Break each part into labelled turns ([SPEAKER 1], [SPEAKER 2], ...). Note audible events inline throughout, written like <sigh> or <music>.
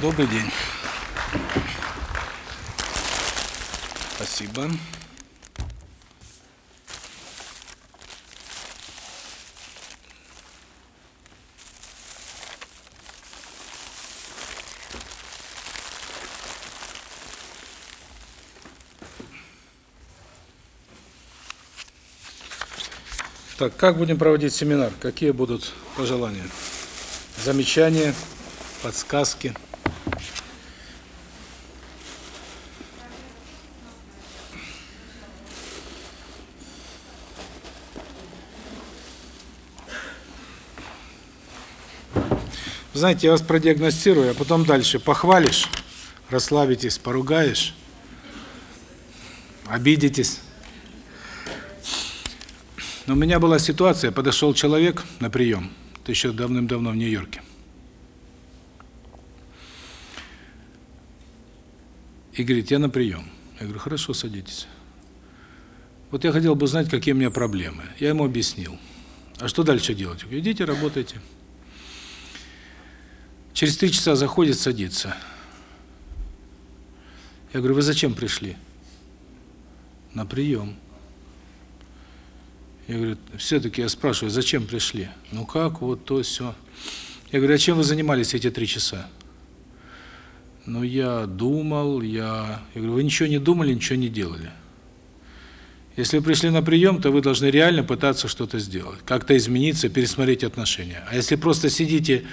[SPEAKER 1] Добрый день. Спасибо. Так, как будем проводить семинар? Какие будут пожелания? Замечания, подсказки? Знаете, я вас продиагностирую, а потом дальше похвалишь, расслабитесь, поругаешь, обидитесь. Но у меня была ситуация, подошел человек на прием, это еще давным-давно в Нью-Йорке. И говорит, я на прием. Я говорю, хорошо, садитесь. Вот я хотел бы знать, какие у меня проблемы. Я ему объяснил. А что дальше делать? Говорю, идите, работайте. Через три часа заходит, садится. Я говорю, вы зачем пришли? На прием. Я говорю, все-таки я спрашиваю, зачем пришли? Ну как, вот то, все. Я говорю, а чем вы занимались эти три часа? Ну, я думал, я... Я говорю, вы ничего не думали, ничего не делали. Если вы пришли на прием, то вы должны реально пытаться что-то сделать, как-то измениться, пересмотреть отношения. А если просто сидите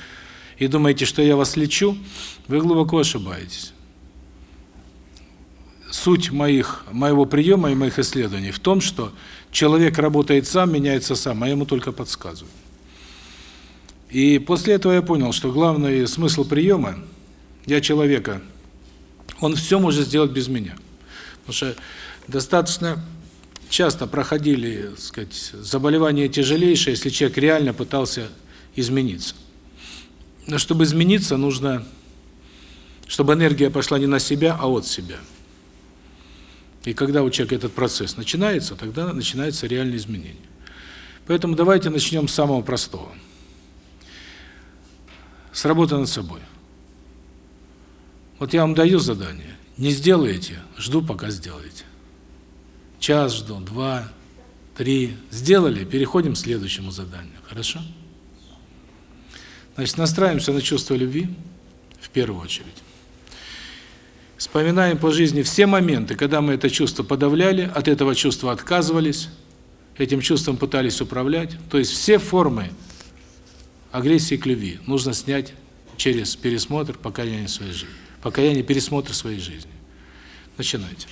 [SPEAKER 1] и думаете, что я вас лечу, вы глубоко ошибаетесь. Суть моих моего приема и моих исследований в том, что человек работает сам, меняется сам, а я ему только подсказываю. И после этого я понял, что главный смысл приема я человека, он все может сделать без меня. Потому что достаточно часто проходили, так сказать, заболевания тяжелейшие, если человек реально пытался измениться. Но чтобы измениться, нужно, чтобы энергия пошла не на себя, а от себя. И когда у человека этот процесс начинается, тогда начинается реальное изменение. Поэтому давайте начнем с самого простого. С работы над собой. Вот я вам даю задание. Не сделаете, жду, пока сделаете. Час жду, два, три. Сделали, переходим к следующему заданию. Хорошо? Значит, настраиваемся на чувство любви в первую очередь. Вспоминаем по жизни все моменты, когда мы это чувство подавляли, от этого чувства отказывались, этим чувством пытались управлять. То есть все формы агрессии к любви нужно снять через пересмотр покаяния своей жизни. Покаяние пересмотр своей жизни. Начинайте.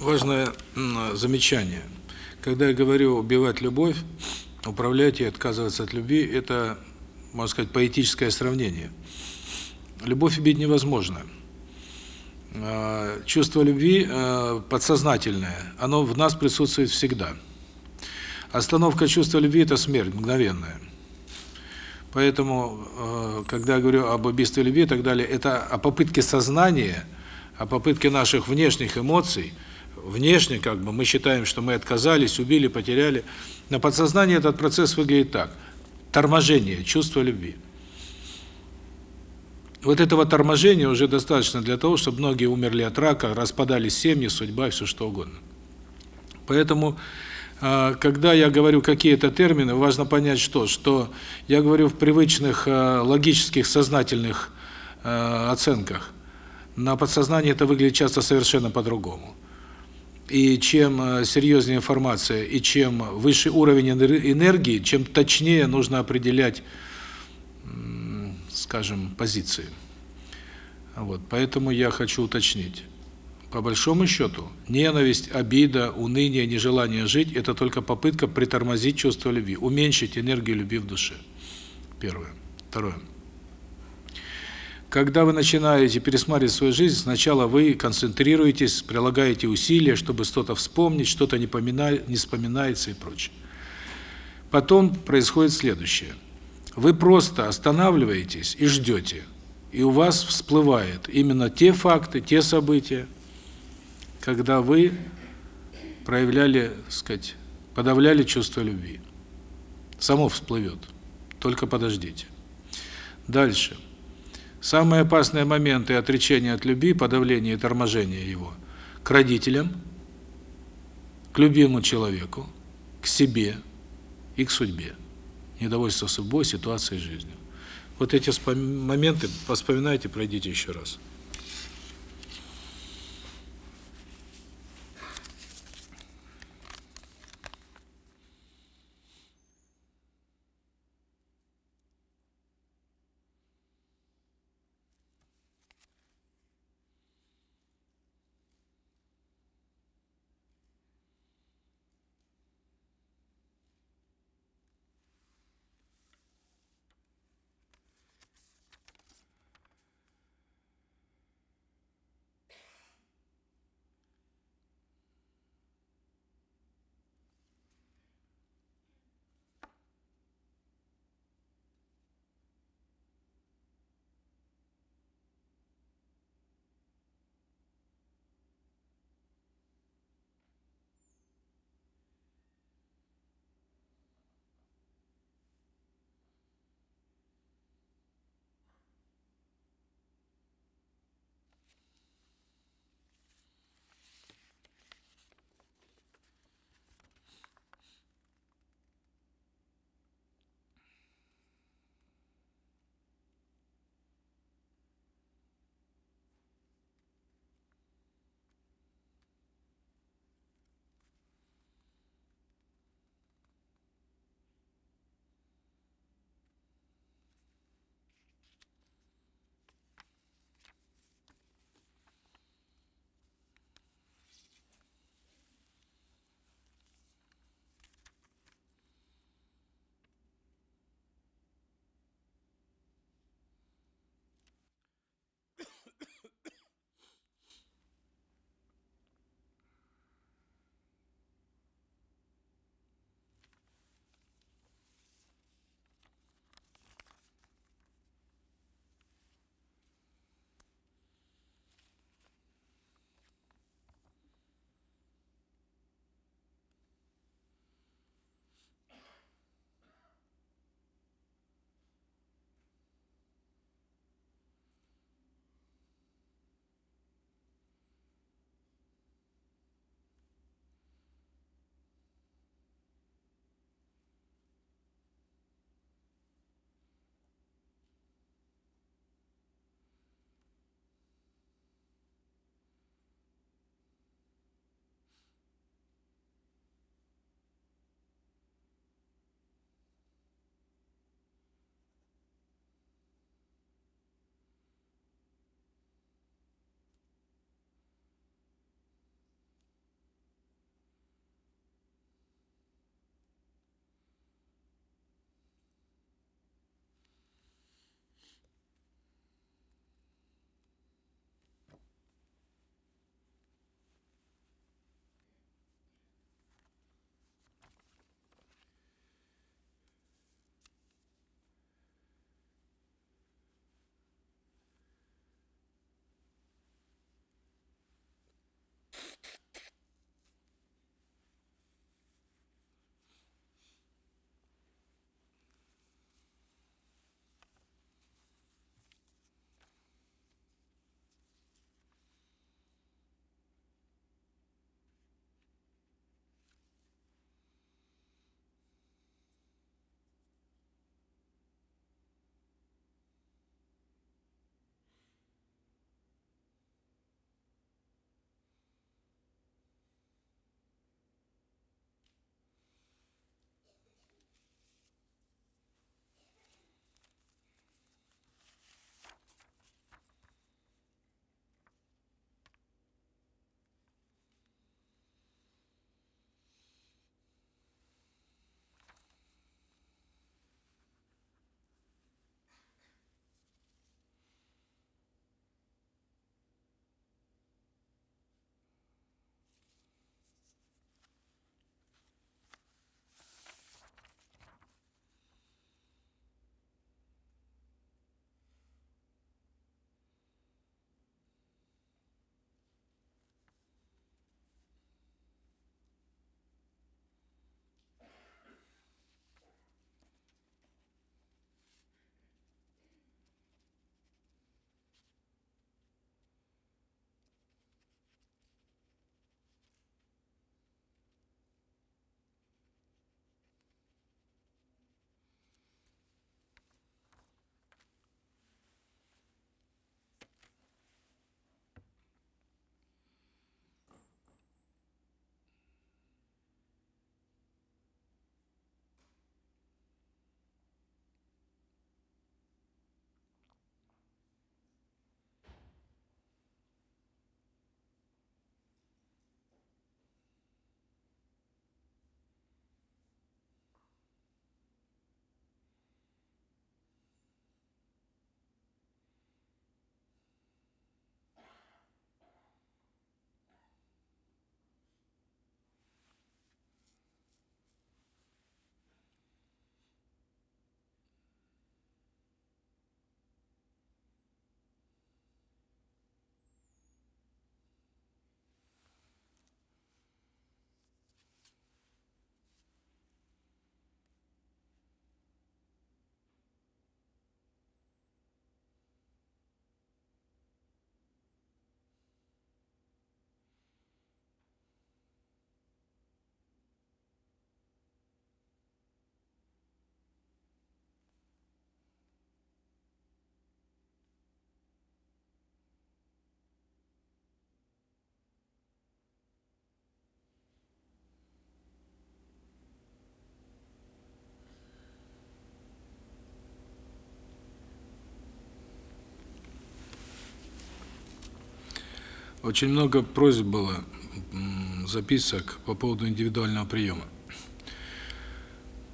[SPEAKER 1] Важное замечание. Когда я говорю убивать любовь, управлять и отказываться от любви это, можно сказать, поэтическое сравнение. Любовь убить невозможно. А, чувство любви а, подсознательное, оно в нас присутствует всегда. Остановка чувства любви это смерть мгновенная. Поэтому а, когда я говорю об убийстве любви и так далее, это о попытке сознания, о попытке наших внешних эмоций, внешне как бы мы считаем, что мы отказались, убили, потеряли. На подсознании этот процесс выглядит так: торможение чувства любви. Вот этого торможения уже достаточно для того, чтобы многие умерли от рака, распадались семьи, судьба, все что угодно. Поэтому, а, когда я говорю какие-то термины, важно понять что, что я говорю в привычных а, логических, сознательных а, оценках. На подсознании это выглядит часто совершенно по-другому. И чем серьезнее информация, и чем выше уровень энергии, чем точнее нужно определять скажем, позиции. Вот, поэтому я хочу уточнить. По большому счету, ненависть, обида, уныние, нежелание жить – это только попытка притормозить чувство любви, уменьшить энергию любви в душе. Первое. Второе. Когда вы начинаете пересматривать свою жизнь, сначала вы концентрируетесь, прилагаете усилия, чтобы что-то вспомнить, что-то не, не вспоминается и прочее. Потом происходит следующее – вы просто останавливаетесь и ждете. И у вас всплывает именно те факты, те события, когда вы проявляли, сказать, подавляли чувство любви. Само всплывет. Только подождите. Дальше. Самые опасные моменты отречения от любви, подавления и торможения его к родителям, к любимому человеку, к себе и к судьбе недовольство судьбой, ситуацией жизнью. Вот эти моменты вспоминайте, пройдите еще раз. Очень много просьб было, записок по поводу индивидуального приема.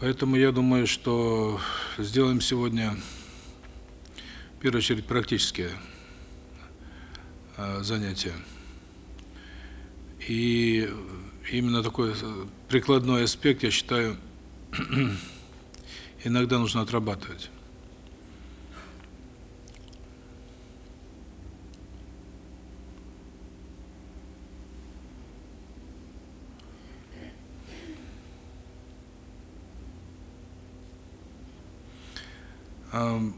[SPEAKER 1] Поэтому я думаю, что сделаем сегодня, в первую очередь, практические э, занятия. И именно такой прикладной аспект, я считаю, <clears throat> иногда нужно отрабатывать.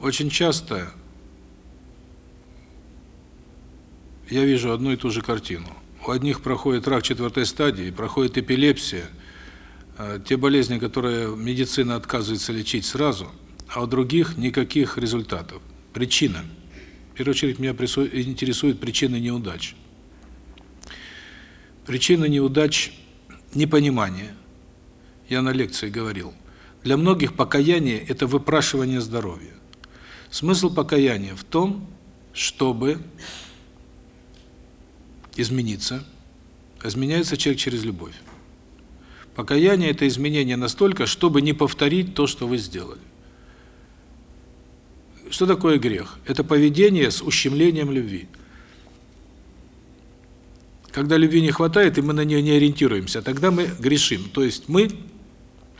[SPEAKER 1] Очень часто я вижу одну и ту же картину. У одних проходит рак четвертой стадии, проходит эпилепсия, а, те болезни, которые медицина отказывается лечить сразу, а у других никаких результатов. Причина. В первую очередь меня интересует причины неудач. Причина неудач – непонимание. Я на лекции говорил – для многих покаяние – это выпрашивание здоровья. Смысл покаяния в том, чтобы измениться. Изменяется человек через любовь. Покаяние – это изменение настолько, чтобы не повторить то, что вы сделали. Что такое грех? Это поведение с ущемлением любви. Когда любви не хватает, и мы на нее не ориентируемся, тогда мы грешим. То есть мы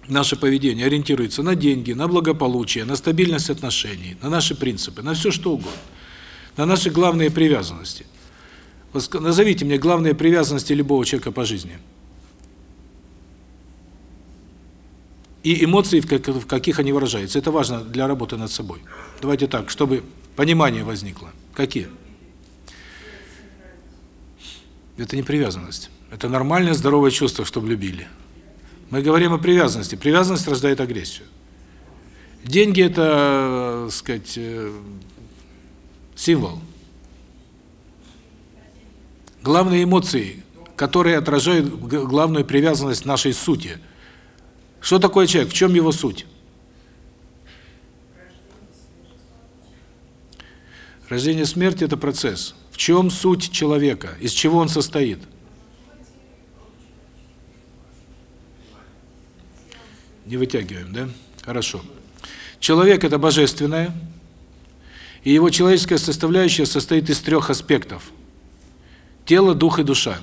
[SPEAKER 1] наше поведение ориентируется на деньги, на благополучие, на стабильность отношений, на наши принципы, на все что угодно. На наши главные привязанности. Назовите мне главные привязанности любого человека по жизни. И эмоции, в каких они выражаются. Это важно для работы над собой. Давайте так, чтобы понимание возникло. Какие? Это не привязанность. Это нормальное, здоровое чувство, чтобы любили. Мы говорим о привязанности. Привязанность рождает агрессию. Деньги это, так сказать, э, символ. Главные эмоции, которые отражают главную привязанность нашей сути. Что такое человек? В чем его суть? Рождение и смерть это процесс. В чем суть человека? Из чего он состоит? Не вытягиваем, да? Хорошо. Человек это божественное, и его человеческая составляющая состоит из трех аспектов: тело, дух и душа.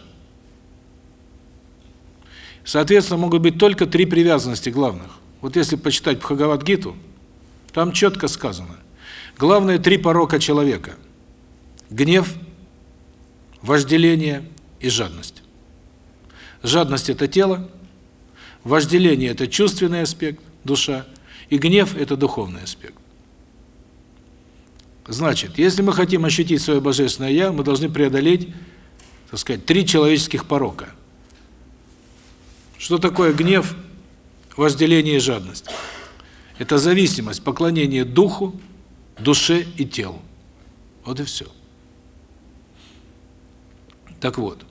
[SPEAKER 1] Соответственно, могут быть только три привязанности главных. Вот если почитать Бхагавад-гиту, там четко сказано: главные три порока человека: гнев, вожделение и жадность. Жадность это тело, Вожделение – это чувственный аспект, душа, и гнев – это духовный аспект. Значит, если мы хотим ощутить свое божественное я, мы должны преодолеть, так сказать, три человеческих порока. Что такое гнев, вожделение и жадность? Это зависимость, поклонение духу, душе и телу. Вот и все. Так вот,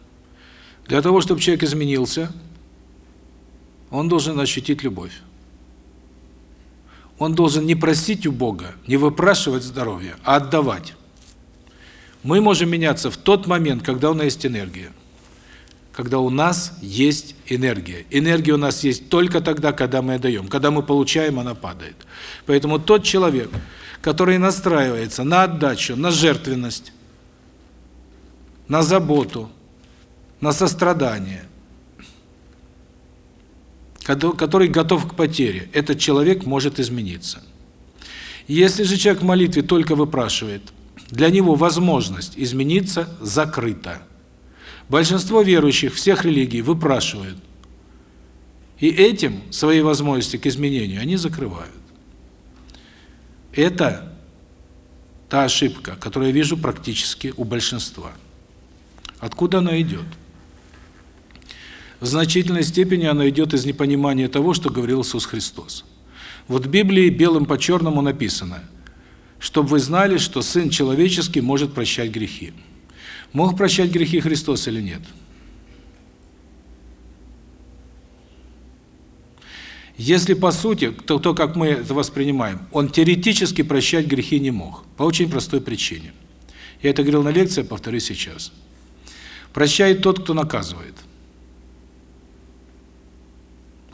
[SPEAKER 1] для того, чтобы человек изменился, он должен ощутить любовь. Он должен не просить у Бога, не выпрашивать здоровье, а отдавать. Мы можем меняться в тот момент, когда у нас есть энергия. Когда у нас есть энергия. Энергия у нас есть только тогда, когда мы отдаем. Когда мы получаем, она падает. Поэтому тот человек, который настраивается на отдачу, на жертвенность, на заботу, на сострадание – который готов к потере, этот человек может измениться. Если же человек в молитве только выпрашивает, для него возможность измениться закрыта. Большинство верующих всех религий выпрашивают. И этим свои возможности к изменению они закрывают. Это та ошибка, которую я вижу практически у большинства. Откуда она идет? В значительной степени оно идет из непонимания того, что говорил Иисус Христос. Вот в Библии белым по черному написано, чтобы вы знали, что Сын Человеческий может прощать грехи. Мог прощать грехи Христос или нет? Если по сути, то, то как мы это воспринимаем, он теоретически прощать грехи не мог. По очень простой причине. Я это говорил на лекции, повторю сейчас. Прощает тот, кто наказывает.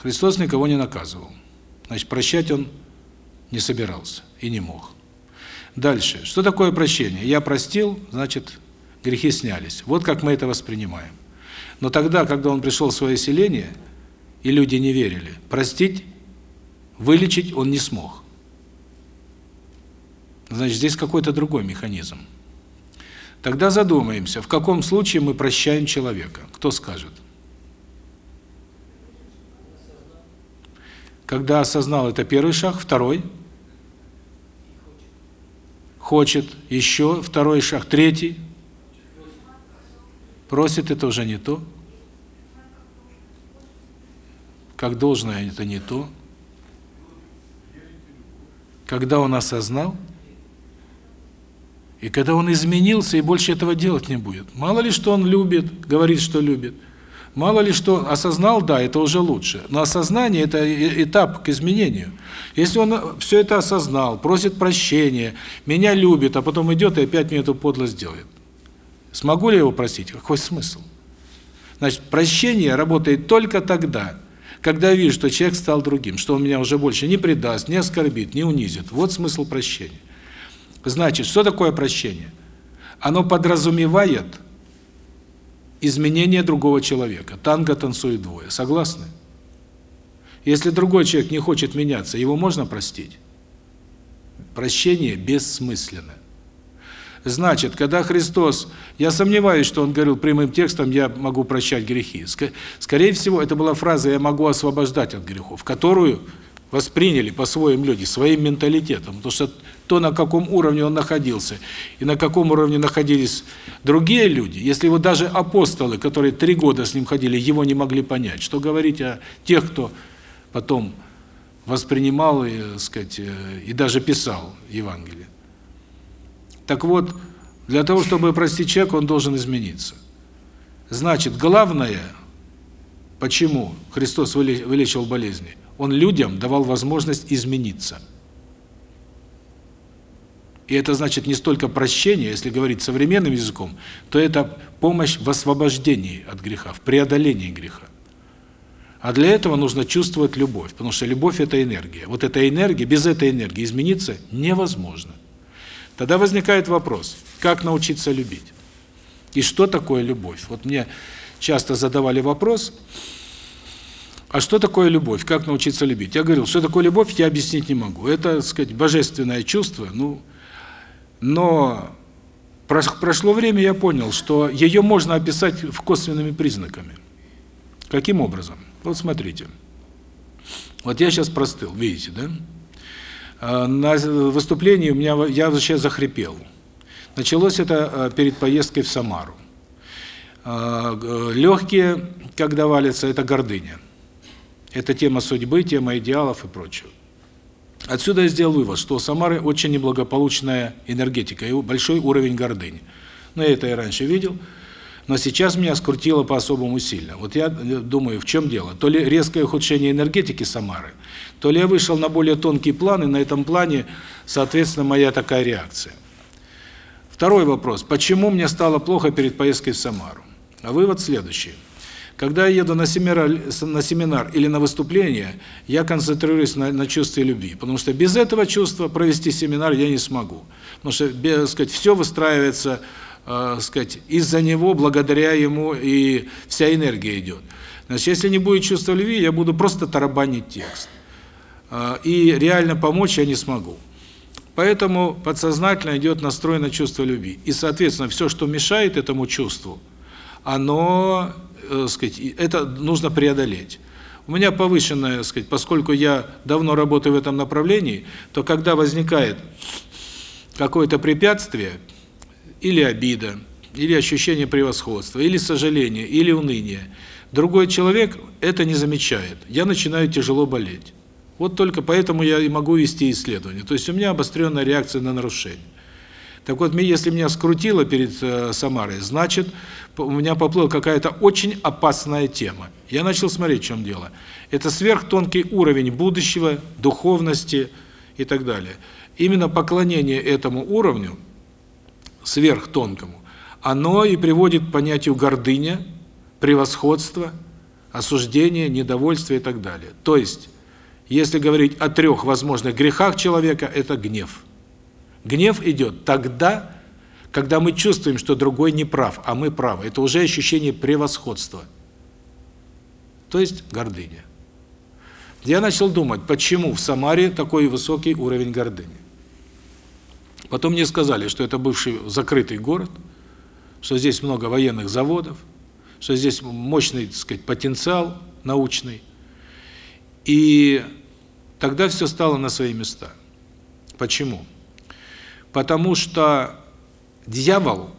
[SPEAKER 1] Христос никого не наказывал. Значит, прощать он не собирался и не мог. Дальше. Что такое прощение? Я простил, значит, грехи снялись. Вот как мы это воспринимаем. Но тогда, когда он пришел в свое селение, и люди не верили, простить, вылечить он не смог. Значит, здесь какой-то другой механизм. Тогда задумаемся, в каком случае мы прощаем человека. Кто скажет? Когда осознал, это первый шаг. Второй – хочет, еще второй шаг, третий. Просит это уже не то. Как должно это не то. Когда он осознал, и когда он изменился и больше этого делать не будет. Мало ли что он любит, говорит, что любит. Мало ли что осознал, да, это уже лучше. Но осознание это этап к изменению. Если он все это осознал, просит прощения, меня любит, а потом идет и опять мне эту подлость делает. Смогу ли я его простить? Какой смысл? Значит, прощение работает только тогда, когда я вижу, что человек стал другим, что он меня уже больше не предаст, не оскорбит, не унизит. Вот смысл прощения. Значит, что такое прощение? Оно подразумевает изменение другого человека. Танго танцует двое. Согласны? Если другой человек не хочет меняться, его можно простить? Прощение бессмысленно. Значит, когда Христос, я сомневаюсь, что он говорил прямым текстом «я могу прощать грехи». Скорее всего, это была фраза «я могу освобождать от грехов», которую восприняли по-своему люди, своим менталитетом. Потому что то, на каком уровне он находился, и на каком уровне находились другие люди, если вот даже апостолы, которые три года с ним ходили, его не могли понять, что говорить о тех, кто потом воспринимал и, сказать, э, и даже писал Евангелие. Так вот, для того, чтобы простить человека, он должен измениться. Значит, главное, почему Христос вылечил болезни, он людям давал возможность измениться. И это значит не столько прощение, если говорить современным языком, то это помощь в освобождении от греха, в преодолении греха. А для этого нужно чувствовать любовь, потому что любовь – это энергия. Вот эта энергия, без этой энергии измениться невозможно. Тогда возникает вопрос, как научиться любить? И что такое любовь? Вот мне часто задавали вопрос, а что такое любовь? Как научиться любить? Я говорил, что такое любовь, я объяснить не могу. Это, так сказать, божественное чувство, ну, но прошло время, я понял, что ее можно описать в косвенными признаками. Каким образом? Вот смотрите. Вот я сейчас простыл, видите, да? А, на выступлении у меня я вообще захрипел. Началось это а, перед поездкой в Самару. А, Легкие, когда валятся, это гордыня. Это тема судьбы, тема идеалов и прочего. Отсюда я сделал вывод, что у Самары очень неблагополучная энергетика и большой уровень гордыни. Но это я раньше видел, но сейчас меня скрутило по-особому сильно. Вот я думаю, в чем дело? То ли резкое ухудшение энергетики Самары, то ли я вышел на более тонкий план, и на этом плане, соответственно, моя такая реакция. Второй вопрос. Почему мне стало плохо перед поездкой в Самару? А вывод следующий. Когда я еду на семинар, на семинар или на выступление, я концентрируюсь на, на чувстве любви, потому что без этого чувства провести семинар я не смогу. Потому что, без, сказать, все выстраивается, э, сказать, из-за него, благодаря ему, и вся энергия идет. Значит, если не будет чувства любви, я буду просто тарабанить текст. Э, и реально помочь я не смогу. Поэтому подсознательно идет настрой на чувство любви. И, соответственно, все, что мешает этому чувству, оно э, сказать, это нужно преодолеть. У меня повышенное, сказать, поскольку я давно работаю в этом направлении, то когда возникает какое-то препятствие, или обида, или ощущение превосходства, или сожаление, или уныние, другой человек это не замечает. Я начинаю тяжело болеть. Вот только поэтому я и могу вести исследование. То есть у меня обостренная реакция на нарушение. Так вот, если меня скрутило перед Самарой, значит, у меня поплыла какая-то очень опасная тема. Я начал смотреть, в чем дело. Это сверхтонкий уровень будущего, духовности и так далее. Именно поклонение этому уровню, сверхтонкому, оно и приводит к понятию гордыня, превосходство, осуждение, недовольство и так далее. То есть, если говорить о трех возможных грехах человека, это гнев. Гнев идет тогда, когда мы чувствуем, что другой не прав, а мы правы. Это уже ощущение превосходства. То есть гордыня. Я начал думать, почему в Самаре такой высокий уровень гордыни. Потом мне сказали, что это бывший закрытый город, что здесь много военных заводов, что здесь мощный, так сказать, потенциал научный. И тогда все стало на свои места. Почему? Потому что дьявол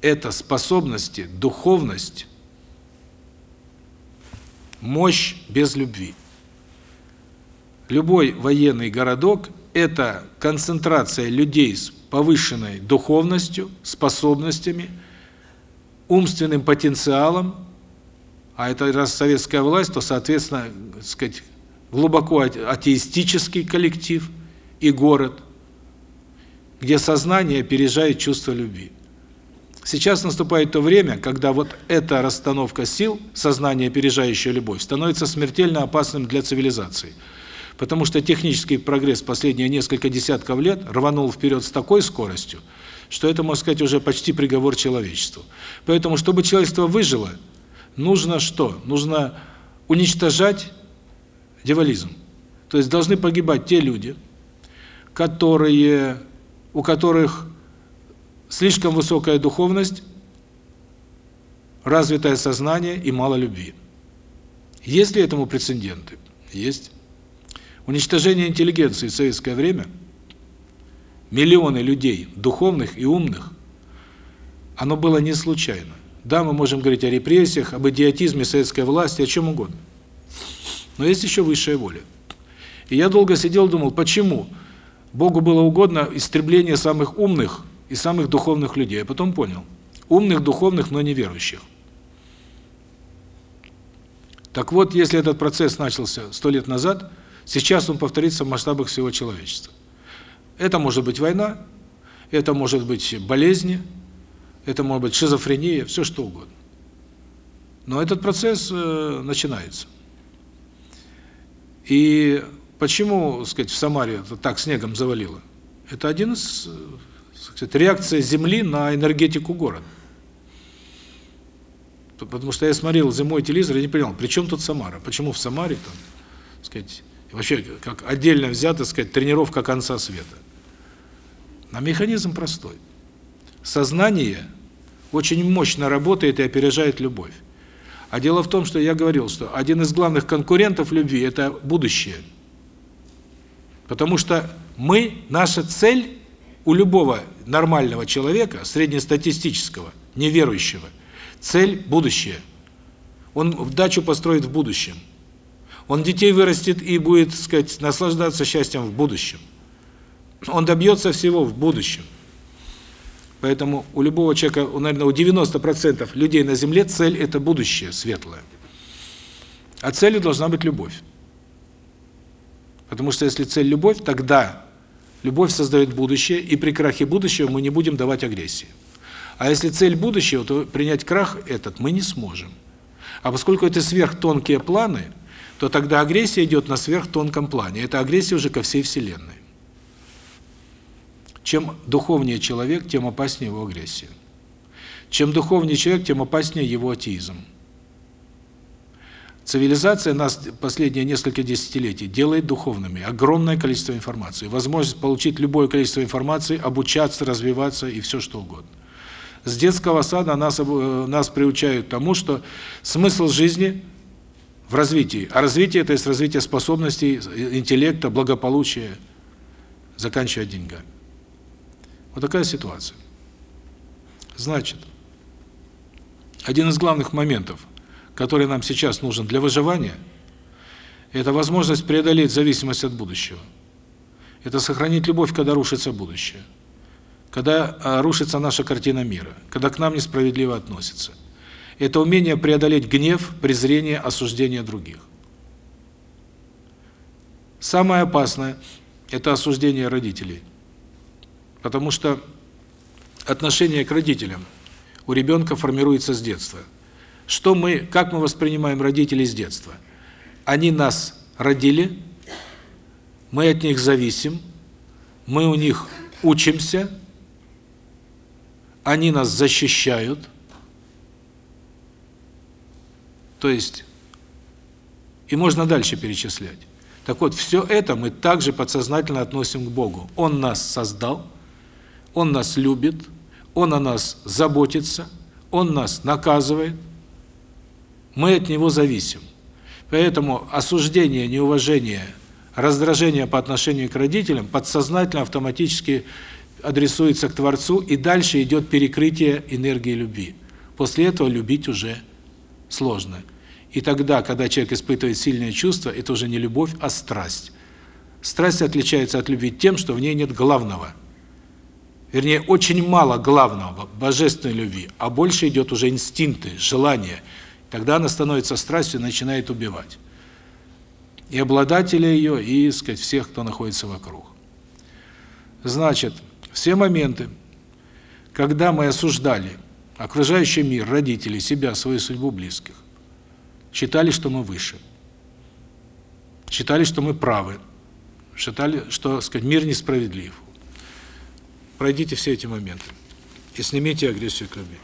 [SPEAKER 1] это способности, духовность, мощь без любви. Любой военный городок это концентрация людей с повышенной духовностью, способностями, умственным потенциалом, а это раз советская власть, то, соответственно, сказать, глубоко атеистический коллектив и город, где сознание опережает чувство любви. Сейчас наступает то время, когда вот эта расстановка сил, сознание, опережающее любовь, становится смертельно опасным для цивилизации – Потому что технический прогресс последние несколько десятков лет рванул вперед с такой скоростью, что это, можно сказать, уже почти приговор человечеству. Поэтому, чтобы человечество выжило, нужно что? Нужно уничтожать дьяволизм. То есть должны погибать те люди, которые у которых слишком высокая духовность, развитое сознание и мало любви. Есть ли этому прецеденты? Есть. Уничтожение интеллигенции в советское время, миллионы людей, духовных и умных, оно было не случайно. Да, мы можем говорить о репрессиях, об идиотизме советской власти, о чем угодно. Но есть еще высшая воля. И я долго сидел, думал, почему Богу было угодно истребление самых умных и самых духовных людей. А потом понял. Умных, духовных, но неверующих. Так вот, если этот процесс начался сто лет назад, Сейчас он повторится в масштабах всего человечества. Это может быть война, это может быть болезни, это может быть шизофрения, все что угодно. Но этот процесс э, начинается. И почему, так сказать, в Самаре так снегом завалило? Это один из, так сказать, реакция Земли на энергетику города. Потому что я смотрел зимой телевизор и не понял, при чем тут Самара? Почему в Самаре там, так сказать, Вообще, как отдельно взято, сказать, тренировка конца света. А механизм простой. Сознание очень мощно работает и опережает любовь. А дело в том, что я говорил, что один из главных конкурентов любви – это будущее. Потому что мы, наша цель у любого нормального человека, среднестатистического, неверующего, цель – будущее. Он дачу построит в будущем. Он детей вырастет и будет, так сказать, наслаждаться счастьем в будущем. Он добьется всего в будущем. Поэтому у любого человека, наверное, у 90% людей на земле цель это будущее светлое. А целью должна быть любовь. Потому что если цель любовь, тогда любовь создает будущее, и при крахе будущего мы не будем давать агрессии. А если цель будущего, то принять крах этот мы не сможем. А поскольку это сверхтонкие планы, то тогда агрессия идет на сверхтонком плане. Это агрессия уже ко всей Вселенной. Чем духовнее человек, тем опаснее его агрессия. Чем духовнее человек, тем опаснее его атеизм. Цивилизация нас последние несколько десятилетий делает духовными. Огромное количество информации. Возможность получить любое количество информации, обучаться, развиваться и все что угодно. С детского сада нас, э, нас приучают тому, что смысл жизни в развитии. А развитие это есть развитие способностей, интеллекта, благополучия, заканчивая деньгами. Вот такая ситуация. Значит, один из главных моментов, который нам сейчас нужен для выживания, это возможность преодолеть зависимость от будущего. Это сохранить любовь, когда рушится будущее. Когда а, рушится наша картина мира, когда к нам несправедливо относятся это умение преодолеть гнев, презрение, осуждение других. Самое опасное это осуждение родителей. Потому что отношение к родителям у ребенка формируется с детства. Что мы, как мы воспринимаем родителей с детства? Они нас родили, мы от них зависим, мы у них учимся, они нас защищают. То есть, и можно дальше перечислять. Так вот, все это мы также подсознательно относим к Богу. Он нас создал, Он нас любит, Он о нас заботится, Он нас наказывает, мы от Него зависим. Поэтому осуждение, неуважение, раздражение по отношению к родителям подсознательно, автоматически адресуется к Творцу, и дальше идет перекрытие энергии любви. После этого любить уже сложно. И тогда, когда человек испытывает сильное чувство, это уже не любовь, а страсть. Страсть отличается от любви тем, что в ней нет главного. Вернее, очень мало главного, божественной любви, а больше идет уже инстинкты, желания. Тогда она становится страстью начинает убивать. И обладателя ее, и, сказать, всех, кто находится вокруг. Значит, все моменты, когда мы осуждали окружающий мир, родителей, себя, свою судьбу, близких, считали, что мы выше, считали, что мы правы, считали, что, сказать, мир несправедлив. Пройдите все эти моменты и снимите агрессию к любви.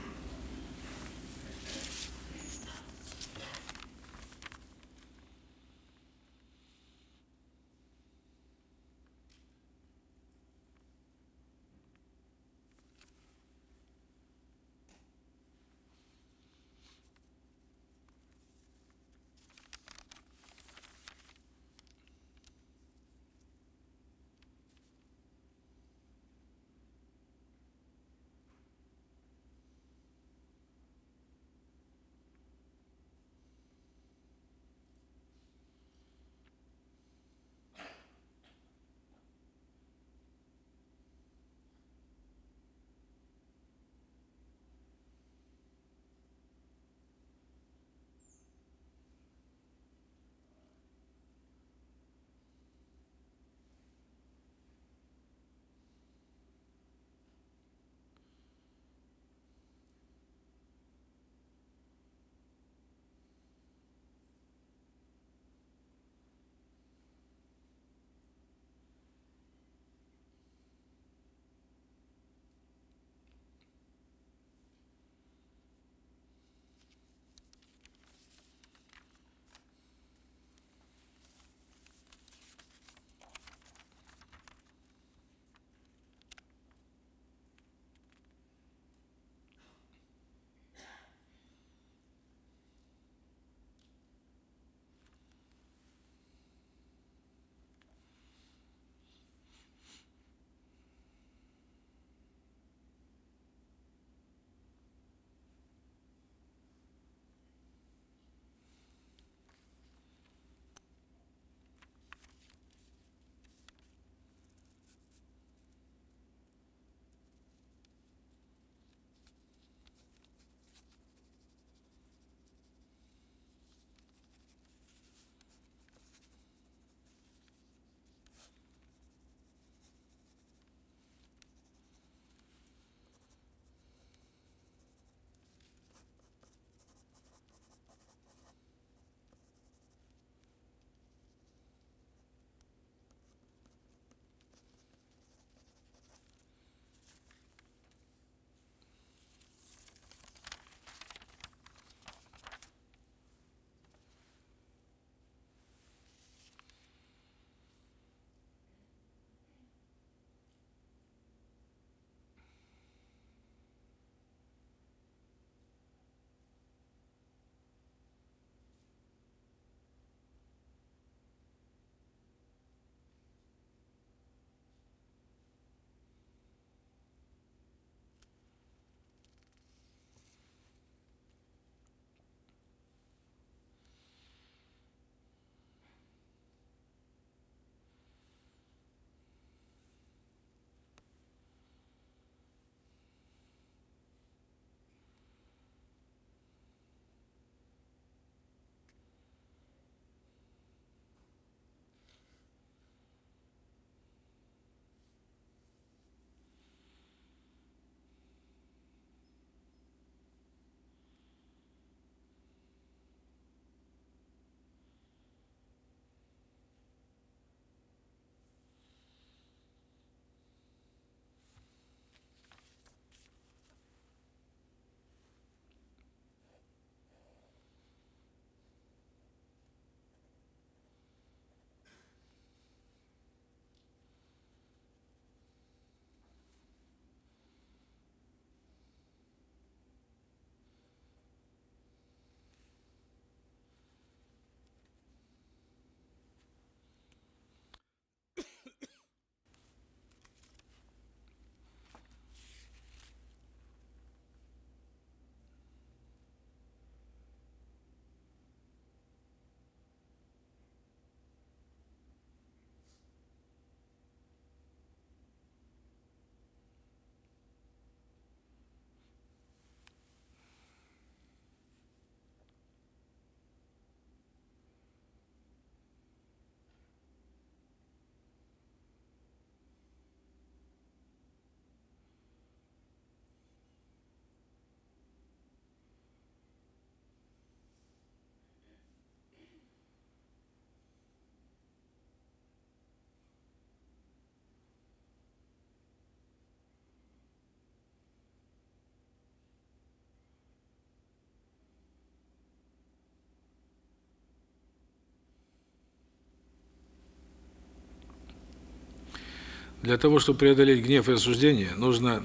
[SPEAKER 1] Для того, чтобы преодолеть гнев и осуждение, нужно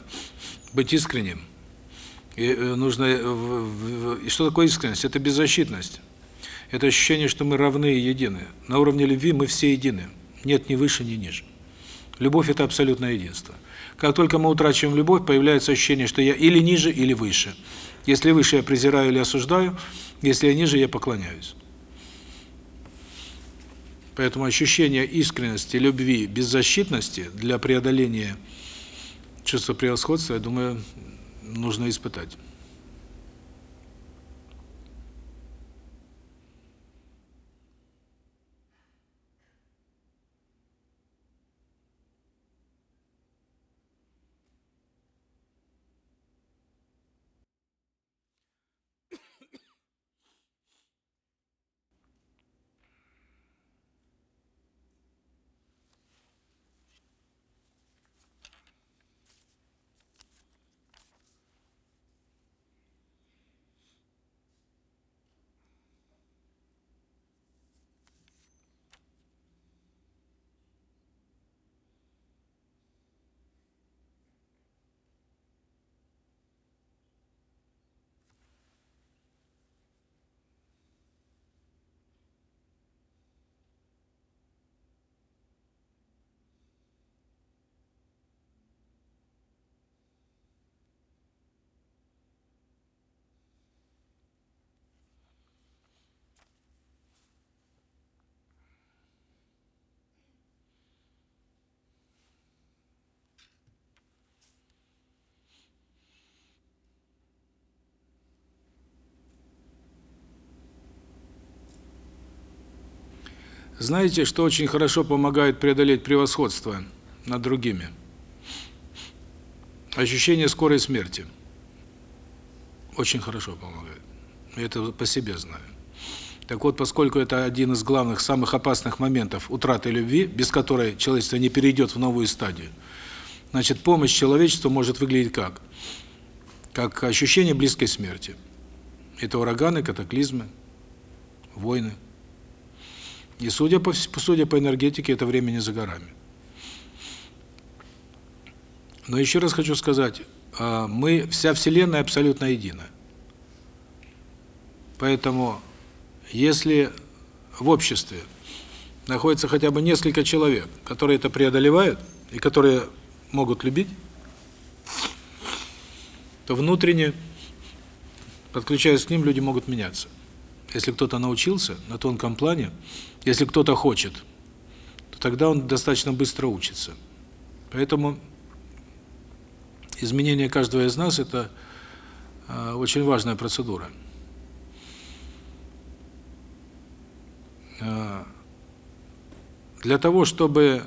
[SPEAKER 1] быть искренним. И э, нужно и что такое искренность? Это беззащитность. Это ощущение, что мы равны и едины. На уровне любви мы все едины. Нет ни выше, ни ниже. Любовь это абсолютное единство. Как только мы утрачиваем любовь, появляется ощущение, что я или ниже, или выше. Если выше я презираю или осуждаю, если я ниже я поклоняюсь. Поэтому ощущение искренности, любви, беззащитности для преодоления чувства превосходства, я думаю, нужно испытать. Знаете, что очень хорошо помогает преодолеть превосходство над другими? Ощущение скорой смерти. Очень хорошо помогает. Я это по себе знаю. Так вот, поскольку это один из главных, самых опасных моментов утраты любви, без которой человечество не перейдет в новую стадию, значит, помощь человечеству может выглядеть как? Как ощущение близкой смерти. Это ураганы, катаклизмы, войны. И судя по судя по энергетике, это время не за горами. Но еще раз хочу сказать, а, мы вся вселенная абсолютно едина. Поэтому если в обществе находится хотя бы несколько человек, которые это преодолевают и которые могут любить, то внутренне подключаясь к ним, люди могут меняться. Если кто-то научился на тонком плане, если кто-то хочет, то тогда он достаточно быстро учится. Поэтому изменение каждого из нас – это э, очень важная процедура. Э, для того, чтобы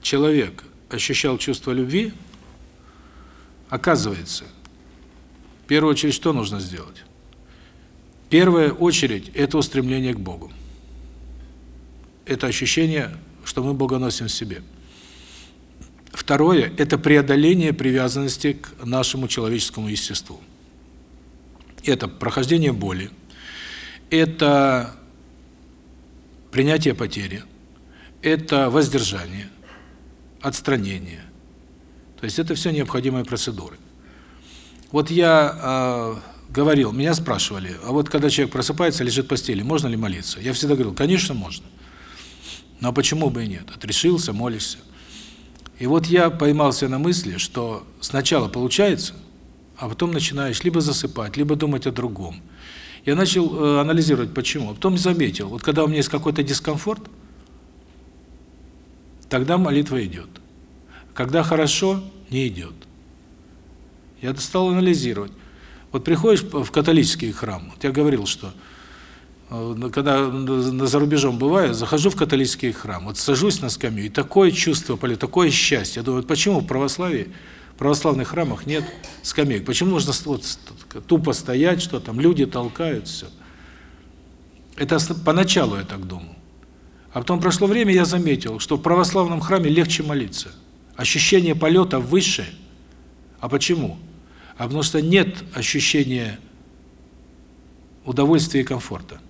[SPEAKER 1] человек ощущал чувство любви, оказывается, в первую очередь что нужно сделать? В первую очередь – это устремление к Богу это ощущение, что мы Бога носим в себе. Второе это преодоление привязанности к нашему человеческому естеству. Это прохождение боли, это принятие потери, это воздержание, отстранение. То есть это все необходимые процедуры. Вот я э, говорил, меня спрашивали, а вот когда человек просыпается, лежит в постели, можно ли молиться? Я всегда говорил, конечно, можно. А почему бы и нет? Отрешился, молишься. И вот я поймался на мысли, что сначала получается, а потом начинаешь либо засыпать, либо думать о другом. Я начал э, анализировать, почему. А потом заметил, вот когда у меня есть какой-то дискомфорт, тогда молитва идет. Когда хорошо, не идет. Я стал анализировать. Вот приходишь в католический храм, вот я говорил, что Э, когда за рубежом бываю, захожу в католический храм, вот сажусь на скамью, и такое чувство, такое счастье. Я думаю, почему в православии, в православных храмах нет скамеек? Почему нужно вот тупо стоять, что там люди толкают все? Это поначалу я так думал. А потом прошло время, я заметил, что в православном храме легче молиться. Ощущение полета выше. А почему? А потому что нет ощущения удовольствия и комфорта.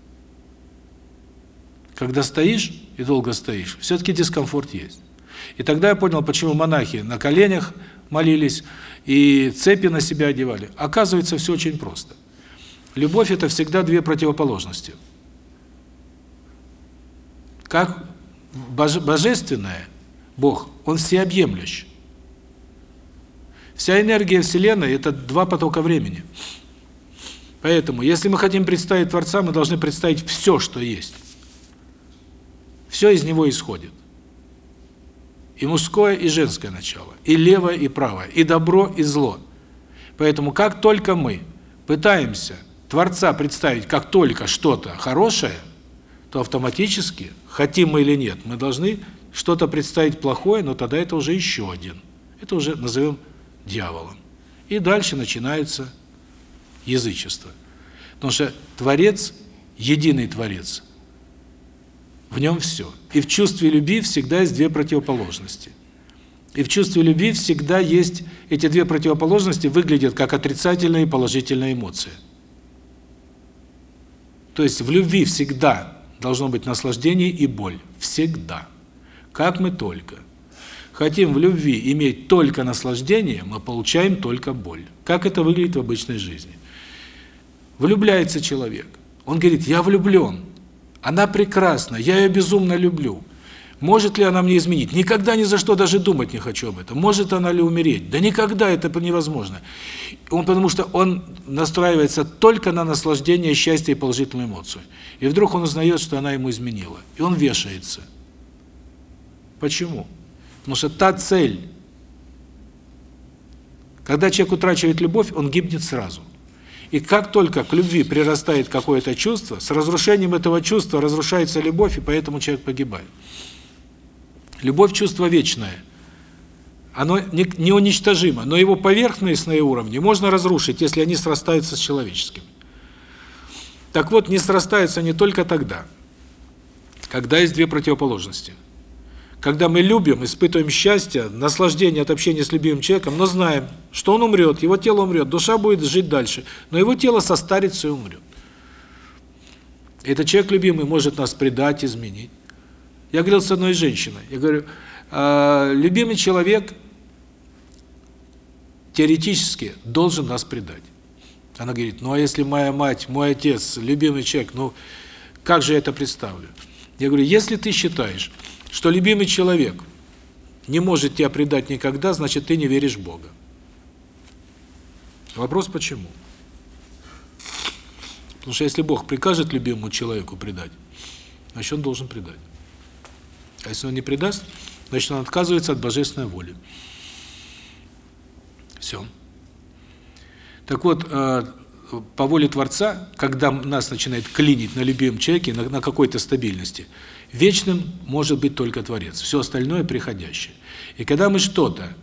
[SPEAKER 1] Когда стоишь и долго стоишь, все таки дискомфорт есть. И тогда я понял, почему монахи на коленях молились и цепи на себя одевали. Оказывается, все очень просто. Любовь – это всегда две противоположности. Как боже, божественное, Бог, Он всеобъемлющ. Вся энергия Вселенной – это два потока времени. Поэтому, если мы хотим представить Творца, мы должны представить все, что есть. Все из Него исходит. И мужское, и женское начало, и левое, и правое, и добро, и зло. Поэтому, как только мы пытаемся Творца представить как только что-то хорошее, то автоматически, хотим мы или нет, мы должны что-то представить плохое, но тогда это уже еще один. Это уже назовем дьяволом. И дальше начинается язычество. Потому что Творец, единый Творец, в нем все. И в чувстве любви всегда есть две противоположности. И в чувстве любви всегда есть эти две противоположности выглядят как отрицательная и положительная эмоция. То есть в любви всегда должно быть наслаждение и боль. Всегда. Как мы только хотим в любви иметь только наслаждение, мы получаем только боль. Как это выглядит в обычной жизни? Влюбляется человек. Он говорит, я влюблен. Она прекрасна, я ее безумно люблю. Может ли она мне изменить? Никогда ни за что даже думать не хочу об этом. Может она ли умереть? Да никогда это невозможно. Он потому что он настраивается только на наслаждение, счастье и положительную эмоцию. И вдруг он узнает, что она ему изменила, и он вешается. Почему? Потому что та цель, когда человек утрачивает любовь, он гибнет сразу. И как только к любви прирастает какое-то чувство, с разрушением этого чувства разрушается любовь, и поэтому человек погибает. Любовь – чувство вечное. Оно неуничтожимо, но его поверхностные уровни можно разрушить, если они срастаются с человеческим. Так вот, не срастаются не только тогда, когда есть две противоположности – когда мы любим, испытываем счастье, наслаждение от общения с любимым человеком, но знаем, что он умрет, его тело умрет, душа будет жить дальше, но его тело состарится и умрет. Этот человек любимый может нас предать, изменить. Я говорил с одной женщиной, я говорю, э, любимый человек теоретически должен нас предать. Она говорит, ну а если моя мать, мой отец, любимый человек, ну как же я это представлю? Я говорю, если ты считаешь, что любимый человек не может тебя предать никогда, значит, ты не веришь в Бога. Вопрос почему? Потому что если Бог прикажет любимому человеку предать, значит, он должен предать. А если он не предаст, значит, он отказывается от божественной воли. Все. Так вот, э, по воле Творца, когда нас начинает клинить на любимом человеке, на, на какой-то стабильности – Вечным может быть только Творец, все остальное приходящее. И когда мы что-то,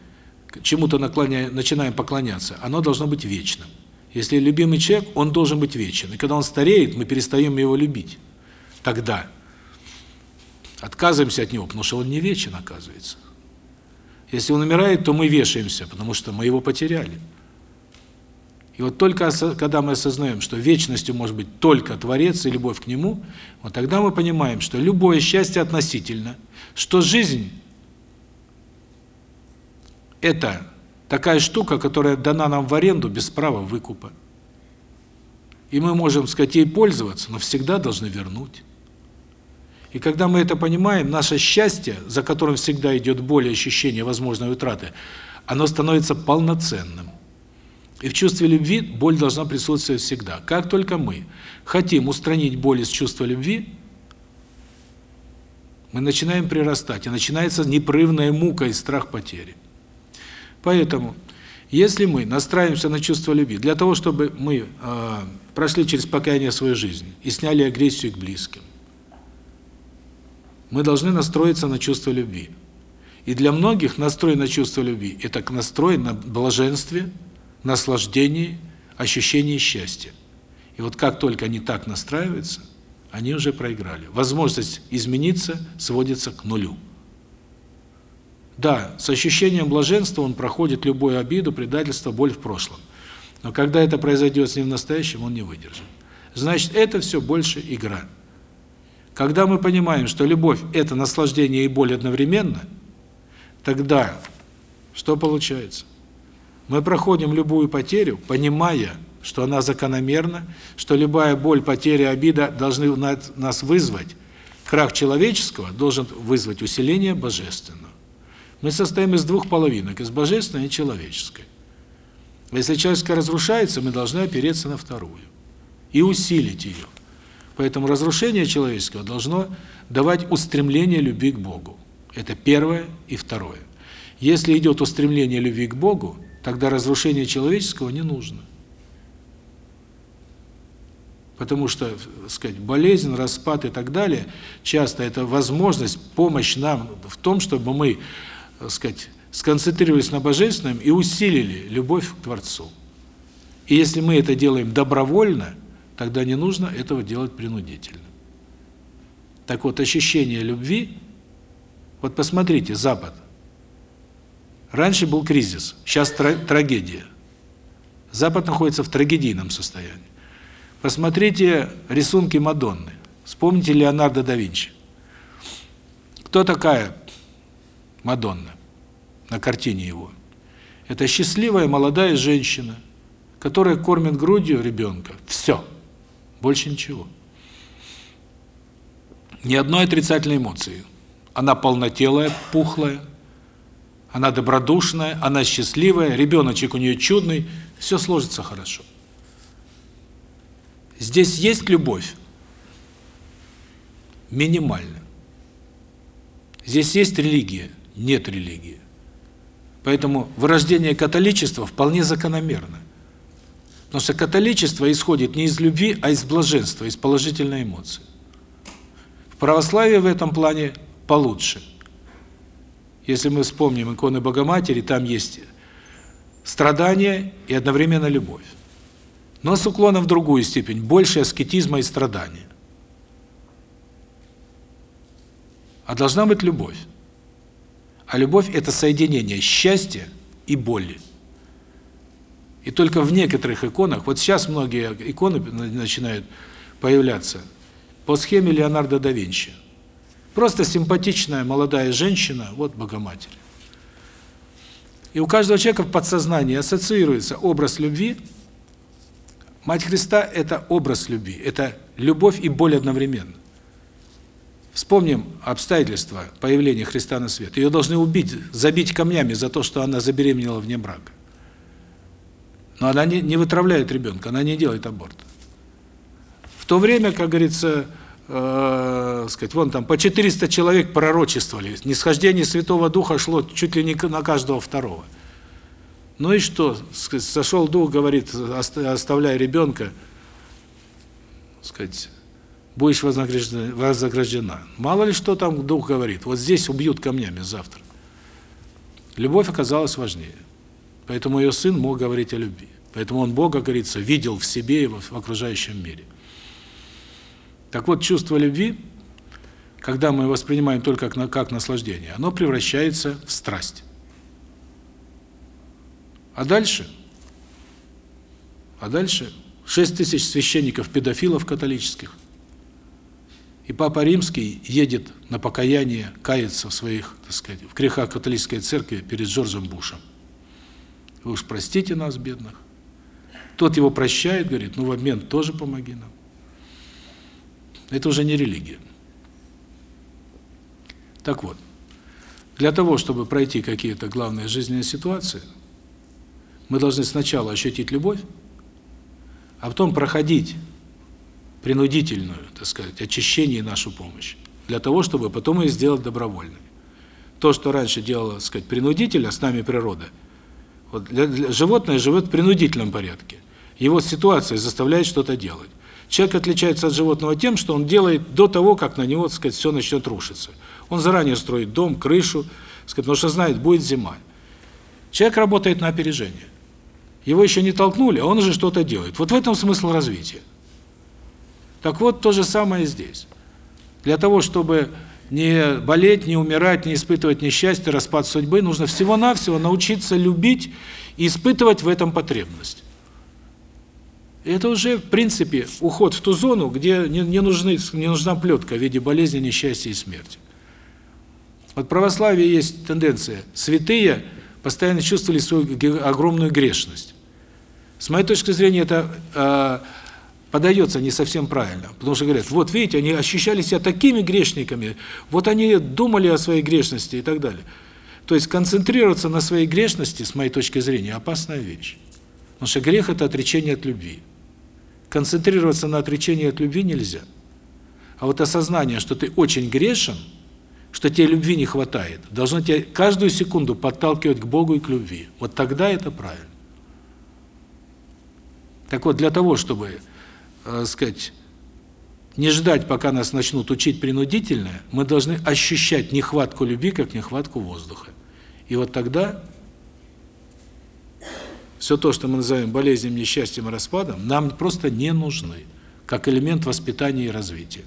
[SPEAKER 1] чему-то начинаем поклоняться, оно должно быть вечным. Если любимый человек, он должен быть вечен. И когда он стареет, мы перестаем его любить. Тогда отказываемся от него, потому что он не вечен, оказывается. Если он умирает, то мы вешаемся, потому что мы его потеряли. И вот только когда мы осознаем, что вечностью может быть только Творец и любовь к Нему, вот тогда мы понимаем, что любое счастье относительно, что жизнь – это такая штука, которая дана нам в аренду без права выкупа. И мы можем, сказать, ей пользоваться, но всегда должны вернуть. И когда мы это понимаем, наше счастье, за которым всегда идет боль и ощущение возможной утраты, оно становится полноценным. И в чувстве любви боль должна присутствовать всегда. Как только мы хотим устранить боль из чувства любви, мы начинаем прирастать, и начинается непрерывная мука и страх потери. Поэтому, если мы настраиваемся на чувство любви, для того, чтобы мы э, прошли через покаяние своей жизни и сняли агрессию к близким, мы должны настроиться на чувство любви. И для многих настрой на чувство любви – это настрой на блаженстве – наслаждении, ощущении счастья. И вот как только они так настраиваются, они уже проиграли. Возможность измениться сводится к нулю. Да, с ощущением блаженства он проходит любую обиду, предательство, боль в прошлом. Но когда это произойдет с ним в настоящем, он не выдержит. Значит, это все больше игра. Когда мы понимаем, что любовь – это наслаждение и боль одновременно, тогда что получается? Мы проходим любую потерю, понимая, что она закономерна, что любая боль, потеря, обида должны нас вызвать. Крах человеческого должен вызвать усиление божественного. Мы состоим из двух половинок, из божественной и человеческой. Если человеческая разрушается, мы должны опереться на вторую и усилить ее. Поэтому разрушение человеческого должно давать устремление любви к Богу. Это первое и второе. Если идет устремление любви к Богу, тогда разрушение человеческого не нужно. Потому что, так сказать, болезнь, распад и так далее, часто это возможность, помощь нам в том, чтобы мы, так сказать, сконцентрировались на божественном и усилили любовь к Творцу. И если мы это делаем добровольно, тогда не нужно этого делать принудительно. Так вот, ощущение любви, вот посмотрите, Запад – Раньше был кризис, сейчас трагедия. Запад находится в трагедийном состоянии. Посмотрите рисунки Мадонны. Вспомните Леонардо да Винчи. Кто такая Мадонна на картине его? Это счастливая молодая женщина, которая кормит грудью ребенка. Все. Больше ничего. Ни одной отрицательной эмоции. Она полнотелая, пухлая, она добродушная, она счастливая, ребеночек у нее чудный, все сложится хорошо. Здесь есть любовь? Минимально. Здесь есть религия? Нет религии. Поэтому вырождение католичества вполне закономерно. Потому что католичество исходит не из любви, а из блаженства, из положительной эмоции. В православии в этом плане получше – если мы вспомним иконы Богоматери, там есть страдание и одновременно любовь. Но с уклоном в другую степень, больше аскетизма и страдания. А должна быть любовь. А любовь – это соединение счастья и боли. И только в некоторых иконах, вот сейчас многие иконы начинают появляться по схеме Леонардо да Винчи – Просто симпатичная молодая женщина, вот Богоматерь. И у каждого человека в подсознании ассоциируется образ любви. Мать Христа – это образ любви, это любовь и боль одновременно. Вспомним обстоятельства появления Христа на свет. Ее должны убить, забить камнями за то, что она забеременела вне брака. Но она не, не вытравляет ребенка, она не делает аборт. В то время, как говорится, э, сказать, вон там по 400 человек пророчествовали. Нисхождение Святого Духа шло чуть ли не на каждого второго. Ну и что? Сошел дух, говорит, оставляй ребенка, сказать, будешь вознаграждена, вознаграждена. Мало ли что там дух говорит. Вот здесь убьют камнями завтра. Любовь оказалась важнее. Поэтому ее сын мог говорить о любви. Поэтому он Бога, говорится, видел в себе и в окружающем мире. Так вот, чувство любви, когда мы воспринимаем только как, как наслаждение, оно превращается в страсть. А дальше? А дальше 6 тысяч священников-педофилов католических. И Папа Римский едет на покаяние, кается в своих, так сказать, в грехах католической церкви перед Джорджем Бушем. Вы уж простите нас, бедных. Тот его прощает, говорит, ну в обмен тоже помоги нам. Это уже не религия. Так вот, для того, чтобы пройти какие-то главные жизненные ситуации, мы должны сначала ощутить любовь, а потом проходить принудительную, так сказать, очищение и нашу помощь, для того, чтобы потом ее сделать добровольной. То, что раньше делала, так сказать, принудитель, а с нами природа, вот для, для, животное живет в принудительном порядке. Его ситуация заставляет что-то делать. Человек отличается от животного тем, что он делает до того, как на него, так сказать, все начнет рушиться. Он заранее строит дом, крышу, сказать, потому что знает, будет зима. Человек работает на опережение. Его еще не толкнули, а он уже что-то делает. Вот в этом смысл развития. Так вот, то же самое здесь. Для того, чтобы не болеть, не умирать, не испытывать несчастье, распад судьбы, нужно всего-навсего научиться любить и испытывать в этом потребность. Это уже, в принципе, уход в ту зону, где не, не, нужны, не нужна плетка в виде болезни, несчастья и смерти. Вот в православии есть тенденция. Святые постоянно чувствовали свою огромную грешность. С моей точки зрения, это э, подается не совсем правильно. Потому что говорят, вот видите, они ощущали себя такими грешниками, вот они думали о своей грешности и так далее. То есть концентрироваться на своей грешности, с моей точки зрения, опасная вещь. Потому что грех – это отречение от любви. Концентрироваться на отречении от любви нельзя. А вот осознание, что ты очень грешен, что тебе любви не хватает, должно тебя каждую секунду подталкивать к Богу и к любви. Вот тогда это правильно. Так вот, для того, чтобы э, сказать, не ждать, пока нас начнут учить принудительное, мы должны ощущать нехватку любви, как нехватку воздуха. И вот тогда все то, что мы называем болезнью, несчастьем распадом, нам просто не нужны, как элемент воспитания и развития.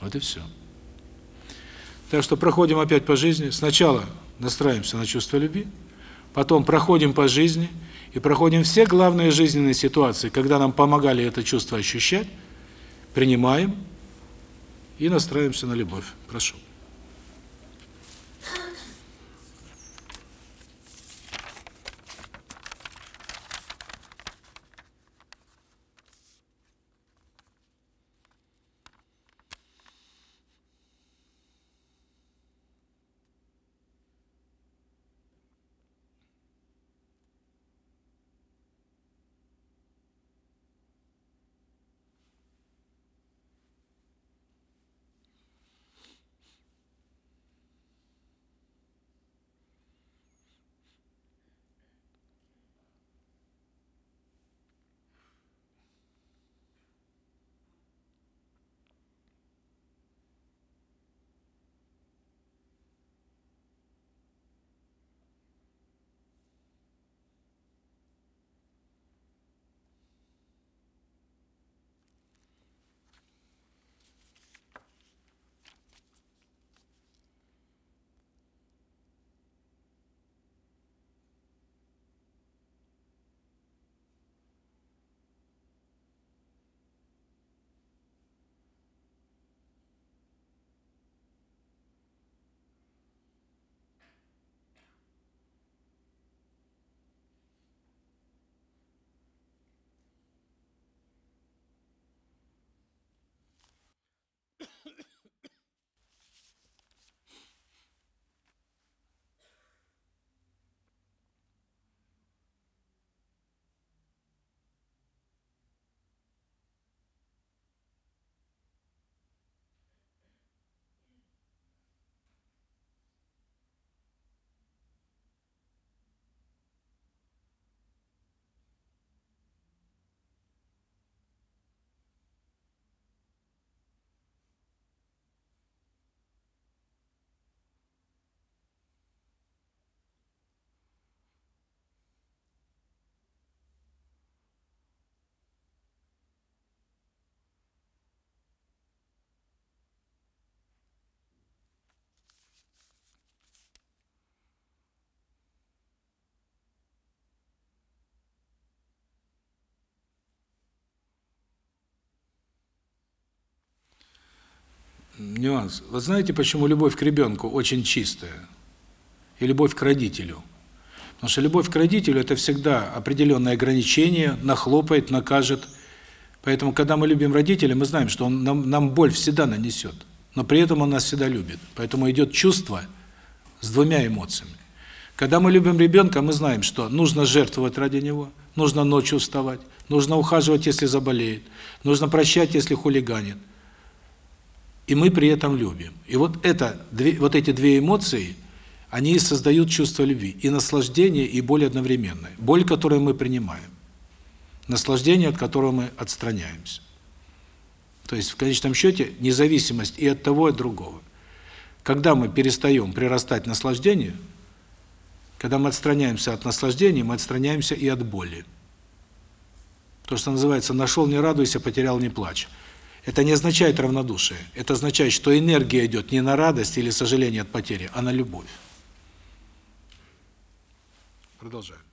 [SPEAKER 1] Вот и все. Так что проходим опять по жизни. Сначала настраиваемся на чувство любви, потом проходим по жизни – и проходим все главные жизненные ситуации, когда нам помогали это чувство ощущать, принимаем и настраиваемся на любовь. Прошу. Нюанс. Вы знаете, почему любовь к ребенку очень чистая? И любовь к родителю? Потому что любовь к родителю – это всегда определенное ограничение, нахлопает, накажет. Поэтому, когда мы любим родителя, мы знаем, что он нам, нам боль всегда нанесет. Но при этом он нас всегда любит. Поэтому идет чувство с двумя эмоциями. Когда мы любим ребенка, мы знаем, что нужно жертвовать ради него, нужно ночью вставать, нужно ухаживать, если заболеет, нужно прощать, если хулиганит и мы при этом любим. И вот это вот эти две эмоции, они создают чувство любви, и наслаждение, и боль одновременная. Боль, которую мы принимаем. Наслаждение, от которого мы отстраняемся. То есть в конечном счете независимость и от того, и от другого. Когда мы перестаем прирастать наслаждению, когда мы отстраняемся от наслаждения, мы отстраняемся и от боли. То, что называется «нашел, не радуйся, потерял, не плачь». Это не означает равнодушие. Это означает, что энергия идет не на радость или сожаление от потери, а на любовь. Продолжаем.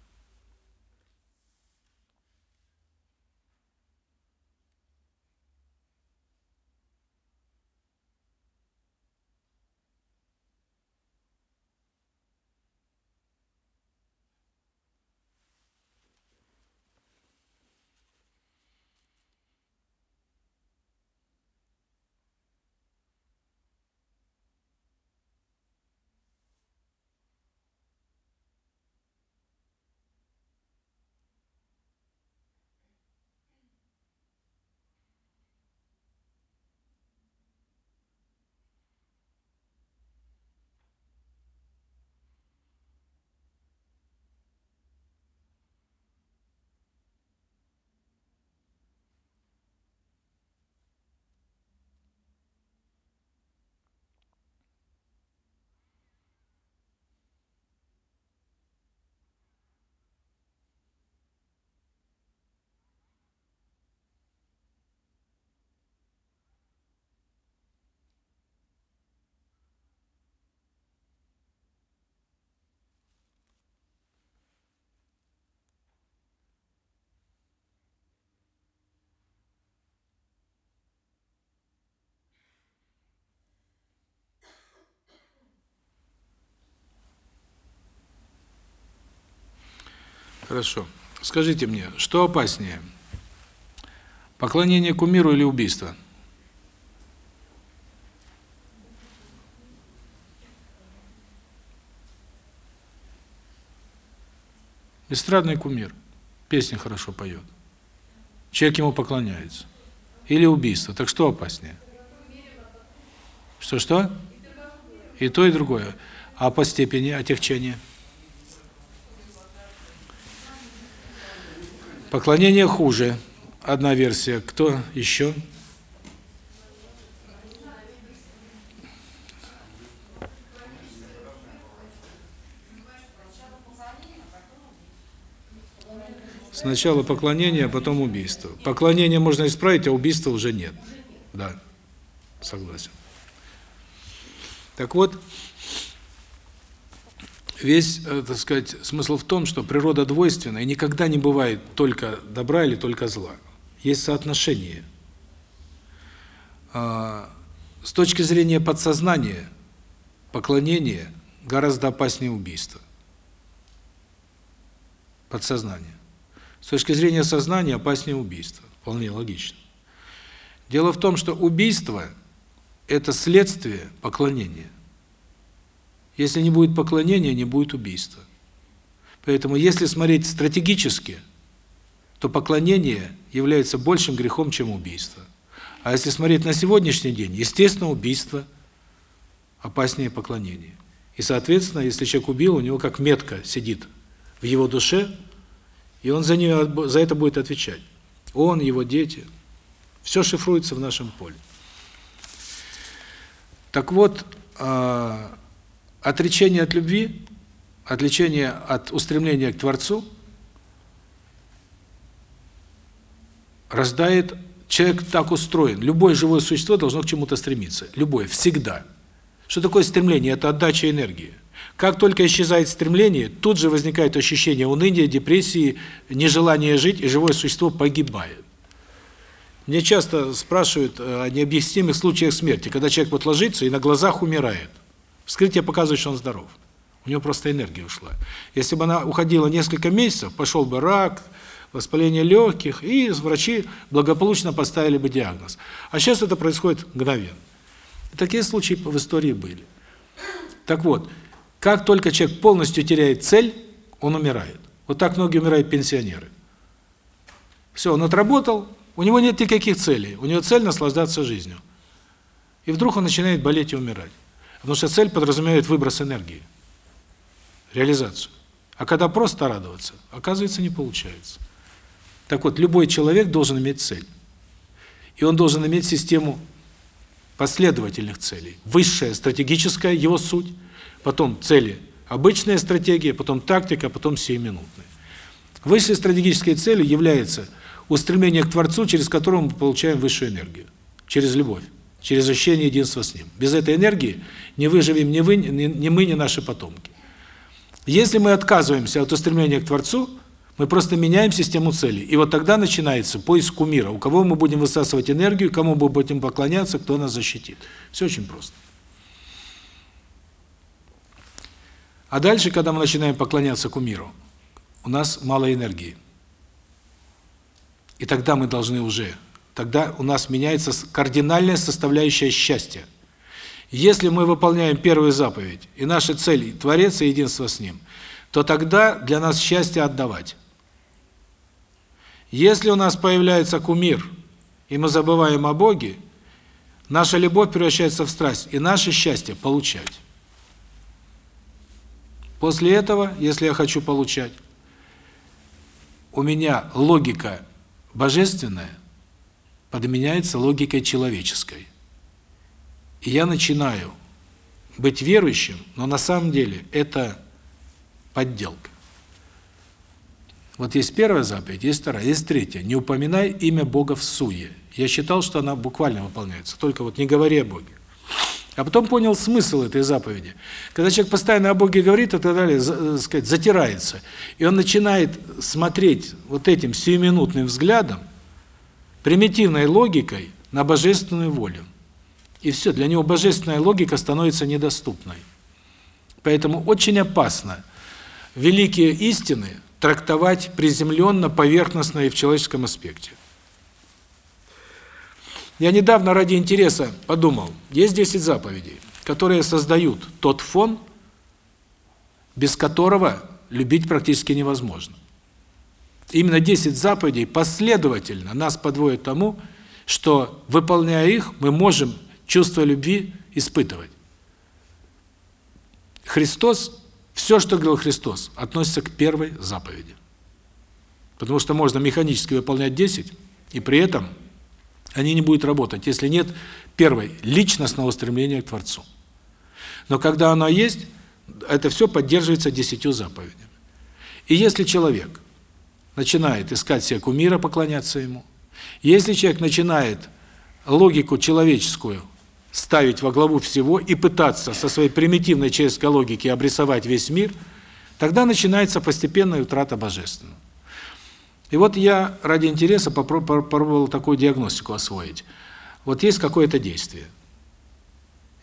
[SPEAKER 1] Хорошо. Скажите мне, что опаснее? Поклонение кумиру или убийство? Эстрадный кумир. Песни хорошо поет. Человек ему поклоняется. Или убийство. Так что опаснее? Что-что? И то, и другое. А по степени отягчения? Поклонение хуже. Одна версия. Кто еще? Сначала поклонение, а потом убийство. Поклонение можно исправить, а убийства уже нет. Да, согласен. Так вот, весь, э, так сказать, смысл в том, что природа двойственна, и никогда не бывает только добра или только зла. Есть соотношение. А, с точки зрения подсознания, поклонение гораздо опаснее убийства. Подсознание. С точки зрения сознания опаснее убийство. Вполне логично. Дело в том, что убийство – это следствие поклонения. Если не будет поклонения, не будет убийства. Поэтому, если смотреть стратегически, то поклонение является большим грехом, чем убийство. А если смотреть на сегодняшний день, естественно, убийство опаснее поклонения. И, соответственно, если человек убил, у него как метка сидит в его душе – и он за нее за это будет отвечать. Он, его дети. Все шифруется в нашем поле. Так вот, э, отречение от любви, отречение от устремления к Творцу рождает человек так устроен. Любое живое существо должно к чему-то стремиться. Любое, всегда. Что такое стремление? Это отдача энергии. Как только исчезает стремление, тут же возникает ощущение уныния, депрессии, нежелания жить, и живое существо погибает. Мне часто спрашивают о необъяснимых случаях смерти, когда человек вот ложится и на глазах умирает. Вскрытие показывает, что он здоров. У него просто энергия ушла. Если бы она уходила несколько месяцев, пошел бы рак, воспаление легких, и врачи благополучно поставили бы диагноз. А сейчас это происходит мгновенно. Такие случаи в истории были. Так вот, как только человек полностью теряет цель, он умирает. Вот так многие умирают пенсионеры. Все, он отработал, у него нет никаких целей, у него цель наслаждаться жизнью. И вдруг он начинает болеть и умирать. Потому что цель подразумевает выброс энергии, реализацию. А когда просто радоваться, оказывается, не получается. Так вот, любой человек должен иметь цель. И он должен иметь систему последовательных целей. Высшая стратегическая его суть – потом цели обычная стратегия, потом тактика, потом сиюминутная. Высшей стратегической целью является устремление к Творцу, через которое мы получаем высшую энергию, через любовь, через ощущение единства с Ним. Без этой энергии не выживем ни, вы, ни, мы, ни наши потомки. Если мы отказываемся от устремления к Творцу, мы просто меняем систему целей. И вот тогда начинается поиск кумира, у кого мы будем высасывать энергию, кому мы будем поклоняться, кто нас защитит. Все очень просто. А дальше, когда мы начинаем поклоняться кумиру, у нас мало энергии. И тогда мы должны уже, тогда у нас меняется кардинальная составляющая счастья. Если мы выполняем первую заповедь, и наша цель – Творец и единство с Ним, то тогда для нас счастье отдавать. Если у нас появляется кумир, и мы забываем о Боге, наша любовь превращается в страсть, и наше счастье – получать. После этого, если я хочу получать, у меня логика божественная подменяется логикой человеческой. И я начинаю быть верующим, но на самом деле это подделка. Вот есть первая заповедь, есть вторая, есть третья. Не упоминай имя Бога в суе. Я считал, что она буквально выполняется. Только вот не говори о Боге. А потом понял смысл этой заповеди. Когда человек постоянно о Боге говорит, и так далее, э, сказать, затирается. И он начинает смотреть вот этим сиюминутным взглядом, примитивной логикой на божественную волю. И все, для него божественная логика становится недоступной. Поэтому очень опасно великие истины трактовать приземленно, поверхностно и в человеческом аспекте. Я недавно ради интереса подумал, есть 10 заповедей, которые создают тот фон, без которого любить практически невозможно. Именно 10 заповедей последовательно нас подводят к тому, что, выполняя их, мы можем чувство любви испытывать. Христос, все, что говорил Христос, относится к первой заповеди. Потому что можно механически выполнять 10, и при этом они не будут работать, если нет первой личностного стремления к Творцу. Но когда оно есть, это все поддерживается десятью заповедями. И если человек начинает искать себе кумира, поклоняться ему, если человек начинает логику человеческую ставить во главу всего и пытаться со своей примитивной человеческой логики обрисовать весь мир, тогда начинается постепенная утрата божественного. И вот я ради интереса попробовал такую диагностику освоить. Вот есть какое-то действие.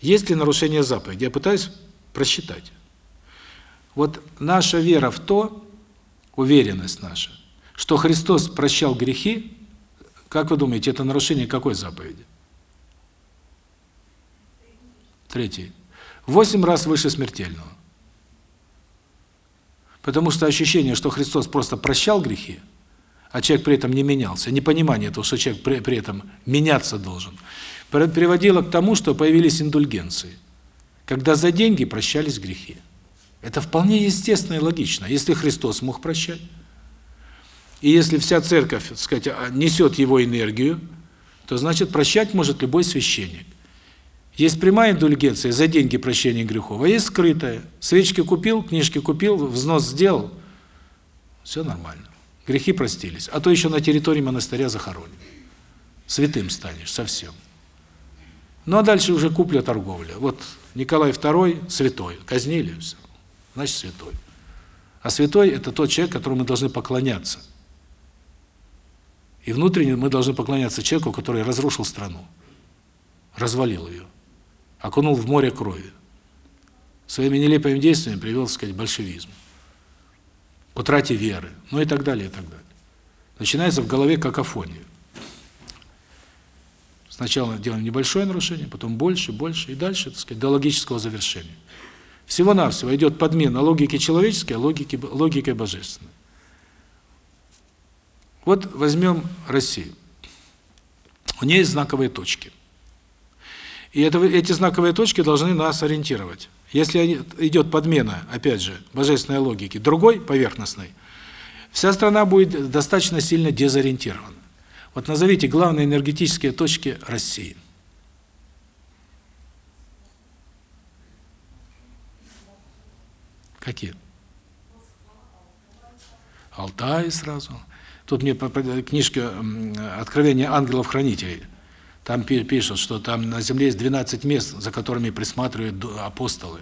[SPEAKER 1] Есть ли нарушение заповеди? Я пытаюсь просчитать. Вот наша вера в то, уверенность наша, что Христос прощал грехи, как вы думаете, это нарушение какой заповеди? Третий. Восемь раз выше смертельного. Потому что ощущение, что Христос просто прощал грехи, а человек при этом не менялся, непонимание того, что человек при, при этом меняться должен, приводило к тому, что появились индульгенции, когда за деньги прощались грехи. Это вполне естественно и логично. Если Христос мог прощать, и если вся церковь, так сказать, а, несет его энергию, то значит прощать может любой священник. Есть прямая индульгенция за деньги прощения грехов, а есть скрытая. Свечки купил, книжки купил, взнос сделал. Все нормально. Грехи простились. А то еще на территории монастыря захоронен. Святым станешь совсем. Ну а дальше уже купля-торговля. Вот Николай II святой, казнили все. Значит, святой. А святой это тот человек, которому мы должны поклоняться. И внутренне мы должны поклоняться человеку, который разрушил страну, развалил ее окунул в море крови. Своими нелепыми действиями привел, так сказать, большевизм. К утрате веры, ну и так далее, и так далее. Начинается в голове какофония. Сначала делаем небольшое нарушение, потом больше, больше и дальше, так сказать, до логического завершения. Всего-навсего идет подмена логики человеческой, логики логикой божественной. Вот возьмем Россию. У нее есть знаковые точки – и это, эти знаковые точки должны нас ориентировать. Если идет подмена, опять же, божественной логики, другой, поверхностной, вся страна будет достаточно сильно дезориентирована. Вот назовите главные энергетические точки России. Какие? Алтай сразу. Тут мне книжка «Откровение ангелов-хранителей» Там пишут, что там на земле есть 12 мест, за которыми присматривают апостолы.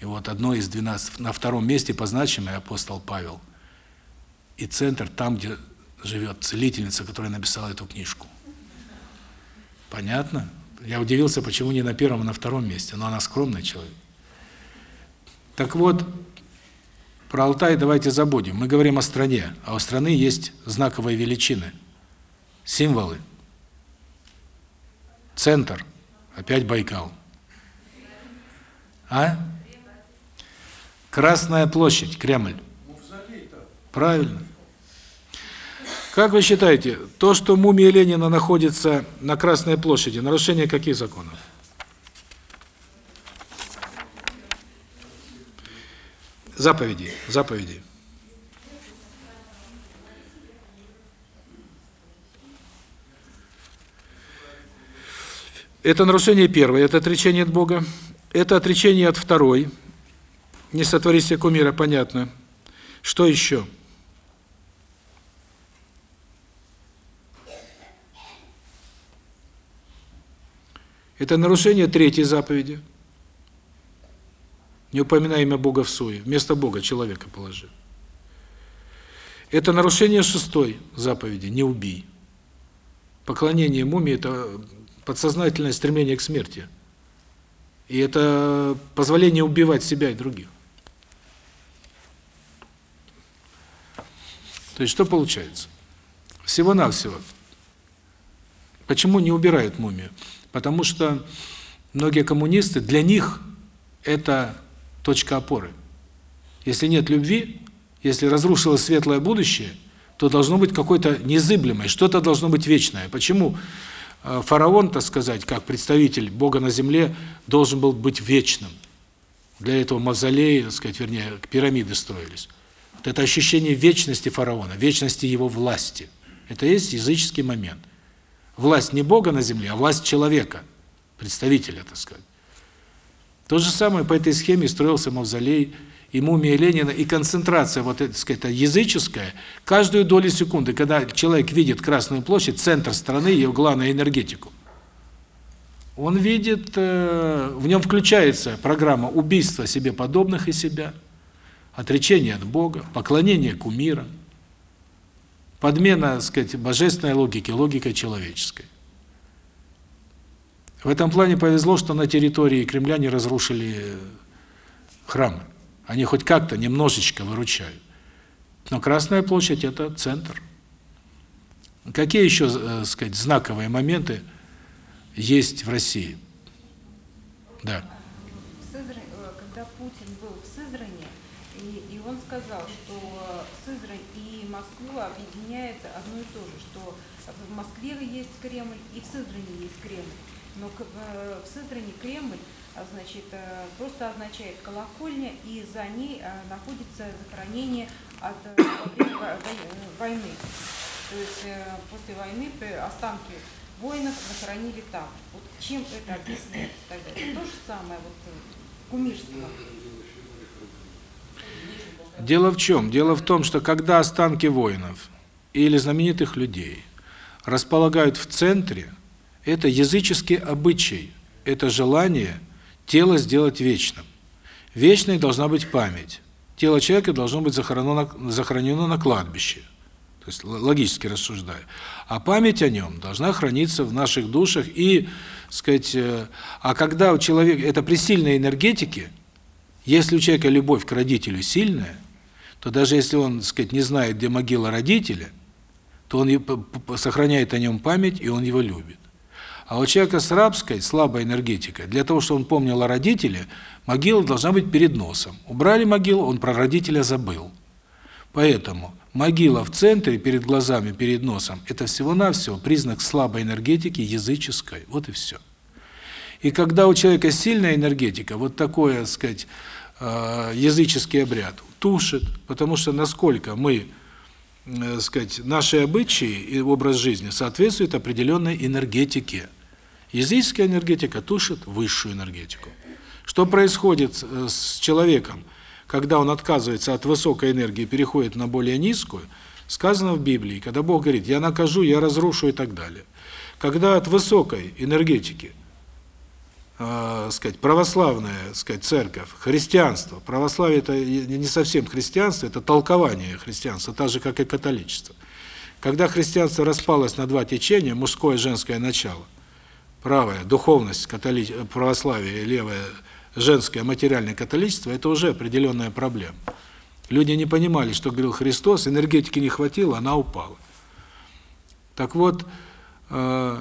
[SPEAKER 1] И вот одно из 12, на втором месте позначенный апостол Павел. И центр там, где живет целительница, которая написала эту книжку. Понятно? Я удивился, почему не на первом, а на втором месте, но она скромный человек. Так вот, про Алтай давайте забудем. Мы говорим о стране, а у страны есть знаковые величины, символы. Центр. Опять Байкал. А? Красная площадь, Кремль. Правильно. Как вы считаете, то, что мумия Ленина находится на Красной площади, нарушение каких законов? Заповеди, заповеди. Это нарушение первое, это отречение от Бога. Это отречение от второй. Не сотвори себе кумира, понятно. Что еще? Это нарушение третьей заповеди. Не упоминай имя Бога в суе. Вместо Бога человека положи. Это нарушение шестой заповеди. Не убий. Поклонение мумии – это подсознательное стремление к смерти. И это позволение убивать себя и других. То есть что получается? Всего-навсего. Почему не убирают мумию? Потому что многие коммунисты, для них это точка опоры. Если нет любви, если разрушилось светлое будущее, то должно быть какое-то незыблемое, что-то должно быть вечное. Почему э, фараон, так сказать, как представитель Бога на земле, должен был быть вечным? Для этого мавзолеи, так сказать, вернее, пирамиды строились. Вот это ощущение вечности фараона, вечности его власти. Это есть языческий момент. Власть не Бога на земле, а власть человека, представителя, так сказать. То же самое по этой схеме строился мавзолей и мумия Ленина, и концентрация, вот это, сказать, языческая, каждую долю секунды, когда человек видит Красную площадь, центр страны, ее главную энергетику, он видит, э, в нем включается программа убийства себе подобных и себя, отречение от Бога, поклонение кумирам, подмена, так сказать, божественной логики логикой человеческой. В этом плане повезло, что на территории Кремля не разрушили храмы. Они хоть как-то немножечко выручают. Но Красная площадь это центр. Какие еще, э, сказать, знаковые моменты есть в России? Да.
[SPEAKER 2] Э, когда Путин был в Сызрани, и, и он сказал, что Сызрань и Москву объединяет одно и то же, что в Москве есть Кремль и в Сызрани есть Кремль. Но э, в Сызрани Кремль а, значит, э, просто означает колокольня, и за ней находится захоронение от войны. То есть после войны останки воинов захоронили там. Вот чем это объясняется тогда? То же самое, вот кумирство.
[SPEAKER 1] Дело в чем? Дело в том, что когда останки воинов или знаменитых людей располагают в центре, это языческий обычай, это желание тело сделать вечным. Вечной должна быть память. Тело человека должно быть захоронено, захоронено на кладбище. То есть логически рассуждая. А память о нем должна храниться в наших душах и, сказать, э, а когда у человека это при сильной энергетике, если у человека любовь к родителю сильная, то даже если он, сказать, не знает, где могила родителя, то он сохраняет о нем память, и он его любит. А у человека с рабской, слабой энергетикой, для того, чтобы он помнил о родителе, могила должна быть перед носом. Убрали могилу, он про родителя забыл. Поэтому могила в центре, перед глазами, перед носом – это всего-навсего признак слабой энергетики, языческой. Вот и все. И когда у человека сильная энергетика, вот такое, так сказать, э, языческий обряд, тушит, потому что насколько мы, э, сказать, наши обычаи и образ жизни соответствуют определенной энергетике. Языческая энергетика тушит высшую энергетику. Что происходит э, с человеком, когда он отказывается от высокой энергии и переходит на более низкую? Сказано в Библии, когда Бог говорит: "Я накажу, я разрушу" и так далее. Когда от высокой энергетики э, сказать, православная, сказать, церковь, христианство. Православие это не совсем христианство, это толкование христианства, так же как и католичество. Когда христианство распалось на два течения, мужское и женское начало, правое духовность католи православие, левое женское материальное католичество это уже определенная проблема. Люди не понимали, что говорил Христос, энергетики не хватило, она упала. Так вот, э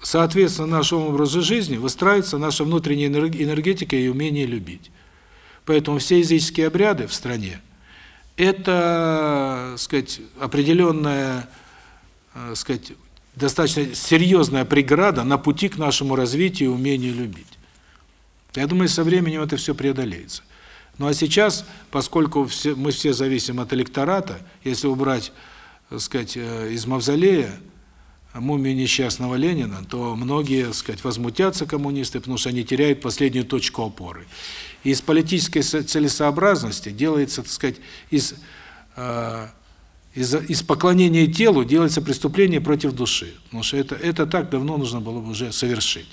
[SPEAKER 1] соответственно нашему образу жизни выстраивается наша внутренняя энергетика и умение любить. Поэтому все языческие обряды в стране это, сказать, определенная, э, сказать, достаточно серьезная преграда на пути к нашему развитию и умению любить. Я думаю, со временем это все преодолеется. Ну а сейчас, поскольку все, мы все зависим от электората, если убрать, так сказать, э, из мавзолея мумию несчастного Ленина, то многие, так сказать, возмутятся коммунисты, потому что они теряют последнюю точку опоры. И из политической целесообразности делается, так сказать, из э из из поклонения телу делается преступление против души. Потому что это это так давно нужно было бы уже совершить.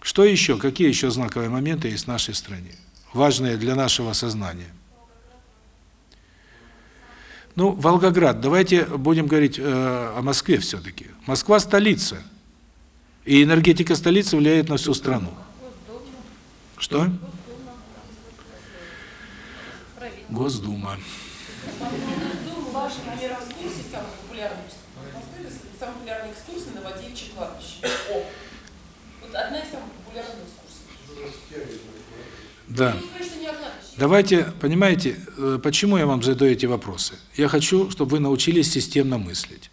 [SPEAKER 1] Что еще? Какие еще знаковые моменты есть в нашей стране? Важные для нашего сознания. Ну, Волгоград. Давайте будем говорить э, о Москве все-таки. Москва – столица. И энергетика столицы влияет на всю страну. Что? Госдума.
[SPEAKER 3] Ваших примерах экскурсий самых популярных в Москве, это самые популярные экскурсии на Водевичье кладбище. О, вот одна из самых популярных экскурсий.
[SPEAKER 1] Да.
[SPEAKER 3] Одна.
[SPEAKER 1] Давайте, понимаете, э, почему я вам задаю эти вопросы? Я хочу, чтобы вы научились системно мыслить.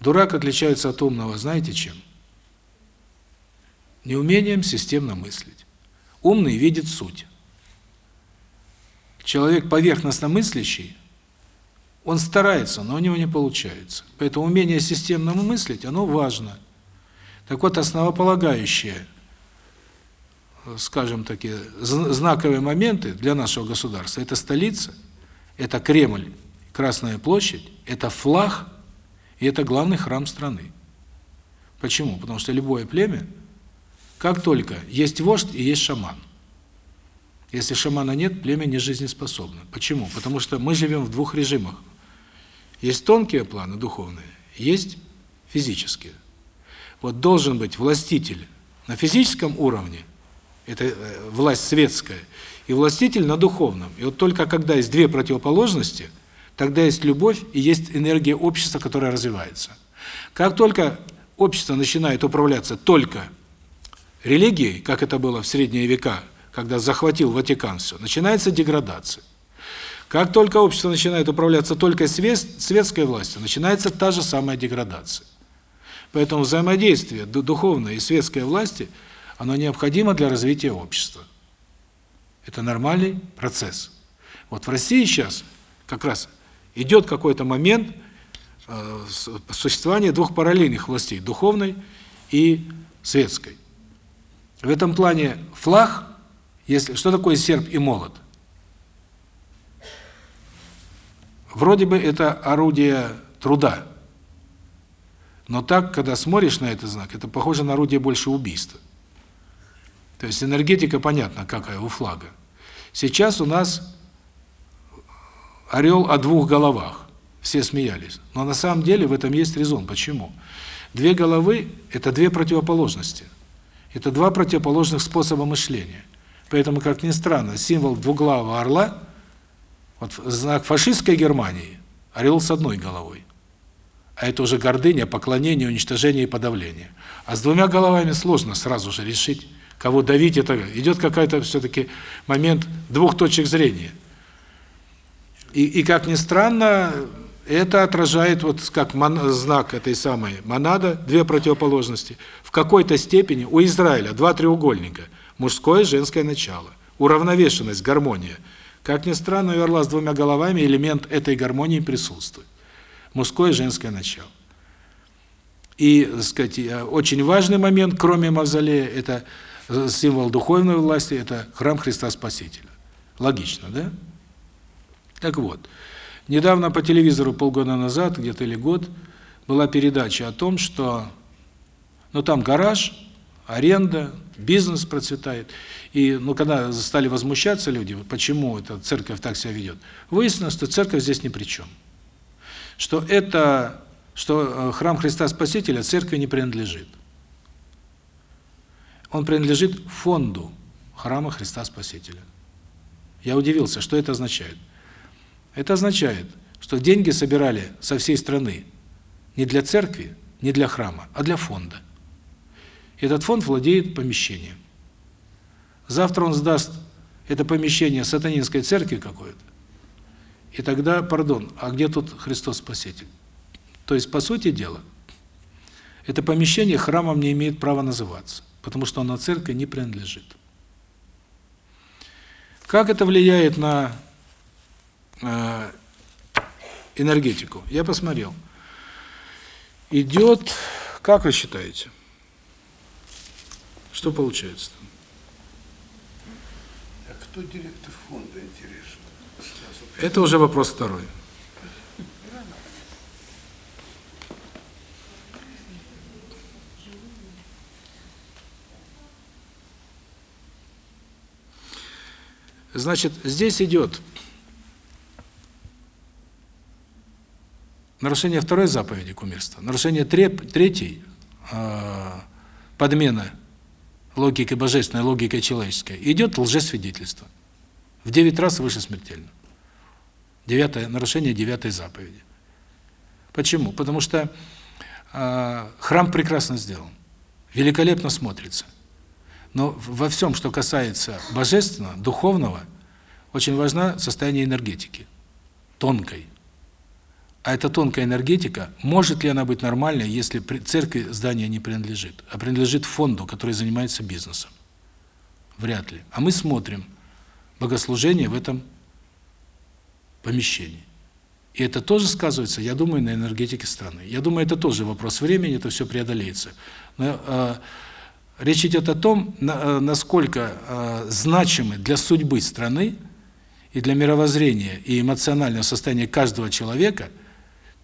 [SPEAKER 1] Дурак отличается от умного, знаете чем? Неумением системно мыслить. Умный видит суть. Человек поверхностно мыслящий, он старается, но у него не получается. Поэтому умение системно мыслить, оно важно. Так вот, основополагающее скажем такие, знаковые моменты для нашего государства. Это столица, это Кремль, Красная площадь, это флаг и это главный храм страны. Почему? Потому что любое племя, как только есть вождь и есть шаман. Если шамана нет, племя не жизнеспособно. Почему? Потому что мы живем в двух режимах. Есть тонкие планы духовные, есть физические. Вот должен быть властитель на физическом уровне – это э, власть светская, и властитель на духовном. И вот только когда есть две противоположности, тогда есть любовь и есть энергия общества, которая развивается. Как только общество начинает управляться только религией, как это было в средние века, когда захватил Ватикан все, начинается деградация. Как только общество начинает управляться только светской властью, начинается та же самая деградация. Поэтому взаимодействие духовной и светской власти – оно необходимо для развития общества. Это нормальный процесс. Вот в России сейчас как раз идет какой-то момент э, существования двух параллельных властей, духовной и светской. В этом плане флаг, если что такое серп и молот? Вроде бы это орудие труда. Но так, когда смотришь на этот знак, это похоже на орудие больше убийства. То есть энергетика понятна, какая у флага. Сейчас у нас орел о двух головах. Все смеялись. Но на самом деле в этом есть резон. Почему? Две головы – это две противоположности. Это два противоположных способа мышления. Поэтому, как ни странно, символ двуглавого орла, вот знак фашистской Германии – орел с одной головой. А это уже гордыня, поклонение, уничтожение и подавление. А с двумя головами сложно сразу же решить, кого давить, это идет какая-то все-таки момент двух точек зрения. И, и как ни странно, это отражает вот как мон, знак этой самой монада, две противоположности. В какой-то степени у Израиля два треугольника, мужское женское начало, уравновешенность, гармония. Как ни странно, у орла с двумя головами элемент этой гармонии присутствует. Мужское и женское начало. И, так сказать, очень важный момент, кроме мавзолея, это символ духовной власти – это храм Христа Спасителя. Логично, да? Так вот, недавно по телевизору полгода назад, где-то или год, была передача о том, что ну там гараж, аренда, бизнес процветает. И ну когда стали возмущаться люди, почему эта церковь так себя ведет, выяснилось, что церковь здесь ни при чем. Что это что э, храм Христа Спасителя церкви не принадлежит. Он принадлежит фонду храма Христа Спасителя. Я удивился, что это означает. Это означает, что деньги собирали со всей страны не для церкви, не для храма, а для фонда. Этот фонд владеет помещением. Завтра он сдаст это помещение сатанинской церкви какой-то. И тогда, пардон, а где тут Христос Спаситель? То есть, по сути дела, это помещение храмом не имеет права называться потому что она церкви не принадлежит. Как это влияет на э, энергетику? Я посмотрел. Идет, как вы считаете? Что получается?
[SPEAKER 4] А кто директор фонда, интересно?
[SPEAKER 1] Это уже вопрос второй. Значит, здесь идет нарушение второй заповеди кумирства, нарушение третьей, э, подмена логики божественной, логикой человеческой, идет лжесвидетельство. В девять раз выше смертельно. Девятое нарушение девятой заповеди. Почему? Потому что э, храм прекрасно сделан, великолепно смотрится. Но во всем, что касается божественного, духовного, очень важно состояние энергетики, тонкой. А эта тонкая энергетика, может ли она быть нормальной, если церкви здание не принадлежит, а принадлежит фонду, который занимается бизнесом? Вряд ли. А мы смотрим богослужение в этом помещении. И это тоже сказывается, я думаю, на энергетике страны. Я думаю, это тоже вопрос времени, это все преодолеется. Но э, речь идет о том, на, э, насколько э, значимы для судьбы страны и для мировоззрения и эмоционального состояния каждого человека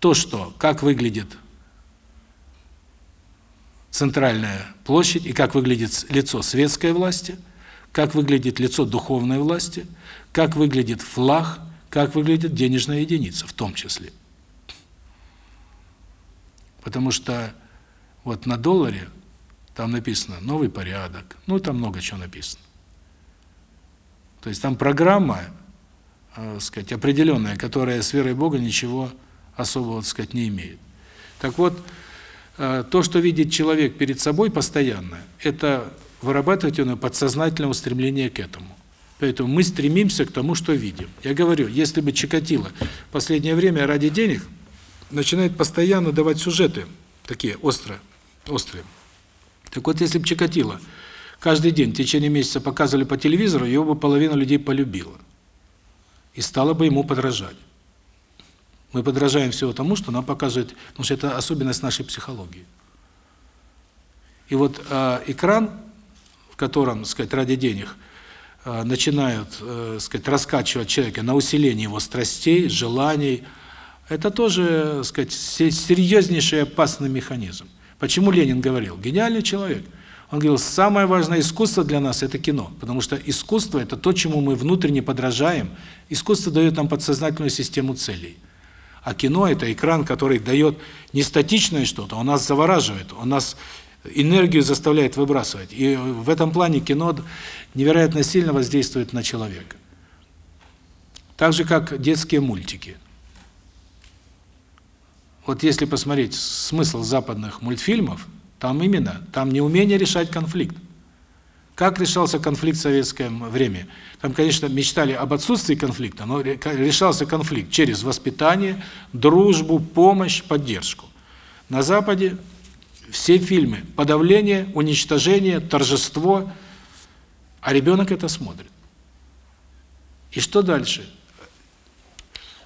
[SPEAKER 1] то, что как выглядит центральная площадь и как выглядит лицо светской власти, как выглядит лицо духовной власти, как выглядит флаг, как выглядит денежная единица в том числе. Потому что вот на долларе там написано новый порядок. Ну там много чего написано. То есть там программа, э, сказать, определенная, которая с верой Бога ничего особого, так сказать, не имеет. Так вот, э, то, что видит человек перед собой постоянно, это вырабатывать него подсознательное устремление к этому. Поэтому мы стремимся к тому, что видим. Я говорю, если бы Чикатило в последнее время ради денег начинает постоянно давать сюжеты такие острые, острые. Так вот, если бы Чикатило каждый день в течение месяца показывали по телевизору, его бы половина людей полюбила. И стала бы ему подражать. Мы подражаем всего тому, что нам показывает, потому что это особенность нашей психологии. И вот э, экран, в котором, сказать, ради денег э, начинают, э, сказать, раскачивать человека на усиление его страстей, желаний, это тоже, сказать, серьезнейший опасный механизм. Почему Ленин говорил? Гениальный человек. Он говорил, самое важное искусство для нас – это кино, потому что искусство – это то, чему мы внутренне подражаем. Искусство дает нам подсознательную систему целей. А кино – это экран, который дает не статичное что-то, он нас завораживает, он нас энергию заставляет выбрасывать. И в этом плане кино невероятно сильно воздействует на человека. Так же, как детские мультики. Вот если посмотреть смысл западных мультфильмов, там именно, там не умение решать конфликт. Как решался конфликт в советское время? Там, конечно, мечтали об отсутствии конфликта, но решался конфликт через воспитание, дружбу, помощь, поддержку. На Западе все фильмы подавление, уничтожение, торжество, а ребенок это смотрит. И что дальше?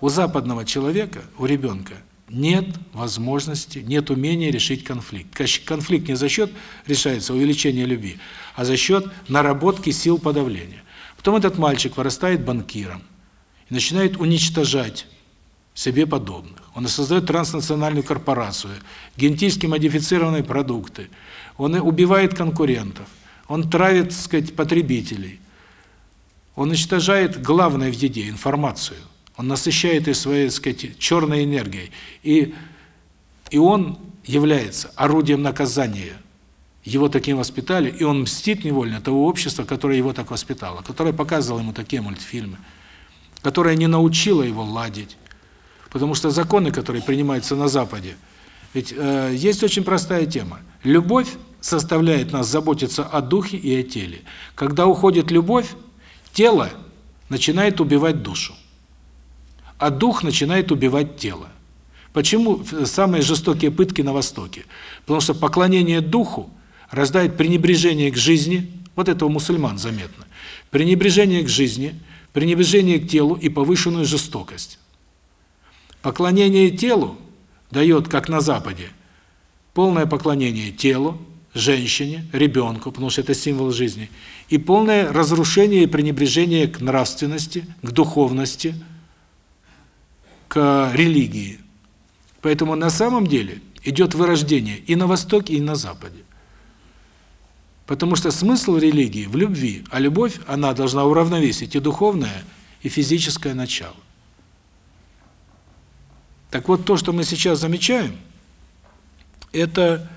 [SPEAKER 1] У западного человека, у ребенка нет возможности, нет умения решить конфликт. Конфликт не за счет решается увеличения любви, а за счет наработки сил подавления. Потом этот мальчик вырастает банкиром и начинает уничтожать себе подобных. Он создает транснациональную корпорацию, генетически модифицированные продукты. Он убивает конкурентов. Он травит, так сказать, потребителей. Он уничтожает главное в еде информацию. Он насыщает ее своей, так сказать, черной энергией. И и он является орудием наказания. Его таким воспитали, и он мстит невольно того общества, которое его так воспитало, которое показывало ему такие мультфильмы, которое не научило его ладить. Потому что законы, которые принимаются на Западе, ведь э, есть очень простая тема. Любовь составляет нас заботиться о духе и о теле. Когда уходит любовь, тело начинает убивать душу, а дух начинает убивать тело. Почему самые жестокие пытки на Востоке? Потому что поклонение духу рождает пренебрежение к жизни, вот это у мусульман заметно, пренебрежение к жизни, пренебрежение к телу и повышенную жестокость. Поклонение телу дает, как на Западе, полное поклонение телу, женщине, ребенку, потому что это символ жизни, и полное разрушение и пренебрежение к нравственности, к духовности, религии. Поэтому на самом деле идет вырождение и на Востоке, и на Западе. Потому что смысл религии в любви, а любовь, она должна уравновесить и духовное, и физическое начало. Так вот, то, что мы сейчас замечаем, это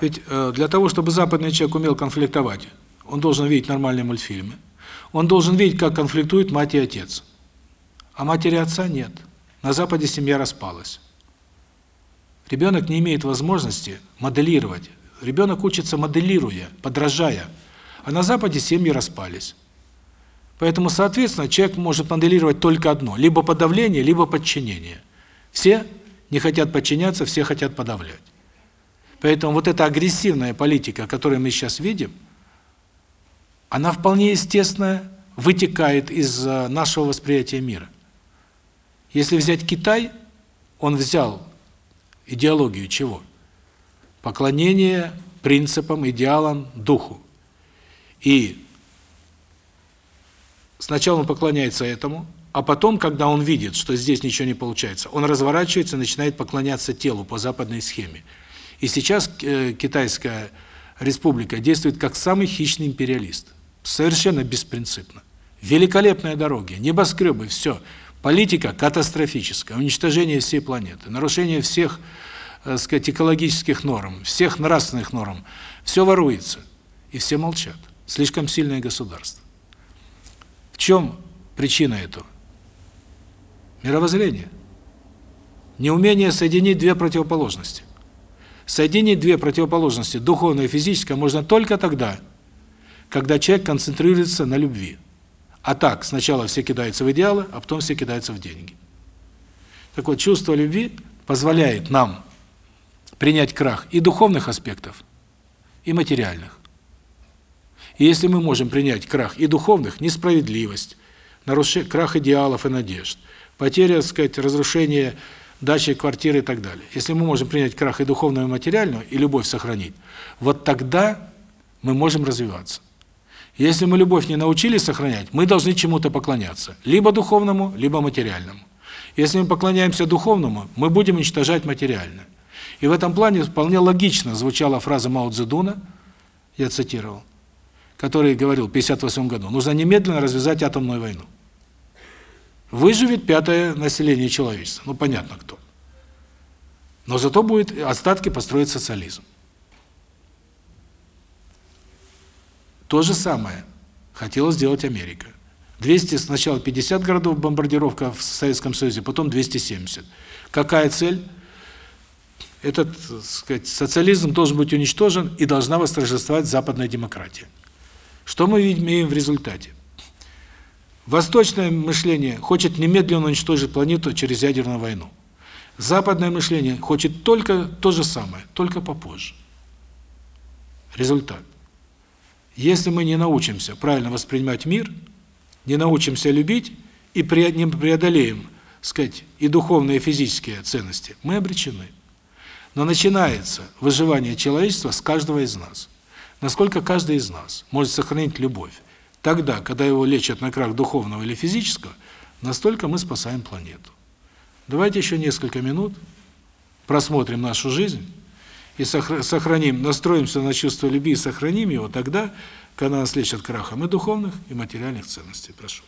[SPEAKER 1] ведь э, для того, чтобы западный человек умел конфликтовать, он должен видеть нормальные мультфильмы. Он должен видеть, как конфликтуют мать и отец. а матери и отца нет. На Западе семья распалась. Ребенок не имеет возможности моделировать. Ребенок учится моделируя, подражая. А на Западе семьи распались. Поэтому, соответственно, человек может моделировать только одно: либо подавление, либо подчинение. Все не хотят подчиняться, все хотят подавлять. Поэтому вот эта агрессивная политика, которую мы сейчас видим, она вполне естественно вытекает из э, нашего восприятия мира. Если взять Китай, он взял идеологию чего? Поклонение принципам, идеалам, духу. И сначала он поклоняется этому, а потом, когда он видит, что здесь ничего не получается, он разворачивается и начинает поклоняться телу по западной схеме. И сейчас э, Китайская республика действует как самый хищный империалист. Совершенно беспринципно. Великолепные дороги, небоскребы, все. Политика катастрофическая, уничтожение всей планеты, нарушение всех, так сказать, экологических норм, всех нравственных норм. Все воруется, и все молчат. Слишком сильное государство. В чем причина этого? Мировоззрение. Неумение соединить две противоположности. Соединить две противоположности, духовное и физическое, можно только тогда, когда человек концентрируется на любви. А так, сначала все кидаются в идеалы, а потом все кидаются в деньги. Так вот, чувство любви позволяет нам принять крах и духовных аспектов, и материальных. И если мы можем принять крах и духовных, несправедливость, нарушение, крах идеалов и надежд, потеря, так сказать, разрушение дачи, квартиры и так далее. Если мы можем принять крах и духовного, и материального, и любовь сохранить, вот тогда мы можем развиваться. Если мы любовь не научились сохранять, мы должны чему-то поклоняться, либо духовному, либо материальному. Если мы поклоняемся духовному, мы будем уничтожать материальное. И в этом плане вполне логично звучала фраза Мао Цзэдуна, я цитировал, который говорил в 58 году, нужно немедленно развязать атомную войну. Выживет пятое население человечества. Ну, понятно кто. Но зато будет остатки построить социализм. То же самое хотела сделать Америка. 200 сначала 50 городов бомбардировка в Советском Союзе, потом 270. Какая цель? Этот, сказать, социализм должен быть уничтожен и должна восторжествовать западная демократия. Что мы имеем в результате? Восточное мышление хочет немедленно уничтожить планету через ядерную войну. Западное мышление хочет только то же самое, только попозже. Результат. Если мы не научимся правильно воспринимать мир, не научимся любить и не преодолеем, сказать, и духовные, и физические ценности, мы обречены. Но начинается выживание человечества с каждого из нас. Насколько каждый из нас может сохранить любовь. Тогда, когда его лечат на крах духовного или физического, настолько мы спасаем планету. Давайте еще несколько минут просмотрим нашу жизнь и сохраним, настроимся на чувство любви и сохраним его тогда, когда нас лечат крахом и духовных, и материальных ценностей. Прошу.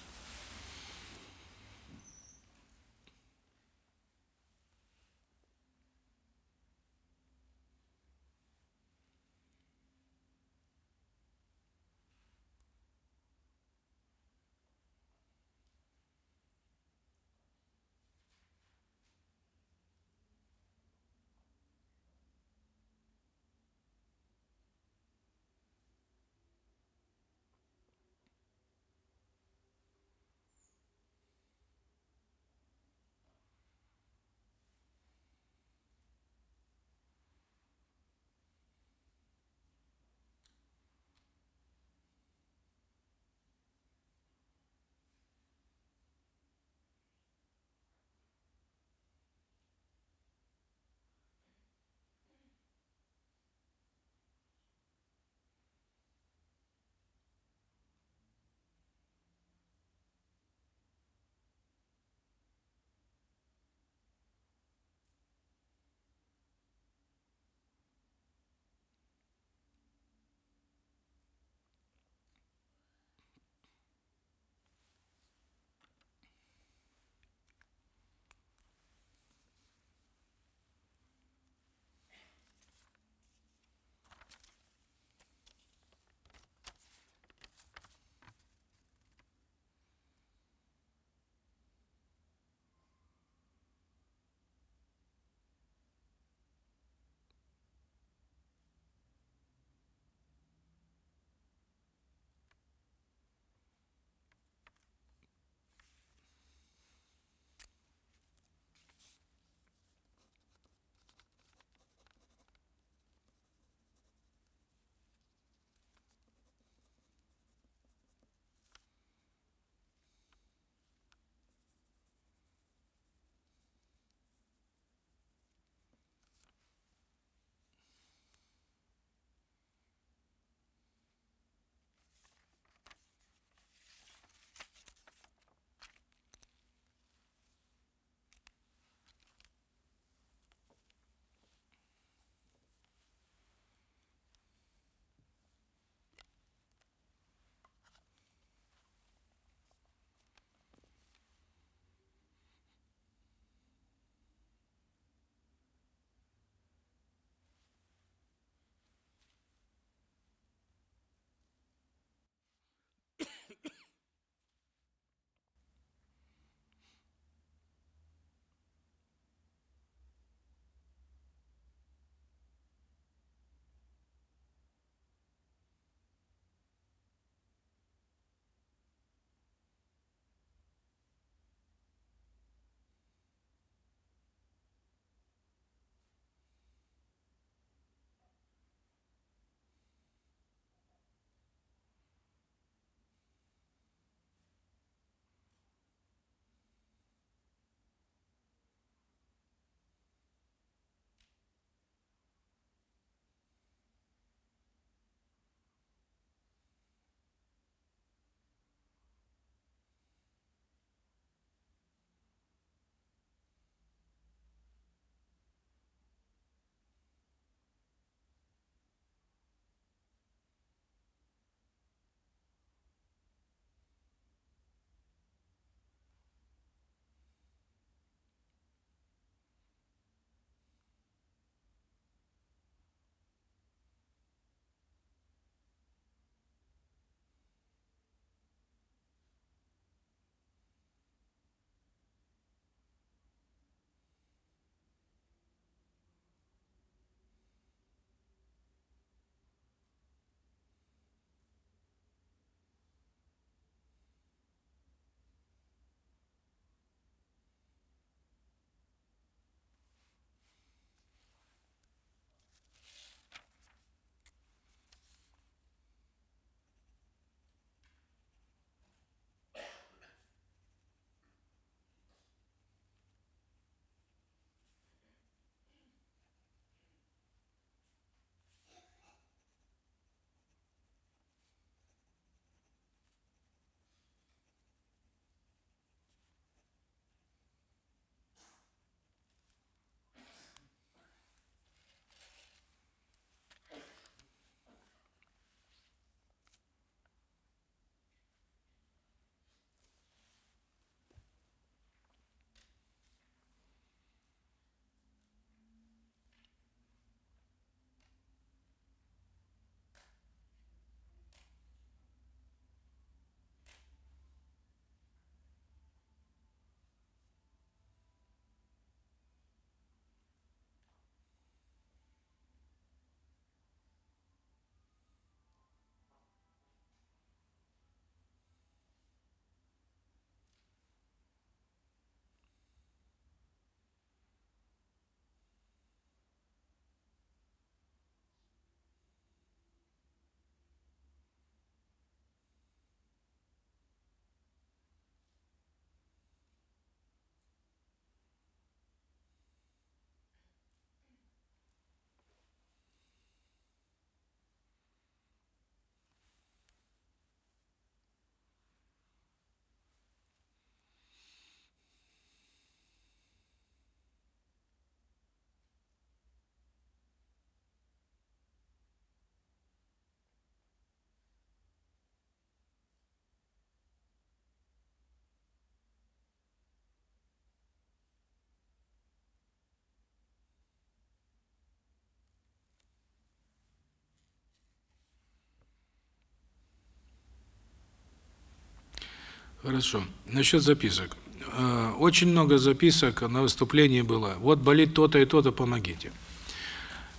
[SPEAKER 1] Хорошо. Насчет записок. Э, Очень много записок на выступлении было. Вот болит то-то и то-то, помогите.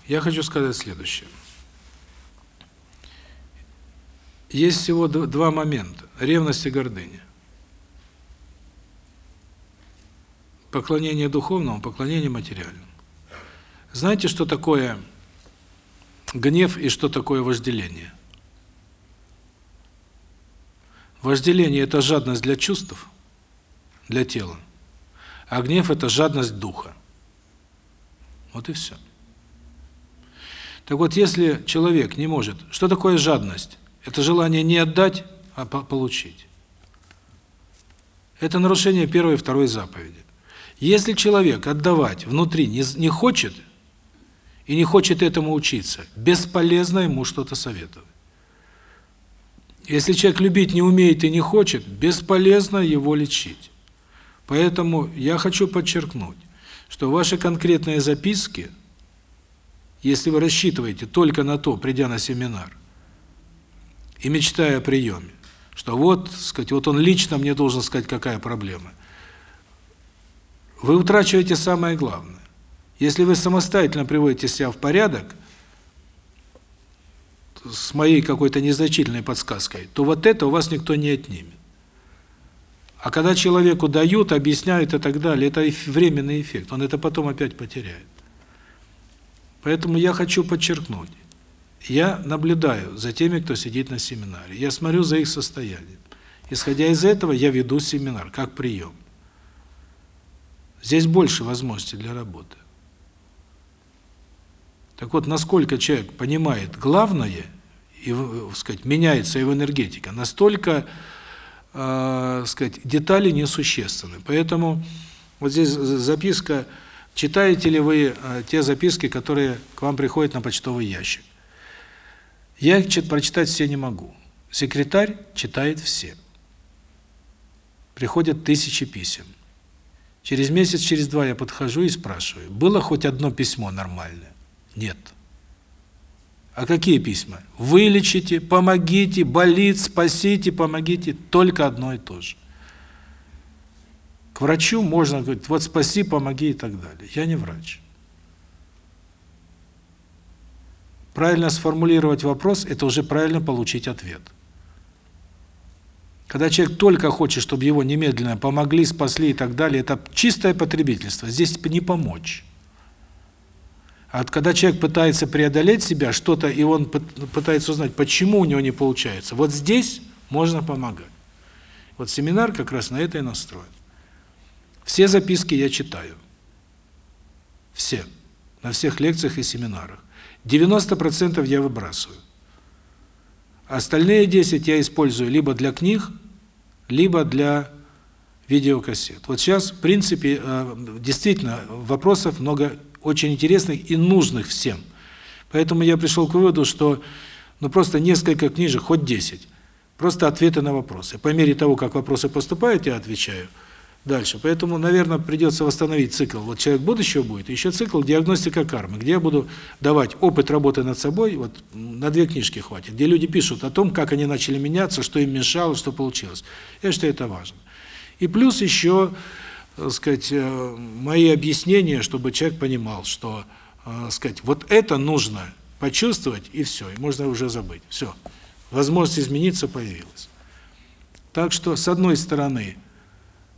[SPEAKER 1] Я хочу сказать следующее. Есть всего два момента. Ревность и гордыня. Поклонение духовному, поклонение материальному. Знаете, что такое гнев и что такое вожделение? Вожделение – это жадность для чувств, для тела, а гнев – это жадность духа. Вот и все. Так вот, если человек не может... Что такое жадность? Это желание не отдать, а по- получить. Это нарушение первой и второй заповеди. Если человек отдавать внутри не, не хочет, и не хочет этому учиться, бесполезно ему что-то советовать. Если человек любить не умеет и не хочет, бесполезно его лечить. Поэтому я хочу подчеркнуть, что ваши конкретные записки, если вы рассчитываете только на то, придя на семинар, и мечтая о приеме, что вот, сказать, вот он лично мне должен сказать, какая проблема, вы утрачиваете самое главное. Если вы самостоятельно приводите себя в порядок, с моей какой-то незначительной подсказкой, то вот это у вас никто не отнимет. А когда человеку дают, объясняют и так далее, это временный эффект, он это потом опять потеряет. Поэтому я хочу подчеркнуть, я наблюдаю за теми, кто сидит на семинаре, я смотрю за их состоянием. Исходя из этого, я веду семинар, как прием. Здесь больше возможностей для работы. Так вот, насколько человек понимает главное, э, сказать, меняется его энергетика, настолько, э, сказать, детали несущественны. Поэтому вот здесь записка, читаете ли вы э, те записки, которые к вам приходят на почтовый ящик. Я их чит- прочитать все не могу. Секретарь читает все. Приходят тысячи писем. Через месяц, через два я подхожу и спрашиваю, было хоть одно письмо нормальное? Нет. А какие письма? Вылечите, помогите, болит, спасите, помогите. Только одно и то же. К врачу можно говорить, вот спаси, помоги и так далее. Я не врач. Правильно сформулировать вопрос – это уже правильно получить ответ. Когда человек только хочет, чтобы его немедленно помогли, спасли и так далее, это чистое потребительство. Здесь не помочь. А когда человек пытается преодолеть себя, что-то, и он пыт- пытается узнать, почему у него не получается, вот здесь можно помогать. Вот семинар как раз на это и настроен. Все записки я читаю. Все. На всех лекциях и семинарах. 90% я выбрасываю. Остальные 10 я использую либо для книг, либо для видеокассет. Вот сейчас, в принципе, э, действительно, вопросов много очень интересных и нужных всем. Поэтому я пришел к выводу, что ну просто несколько книжек, хоть 10, просто ответы на вопросы. По мере того, как вопросы поступают, я отвечаю дальше. Поэтому, наверное, придется восстановить цикл. Вот человек будущего будет, еще цикл диагностика кармы, где я буду давать опыт работы над собой, вот на две книжки хватит, где люди пишут о том, как они начали меняться, что им мешало, что получилось. Я считаю, это важно. И плюс еще, так сказать, э, мои объяснения, чтобы человек понимал, что, э, так сказать, вот это нужно почувствовать, и все, и можно уже забыть. Все. Возможность измениться появилась. Так что, с одной стороны,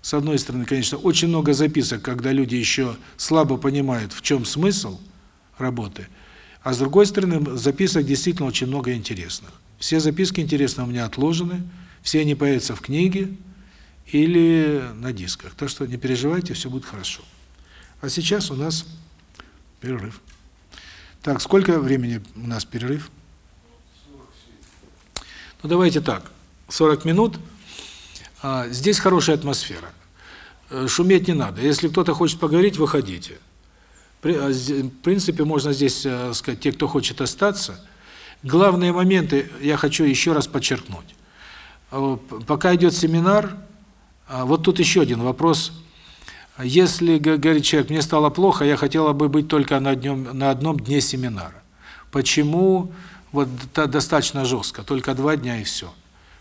[SPEAKER 1] с одной стороны, конечно, очень много записок, когда люди еще слабо понимают, в чем смысл работы, а с другой стороны, записок действительно очень много интересных. Все записки интересные у меня отложены, все они появятся в книге или на дисках. Так что не переживайте, все будет хорошо. А сейчас у нас перерыв. Так, сколько времени у нас перерыв? Ну, давайте так, 40 минут. А, Здесь хорошая атмосфера. Э, Шуметь не надо. Если кто-то хочет поговорить, выходите. А, В принципе, можно здесь, э, сказать, те, кто хочет остаться. Главные моменты я хочу еще раз подчеркнуть. П- Пока идет семинар, вот тут еще один вопрос. Если, говорит человек, мне стало плохо, я хотела бы быть только на, днем, на одном дне семинара. Почему вот та- достаточно жестко, только два дня и все?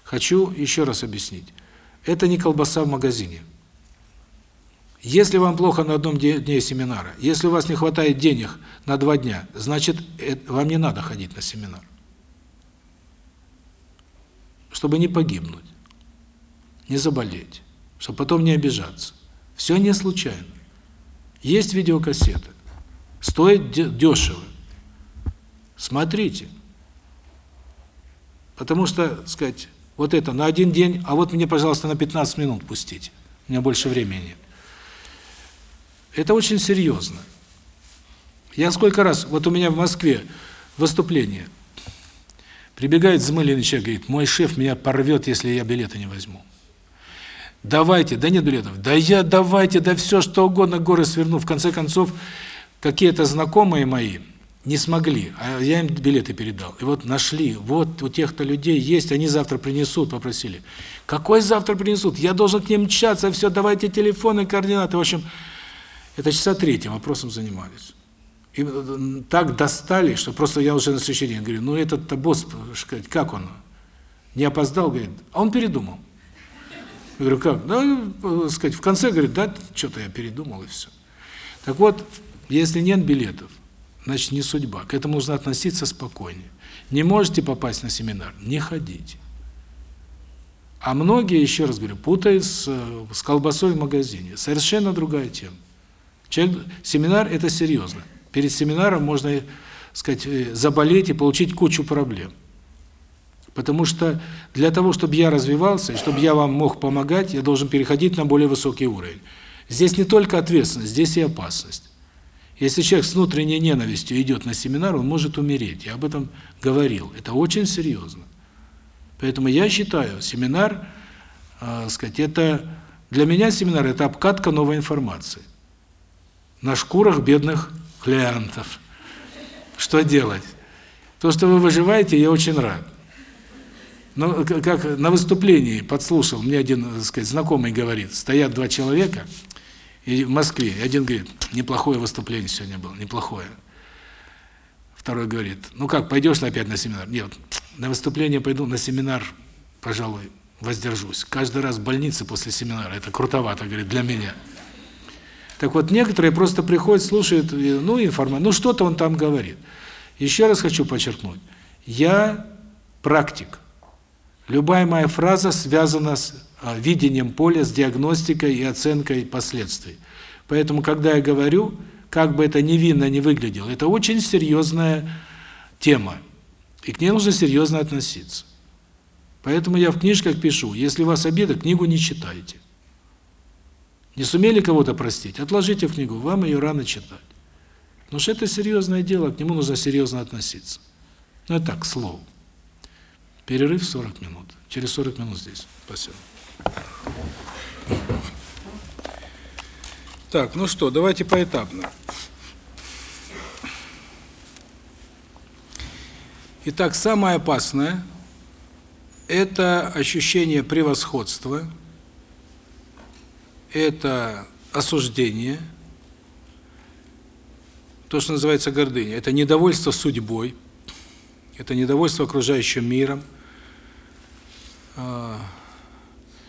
[SPEAKER 1] Хочу еще раз объяснить. это не колбаса в магазине. Если вам плохо на одном дне семинара, если у вас не хватает денег на два дня, значит, э, вам не надо ходить на семинар. Чтобы не погибнуть, не заболеть, чтобы потом не обижаться. Все не случайно. Есть видеокассеты. Стоит де- дешево. Смотрите. Потому что, сказать, вот это на один день, а вот мне, пожалуйста, на 15 минут пустите. У меня больше времени нет. Это очень серьезно. Я сколько раз, вот у меня в Москве выступление, прибегает взмыленный человек, говорит, мой шеф меня порвет, если я билеты не возьму. Давайте, да нет билетов, да я давайте, да все что угодно, горы сверну. В конце концов, какие-то знакомые мои не смогли, а я им билеты передал. И вот нашли, вот у тех-то людей есть, они завтра принесут, попросили. Какой завтра принесут? Я должен к ним мчаться, все, давайте телефоны, координаты. В общем, это часа третьим вопросом занимались. И э, так достали, что просто я уже на следующий день говорю, ну этот-то босс, как он? Не опоздал, говорит, а он передумал. Я говорю, как? Да, э, сказать, в конце говорит, да, что-то я передумал и все. Так вот, если нет билетов, значит не судьба. К этому нужно относиться спокойнее. Не можете попасть на семинар, не ходите. А многие, еще раз говорю, путают с, э, с колбасой в магазине. Совершенно другая тема. Человек, семинар – это серьезно. Перед семинаром можно, э, сказать, э, заболеть и получить кучу проблем. Потому что для того, чтобы я развивался, чтобы я вам мог помогать, я должен переходить на более высокий уровень. Здесь не только ответственность, здесь и опасность. Если человек с внутренней ненавистью идет на семинар, он может умереть. Я об этом говорил. Это очень серьезно. Поэтому я считаю, семинар, э, сказать, это для меня семинар это обкатка новой информации. На шкурах бедных клиентов. Что делать? То, что вы выживаете, я очень рад. Но как на выступлении подслушал, мне один, так сказать, знакомый говорит, стоят два человека и в Москве, и один говорит, неплохое выступление сегодня было, неплохое. Второй говорит, ну как, пойдешь опять на семинар? Нет, на выступление пойду, на семинар, пожалуй, воздержусь. Каждый раз в больнице после семинара, это крутовато, говорит, для меня. Так вот, некоторые просто приходят, слушают, ну, информацию, ну, что-то он там говорит. Еще раз хочу подчеркнуть, я практик. Любая моя фраза связана с а, видением поля, с диагностикой и оценкой последствий. Поэтому, когда я говорю, как бы это невинно не выглядело, это очень серьезная тема, и к ней нужно серьезно относиться. Поэтому я в книжках пишу, если у вас обида, книгу не читайте. Не сумели кого-то простить, отложите в книгу, вам ее рано читать. Потому что это серьезное дело, к нему нужно серьезно относиться. Ну, это так, к. Перерыв 40 минут. Через 40 минут здесь. Спасибо. Так, ну что, давайте поэтапно. Итак, самое опасное – это ощущение превосходства, это осуждение, то, что называется гордыня, это недовольство судьбой, это недовольство окружающим миром,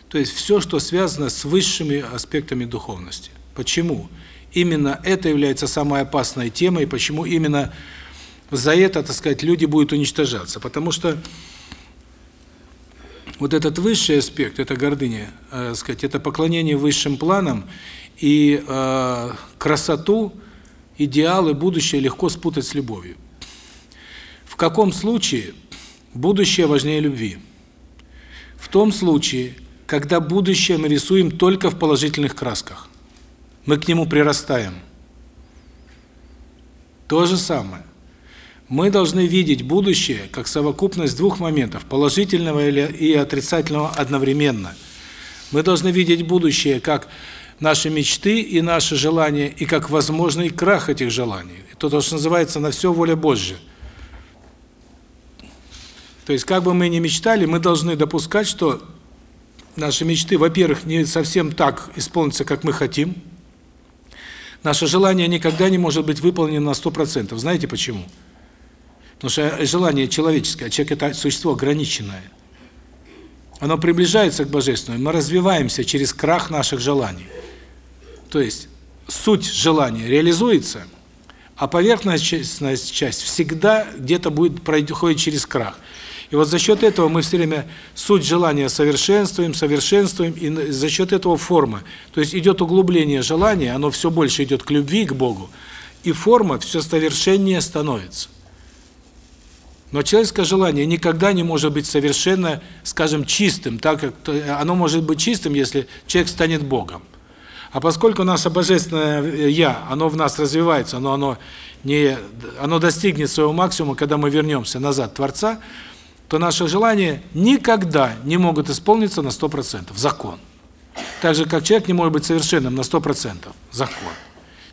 [SPEAKER 1] то есть все, что связано с высшими аспектами духовности. Почему? Именно это является самой опасной темой, почему именно за это, так сказать, люди будут уничтожаться. Потому что вот этот высший аспект, это гордыня, э, сказать, это поклонение высшим планам, и э, красоту, идеалы, будущее легко спутать с любовью. В каком случае будущее важнее любви? В том случае, когда будущее мы рисуем только в положительных красках. Мы к нему прирастаем. То же самое. Мы должны видеть будущее как совокупность двух моментов, положительного и отрицательного одновременно. Мы должны видеть будущее как наши мечты и наши желания, и как возможный крах этих желаний. Это то, что называется «на все воля Божья». То есть, как бы мы ни мечтали, мы должны допускать, что наши мечты, во-первых, не совсем так исполнятся, как мы хотим. Наше желание никогда не может быть выполнено на 100%. Знаете почему? Потому что желание человеческое, а человек – это существо ограниченное. оно приближается к божественному, мы развиваемся через крах наших желаний. То есть суть желания реализуется, а поверхностная часть всегда где-то будет проходить через крах. И вот за счет этого мы все время суть желания совершенствуем, совершенствуем, и за счет этого форма. То есть идет углубление желания, оно все больше идет к любви, к Богу, и форма все совершеннее становится. Но человеческое желание никогда не может быть совершенно, скажем, чистым, так как оно может быть чистым, если человек станет Богом. А поскольку наше божественное я, оно в нас развивается, но оно не оно достигнет своего максимума, когда мы вернемся назад Творца, то наши желания никогда не могут исполниться на 100%. Закон. Так же, как человек не может быть совершенным на 100%. Закон.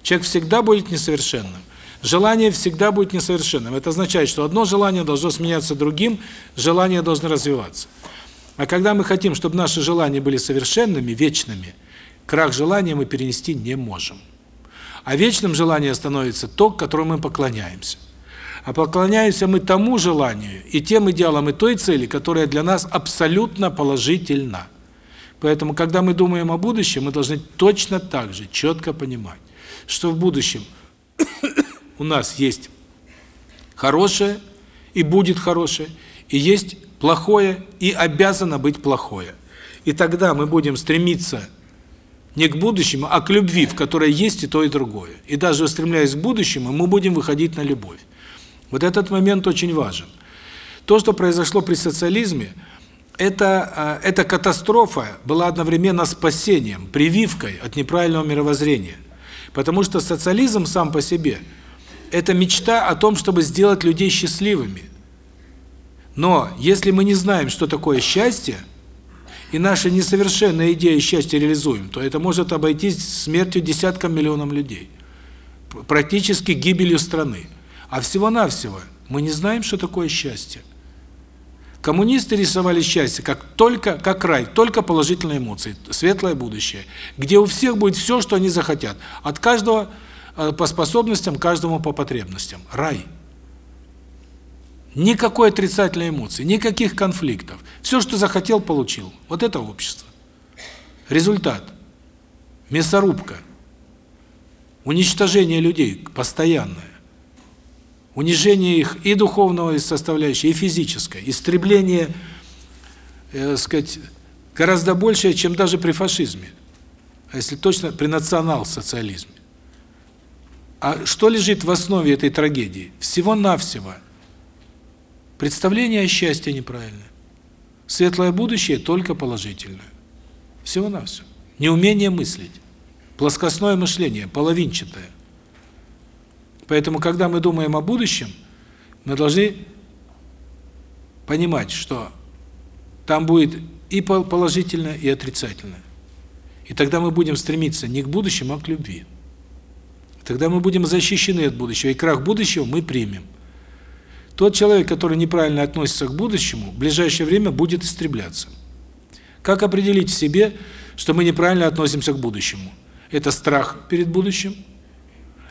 [SPEAKER 1] Человек всегда будет несовершенным. Желание всегда будет несовершенным. Это означает, что одно желание должно сменяться другим, желания должны развиваться. А когда мы хотим, чтобы наши желания были совершенными, вечными, крах желания мы перенести не можем. А вечным желание становится то, которому мы поклоняемся. А поклоняемся мы тому желанию и тем идеалам и той цели, которая для нас абсолютно положительна. Поэтому, когда мы думаем о будущем, мы должны точно так же четко понимать, что в будущем <coughs> у нас есть хорошее и будет хорошее, и есть плохое и обязано быть плохое. И тогда мы будем стремиться не к будущему, а к любви, в которой есть и то, и другое. И даже устремляясь к будущему, мы будем выходить на любовь. Вот этот момент очень важен. То, что произошло при социализме, это эта катастрофа была одновременно спасением, прививкой от неправильного мировоззрения. Потому что социализм сам по себе это мечта о том, чтобы сделать людей счастливыми. Но если мы не знаем, что такое счастье, и наша несовершенная идея счастья реализуем, то это может обойтись смертью десяткам миллионам людей. Практически гибелью страны. А всего-навсего мы не знаем, что такое счастье. Коммунисты рисовали счастье как только как рай, только положительные эмоции, светлое будущее, где у всех будет все, что они захотят, от каждого по способностям, каждому по потребностям. Рай. Никакой отрицательной эмоции, никаких конфликтов. Все, что захотел, получил. Вот это общество. Результат. Мясорубка. Уничтожение людей постоянное унижение их и духовного составляющей, и физической, истребление, э, сказать, гораздо большее, чем даже при фашизме. А если точно, при национал-социализме. А что лежит в основе этой трагедии? Всего-навсего представление о счастье неправильное. Светлое будущее только положительное. Всего-навсего. Неумение мыслить. Плоскостное мышление, половинчатое. Поэтому, когда мы думаем о будущем, мы должны понимать, что там будет и положительное, и отрицательное. И тогда мы будем стремиться не к будущему, а к любви. Тогда мы будем защищены от будущего, и крах будущего мы примем. Тот человек, который неправильно относится к будущему, в ближайшее время будет истребляться. Как определить в себе, что мы неправильно относимся к будущему? Это страх перед будущим,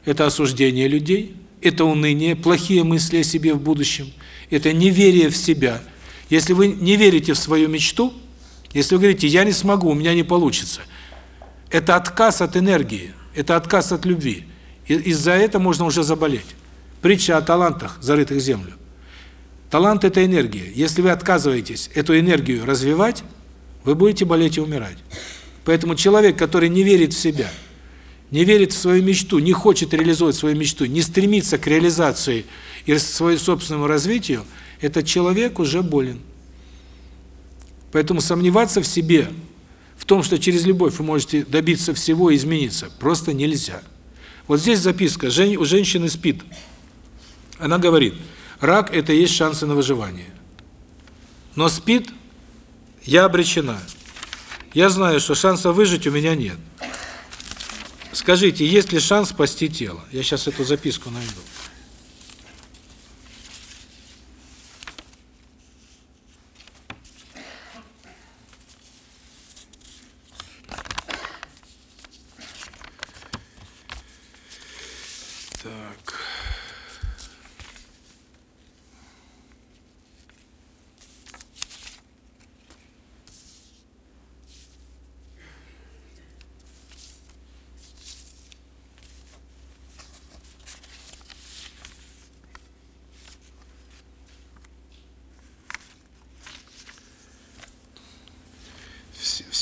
[SPEAKER 1] это осуждение людей, это уныние, плохие мысли о себе в будущем, это неверие в себя. Если вы не верите в свою мечту, если вы говорите «я не смогу, у меня не получится», это отказ от энергии, это отказ от любви. Из-за этого можно уже заболеть. Притча о талантах, зарытых в землю. Талант – это энергия. Если вы отказываетесь эту энергию развивать, вы будете болеть и умирать. Поэтому человек, который не верит в себя – не верит в свою мечту, не хочет реализовать свою мечту, не стремится к реализации и своему собственному развитию, этот человек уже болен. Поэтому сомневаться в себе, в том, что через любовь вы можете добиться всего и измениться, просто нельзя. Вот здесь записка, у женщины спит. Она говорит, рак – это есть шансы на выживание. Но спит, я обречена. Я знаю, что шанса выжить у меня нет. Скажите, есть ли шанс спасти тело? Я сейчас эту записку найду. Так.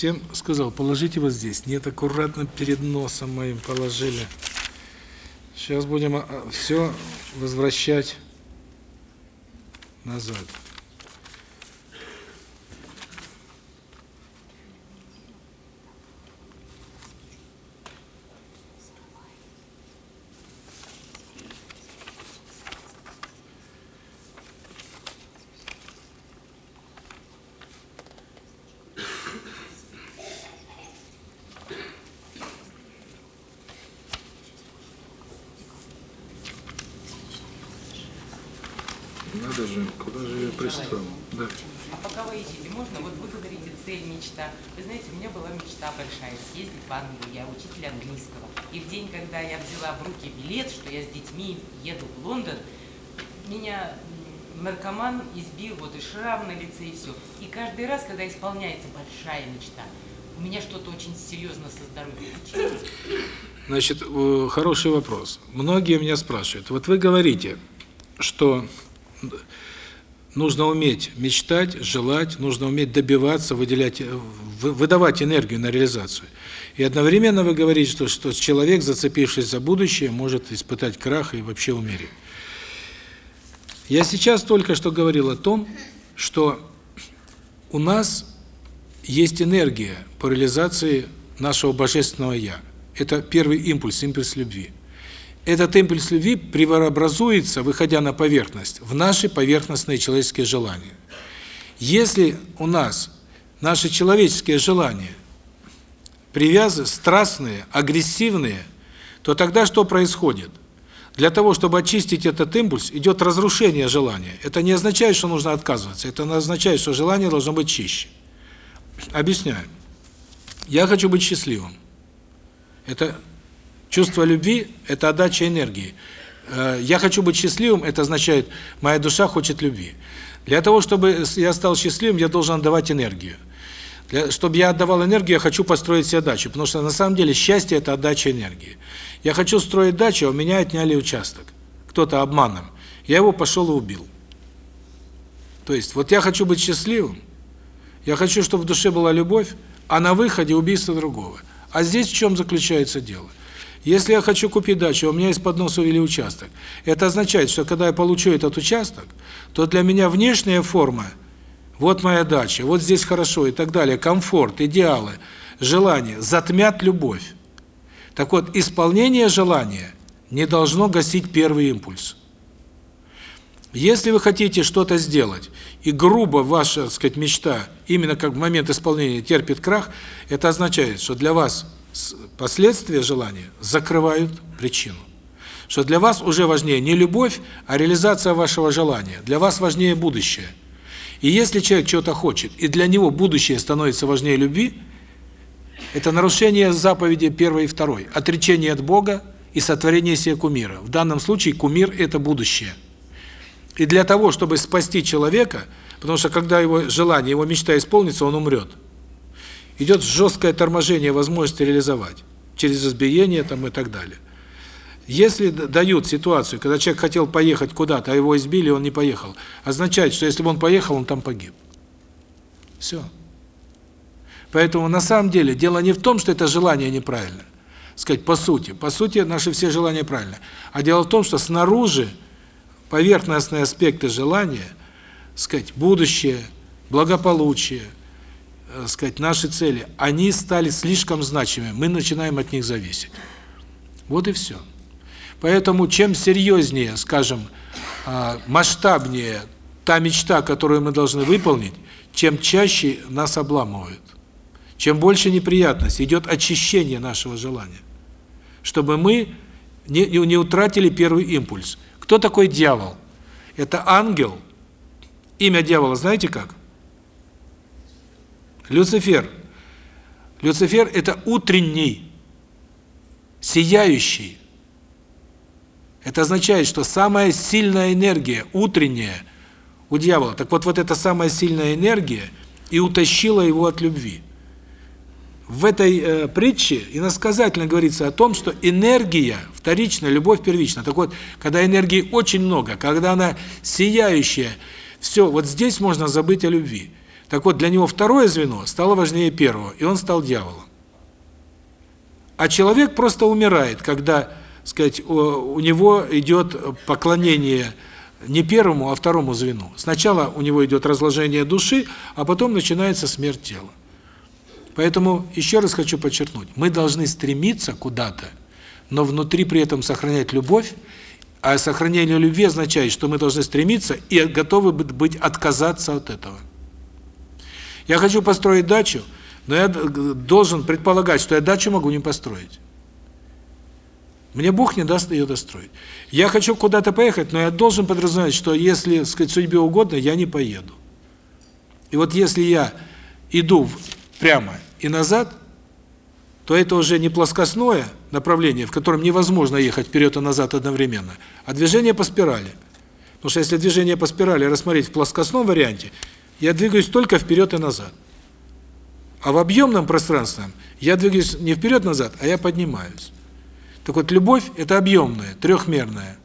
[SPEAKER 1] Всем сказал, положите вот здесь. Нет, аккуратно перед носом моим положили. Сейчас будем все возвращать назад. Надо же, куда же я пристал? Да.
[SPEAKER 5] А пока вы ищете, можно? Вот вы говорите цель, мечта. Вы знаете, у меня была мечта большая съездить в Англию. Я учитель английского. И в день, когда я взяла в руки билет, что я с детьми еду в Лондон, меня м, наркоман избил, вот и шрам на лице, и все. И каждый раз, когда исполняется большая мечта, у меня что-то очень серьезно со здоровьем.
[SPEAKER 1] Значит, э, хороший вопрос. Многие меня спрашивают, вот вы говорите, что нужно уметь мечтать, желать, нужно уметь добиваться, выделять, э, вы- выдавать энергию на реализацию. И одновременно вы говорите, что, что человек, зацепившись за будущее, может испытать крах и вообще умереть. Я сейчас только что говорил о том, что у нас есть энергия по реализации нашего божественного «Я». Это первый импульс, импульс любви. Этот импульс любви преобразуется, выходя на поверхность, в наши поверхностные человеческие желания. Если у нас наши человеческие желания привязы страстные, агрессивные, то тогда что происходит? Для того, чтобы очистить этот импульс, идет разрушение желания. Это не означает, что нужно отказываться, это означает, что желание должно быть чище. Объясняю. Я хочу быть счастливым. Это чувство любви это отдача энергии. Э, Я хочу быть счастливым это означает моя душа хочет любви. Для того, чтобы я стал счастливым, я должен отдавать энергию. Для чтобы я отдавал энергию, я хочу построить себе дачу, потому что на самом деле счастье это отдача энергии. Я хочу строить дачу, а у меня отняли участок. Кто-то обманом. Я его пошел и убил. То есть вот я хочу быть счастливым, я хочу, чтобы в душе была любовь, а на выходе убийство другого. А здесь в чем заключается дело? Если я хочу купить дачу, а у меня из-под носа увели участок, это означает, что когда я получу этот участок, то для меня внешняя форма, вот моя дача, вот здесь хорошо и так далее, комфорт, идеалы, желания, затмят любовь. Так вот, исполнение желания не должно гасить первый импульс. Если вы хотите что-то сделать, и грубо ваша, так сказать, мечта, именно как в момент исполнения терпит крах, это означает, что для вас последствия желания закрывают причину. Что для вас уже важнее не любовь, а реализация вашего желания. Для вас важнее будущее. И если человек чего-то хочет, и для него будущее становится важнее любви, это нарушение заповеди первой и второй, отречение от Бога и сотворение себе кумира. В данном случае кумир – это будущее. И для того, чтобы спасти человека, потому что когда его желание, его мечта исполнится, он умрет. Идет жесткое торможение возможности реализовать через избиение там и так далее. Если дают ситуацию, когда человек хотел поехать куда-то, а его избили, он не поехал, означает, что если бы он поехал, он там погиб. Все. Поэтому на самом деле дело не в том, что это желание неправильно. Сказать по сути, по сути наши все желания правильны. А дело в том, что снаружи поверхностные аспекты желания, сказать, будущее, благополучие, э, сказать, наши цели, они стали слишком значимыми, мы начинаем от них зависеть. Вот и все. Поэтому чем серьезнее, скажем, а, масштабнее та мечта, которую мы должны выполнить, чем чаще нас обламывают. Чем больше неприятностей, идет очищение нашего желания. Чтобы мы не, не утратили первый импульс. Кто такой дьявол? Это ангел. Имя дьявола знаете как? Люцифер. Люцифер – это утренний, сияющий. Это означает, что самая сильная энергия, утренняя, у дьявола. Так вот, вот эта самая сильная энергия и утащила его от любви. В этой э, притче иносказательно говорится о том, что энергия вторична, любовь первична. Так вот, когда энергии очень много, когда она сияющая, все, вот здесь можно забыть о любви. Так вот, для него второе звено стало важнее первого, и он стал дьяволом. А человек просто умирает, когда, сказать, у, него идет поклонение не первому, а второму звену. Сначала у него идет разложение души, а потом начинается смерть тела. Поэтому еще раз хочу подчеркнуть, мы должны стремиться куда-то, но внутри при этом сохранять любовь, а сохранение любви означает, что мы должны стремиться и готовы быть отказаться от этого. Я хочу построить дачу, но я должен предполагать, что я дачу могу не построить. Мне Бог не даст ее достроить. Я хочу куда-то поехать, но я должен подразумевать, что если, сказать, судьбе угодно, я не поеду. И вот если я иду прямо и назад, то это уже не плоскостное направление, в котором невозможно ехать вперед и назад одновременно, а движение по спирали. Потому что если движение по спирали рассмотреть в плоскостном варианте, я двигаюсь только вперед и назад. А в объемном пространстве я двигаюсь не вперед-назад, а я поднимаюсь. Так вот, любовь – это объемная, трехмерная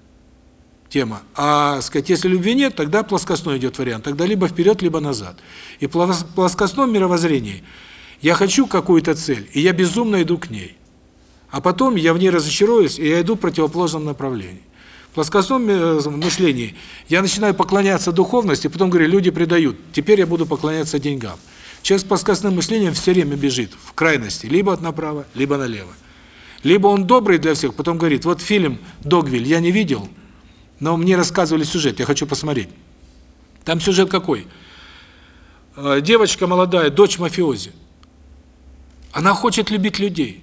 [SPEAKER 1] тема. А, сказать, если любви нет, тогда плоскостной идет вариант. Тогда либо вперед, либо назад. И в плоскостном мировоззрении я хочу какую-то цель, и я безумно иду к ней. А потом я в ней разочаруюсь, и я иду в противоположном направлении. В плоскостном э, мышлении я начинаю поклоняться духовности, потом говорю, люди предают, теперь я буду поклоняться деньгам. Человек с плоскостным мышлением все время бежит в крайности, либо направо, либо налево. Либо он добрый для всех, потом говорит, вот фильм «Догвиль» я не видел, но мне рассказывали сюжет, я хочу посмотреть. Там сюжет какой? Э, девочка молодая, дочь мафиози. Она хочет любить людей.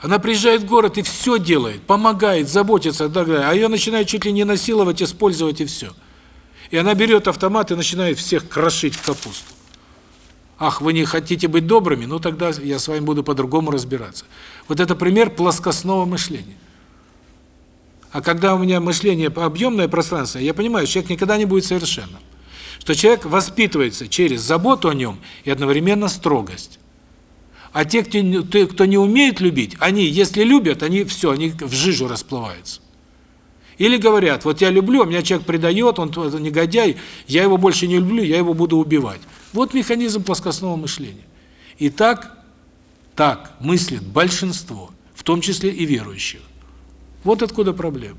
[SPEAKER 1] Она приезжает в город и все делает, помогает, заботится и так далее. А ее начинают чуть ли не насиловать, использовать и все. И она берет автомат и начинает всех крошить в капусту. Ах, вы не хотите быть добрыми? Ну тогда я с вами буду по-другому разбираться. Вот это пример плоскостного мышления. А когда у меня мышление объемное пространство, я понимаю, человек никогда не будет совершенным. Что человек воспитывается через заботу о нем и одновременно строгость. А те, кто, не умеет любить, они, если любят, они все, они в жижу расплываются. Или говорят, вот я люблю, а меня человек предает, он негодяй, я его больше не люблю, я его буду убивать. Вот механизм плоскостного мышления. И так, так мыслит большинство, в том числе и верующих. Вот откуда проблема.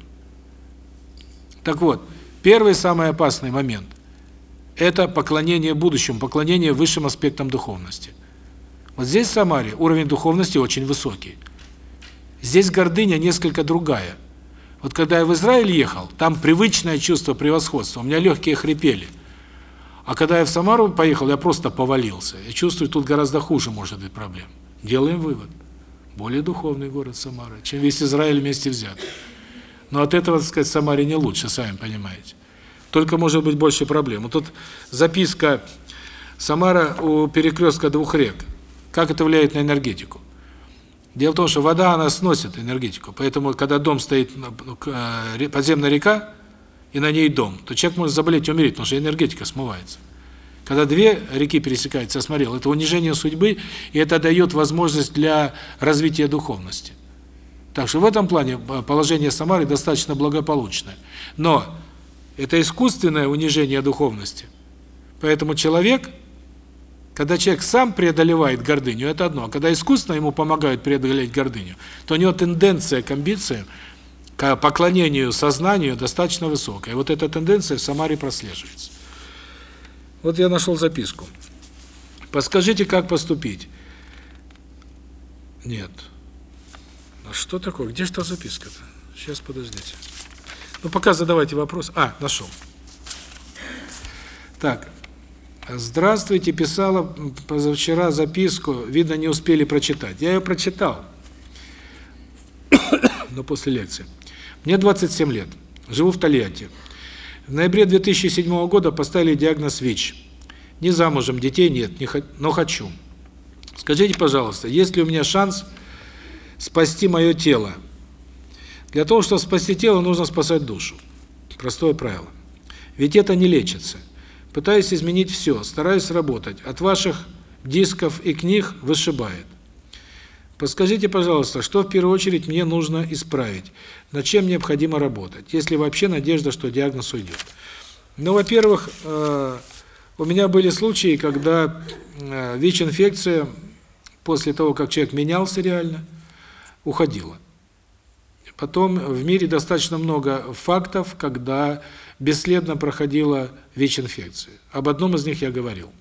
[SPEAKER 1] Так вот, первый самый опасный момент – это поклонение будущему, поклонение высшим аспектам духовности. Вот здесь в Самаре уровень духовности очень высокий. Здесь гордыня несколько другая – вот когда я в Израиль ехал, там привычное чувство превосходства, у меня легкие хрипели. А когда я в Самару поехал, я просто повалился. Я чувствую, тут гораздо хуже может быть проблем. Делаем вывод. Более духовный город Самара, чем весь Израиль вместе взят. Но от этого, так сказать, Самаре не лучше, сами понимаете. Только может быть больше проблем. Вот тут записка Самара у перекрестка двух рек. Как это влияет на энергетику? Дело в том, что вода, она сносит энергетику. Поэтому, когда дом стоит, ну, э, подземная река, и на ней дом, то человек может заболеть и умереть, потому что энергетика смывается. Когда две реки пересекаются, я смотрел, это унижение судьбы, и это дает возможность для развития духовности. Так что в этом плане э, положение Самары достаточно благополучное. Но это искусственное унижение духовности. Поэтому человек когда человек сам преодолевает гордыню, это одно. А когда искусственно ему помогают преодолеть гордыню, то у него тенденция к амбициям, к поклонению сознанию достаточно высокая. И вот эта тенденция в Самаре прослеживается. Вот я нашел записку. Подскажите, как поступить? Нет. А что такое? Где же та записка-то? Сейчас, подождите. Ну, пока задавайте вопрос. А, нашел. Так, Здравствуйте, писала позавчера записку, видно, не успели прочитать. Я ее прочитал, <coughs> но после лекции. Мне 27 лет, живу в Тольятти. В ноябре 2007 года поставили диагноз ВИЧ. Не замужем, детей нет, не но хочу. Скажите, пожалуйста, есть ли у меня шанс спасти мое тело? Для того, чтобы спасти тело, нужно спасать душу. Простое правило. Ведь это не лечится. Пытаюсь изменить все, стараюсь работать. От ваших дисков и книг вышибает. Подскажите, пожалуйста, что в первую очередь мне нужно исправить? Над чем необходимо работать? Если вообще надежда, что диагноз уйдет. Ну, во-первых, э, У меня были случаи, когда э, ВИЧ-инфекция после того, как человек менялся реально, уходила. Потом в мире достаточно много фактов, когда бесследно проходила ВИЧ-инфекция. Об одном из них я говорил.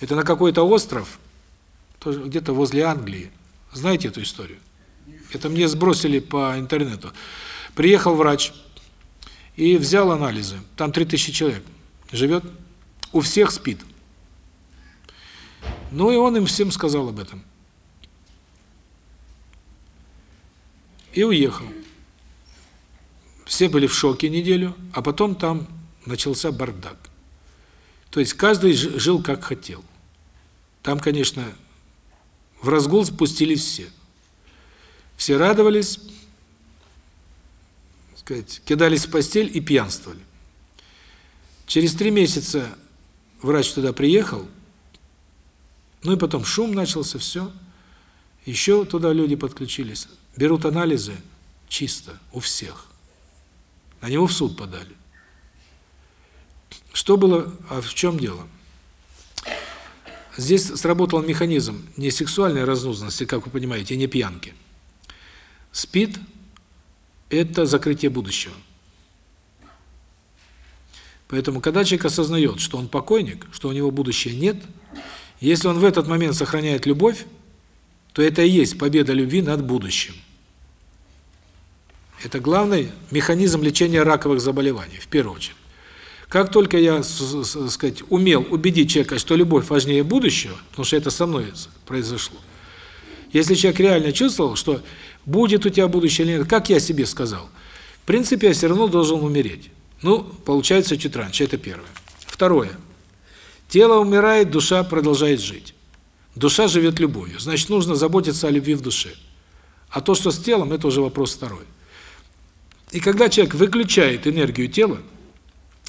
[SPEAKER 1] Это на какой-то остров, тоже где-то возле Англии. Знаете эту историю? Это мне сбросили по интернету. Приехал врач и взял анализы. Там 3000 человек живет. У всех спит. Ну и он им всем сказал об этом. И уехал. Все были в шоке неделю, а потом там начался бардак. То есть каждый жил как хотел. Там, конечно, в разгул спустились все. Все радовались, сказать, кидались в постель и пьянствовали. Через три месяца врач туда приехал, ну и потом шум начался, все. Еще туда люди подключились. Берут анализы чисто, у всех. На него в суд подали. Что было, а в чем дело? Здесь сработал механизм не сексуальной разнузности, как вы понимаете, не пьянки. СПИД – это закрытие будущего. Поэтому, когда человек осознает, что он покойник, что у него будущего нет, если он в этот момент сохраняет любовь, то это и есть победа любви над будущим. Это главный механизм лечения раковых заболеваний, в первую очередь. Как только я, сказать, умел убедить человека, что любовь важнее будущего, потому что это со мной произошло. Если человек реально чувствовал, что будет у тебя будущее или нет, как я себе сказал, в принципе, я все равно должен умереть. Ну, получается чуть раньше, это первое. Второе. Тело умирает, душа продолжает жить. Душа живет любовью. Значит, нужно заботиться о любви в душе. А то, что с телом, это уже вопрос второй. И когда человек выключает энергию тела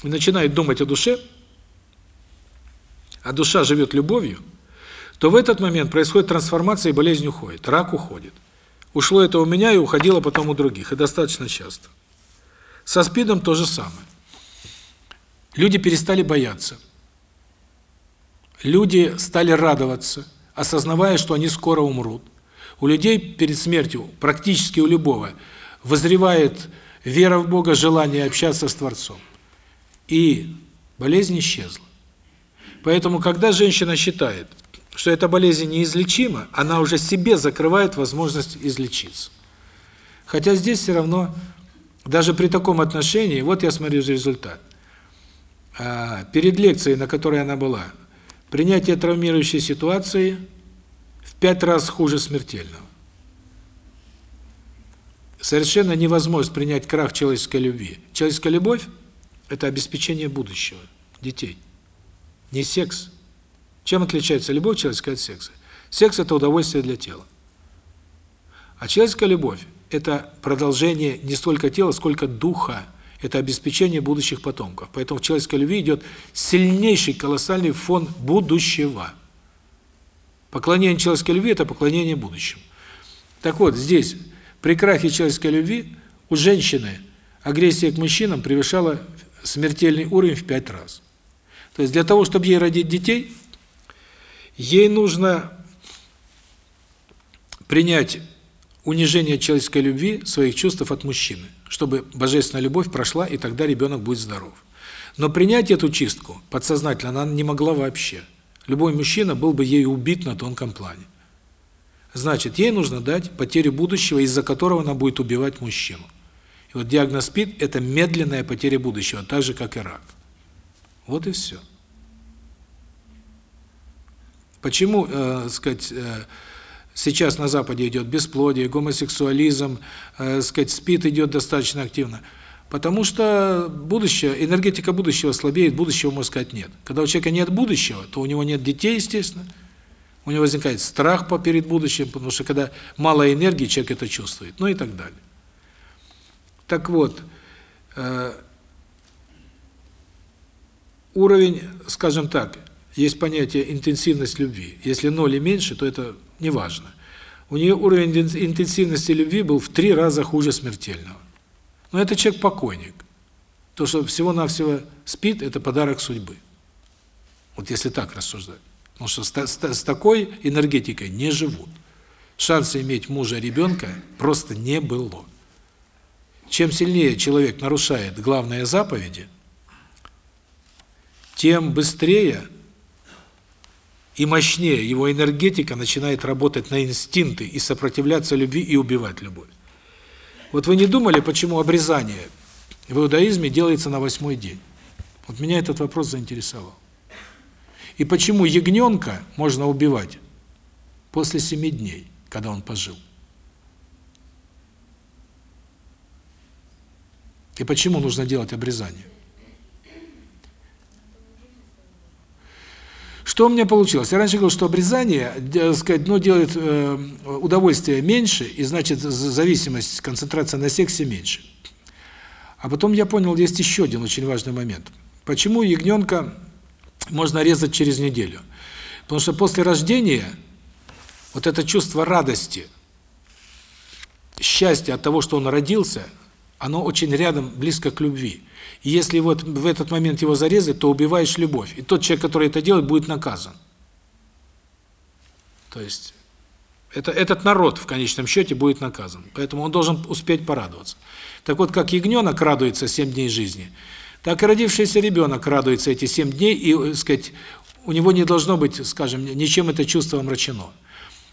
[SPEAKER 1] и начинает думать о душе, а душа живет любовью, то в этот момент происходит трансформация и болезнь уходит, рак уходит. Ушло это у меня и уходило потом у других, и достаточно часто. Со СПИДом то же самое. Люди перестали бояться. Люди стали радоваться, осознавая, что они скоро умрут. У людей перед смертью, практически у любого, возревает вера в Бога, желание общаться с Творцом. И болезнь исчезла. Поэтому, когда женщина считает, что эта болезнь неизлечима, она уже себе закрывает возможность излечиться. Хотя здесь все равно, даже при таком отношении, вот я смотрю результат. А, перед лекцией, на которой она была, принятие травмирующей ситуации в пять раз хуже смертельного. Совершенно невозможно принять крах человеческой любви. Человеческая любовь – это обеспечение будущего детей, не секс. Чем отличается любовь человеческая от секса? Секс – это удовольствие для тела. А человеческая любовь – это продолжение не столько тела, сколько духа. Это обеспечение будущих потомков. Поэтому в человеческой любви идет сильнейший, колоссальный фон будущего. Поклонение человеческой любви – это поклонение будущему. Так вот, здесь при крахе человеческой любви у женщины агрессия к мужчинам превышала смертельный уровень в пять раз. То есть для того, чтобы ей родить детей, ей нужно принять унижение человеческой любви, своих чувств от мужчины, чтобы божественная любовь прошла, и тогда ребенок будет здоров. Но принять эту чистку подсознательно она не могла вообще. Любой мужчина был бы ею убит на тонком плане. Значит, ей нужно дать потерю будущего, из-за которого она будет убивать мужчину. И вот диагноз СПИД – это медленная потеря будущего, так же, как и рак. Вот и все. Почему, э, сказать, э, сейчас на Западе идет бесплодие, гомосексуализм, э, сказать, СПИД идет достаточно активно? Потому что будущее, энергетика будущего слабеет, будущего, можно сказать, нет. Когда у человека нет будущего, то у него нет детей, естественно, у него возникает страх по перед будущим, потому что когда мало энергии, человек это чувствует, ну и так далее. Так вот, э, уровень, скажем так, есть понятие интенсивность любви. Если ноль и меньше, то это не важно. У нее уровень интенсивности любви был в три раза хуже смертельного. Но это человек покойник. То, что всего-навсего спит, это подарок судьбы. Вот если так рассуждать. Потому что с, та- с та- с такой энергетикой не живут. Шанса иметь мужа ребенка просто не было. Чем сильнее человек нарушает главные заповеди, тем быстрее и мощнее его энергетика начинает работать на инстинкты и сопротивляться любви и убивать любовь. Вот вы не думали, почему обрезание в иудаизме делается на восьмой день? Вот меня этот вопрос заинтересовал. И почему ягненка можно убивать после семи дней, когда он пожил? И почему нужно делать обрезание? Что у меня получилось? Я раньше говорил, что обрезание, так сказать, ну, делает э, удовольствие меньше, и значит зависимость, концентрация на сексе меньше. А потом я понял, есть еще один очень важный момент. Почему ягненка можно резать через неделю? Потому что после рождения вот это чувство радости, счастья от того, что он родился, оно очень рядом, близко к любви. И если вот в этот момент его зарезать, то убиваешь любовь. И тот человек, который это делает, будет наказан. То есть это этот народ в конечном счете будет наказан. Поэтому он должен успеть порадоваться. Так вот, как ягненок радуется 7 дней жизни, так и родившийся ребенок радуется эти 7 дней, и, так сказать, у него не должно быть, скажем, ничем это чувство омрачено.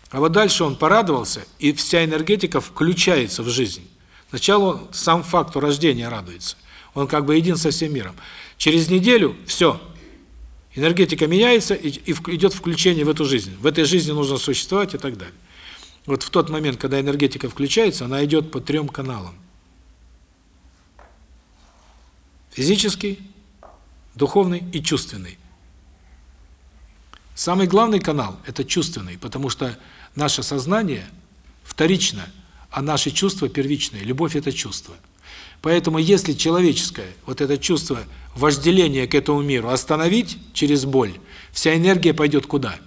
[SPEAKER 1] А вот дальше он порадовался, и вся энергетика включается в жизнь. Сначала он сам факту рождения радуется. Он как бы един со всем миром. Через неделю все. Энергетика меняется, и, и идет включение в эту жизнь. В этой жизни нужно существовать и так далее. Вот в тот момент, когда энергетика включается, она идет по трем каналам. Физический, духовный и чувственный. Самый главный канал – это чувственный, потому что наше сознание вторично, а наши чувства первичные. Любовь – это чувство. Поэтому если человеческое, вот это чувство вожделения к этому миру остановить через боль, вся энергия пойдет куда?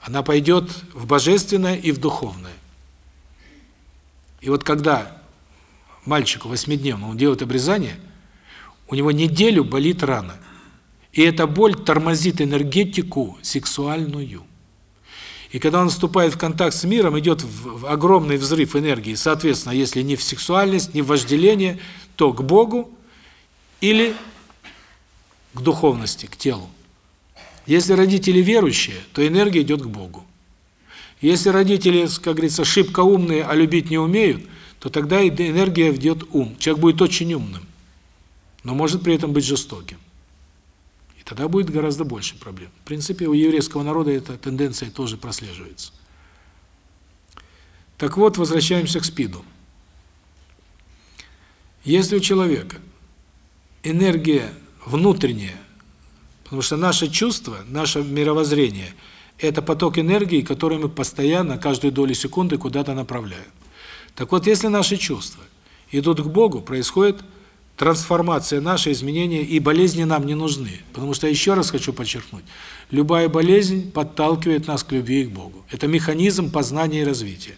[SPEAKER 1] Она пойдет в божественное и в духовное. И вот когда мальчику восьмидневному делают обрезание, у него неделю болит рана. И эта боль тормозит энергетику сексуальную. И когда он вступает в контакт с миром, идет в- огромный взрыв энергии. Соответственно, если не в сексуальность, не в вожделение, то к Богу или к духовности, к телу. Если родители верующие, то энергия идет к Богу. Если родители, как говорится, шибко умные, а любить не умеют, то тогда энергия идет ум. Человек будет очень умным, но может при этом быть жестоким. И тогда будет гораздо больше проблем. В принципе, у еврейского народа эта тенденция тоже прослеживается. Так вот, возвращаемся к СПИДу. Если у человека энергия внутренняя, потому что наше чувство, наше мировоззрение – это поток энергии, который мы постоянно, каждую долю секунды куда-то направляем. Так вот, если наши чувства идут к Богу, происходит трансформация, наши изменения, и болезни нам не нужны. Потому что, еще раз хочу подчеркнуть, любая болезнь подталкивает нас к любви и к Богу. Это механизм познания и развития.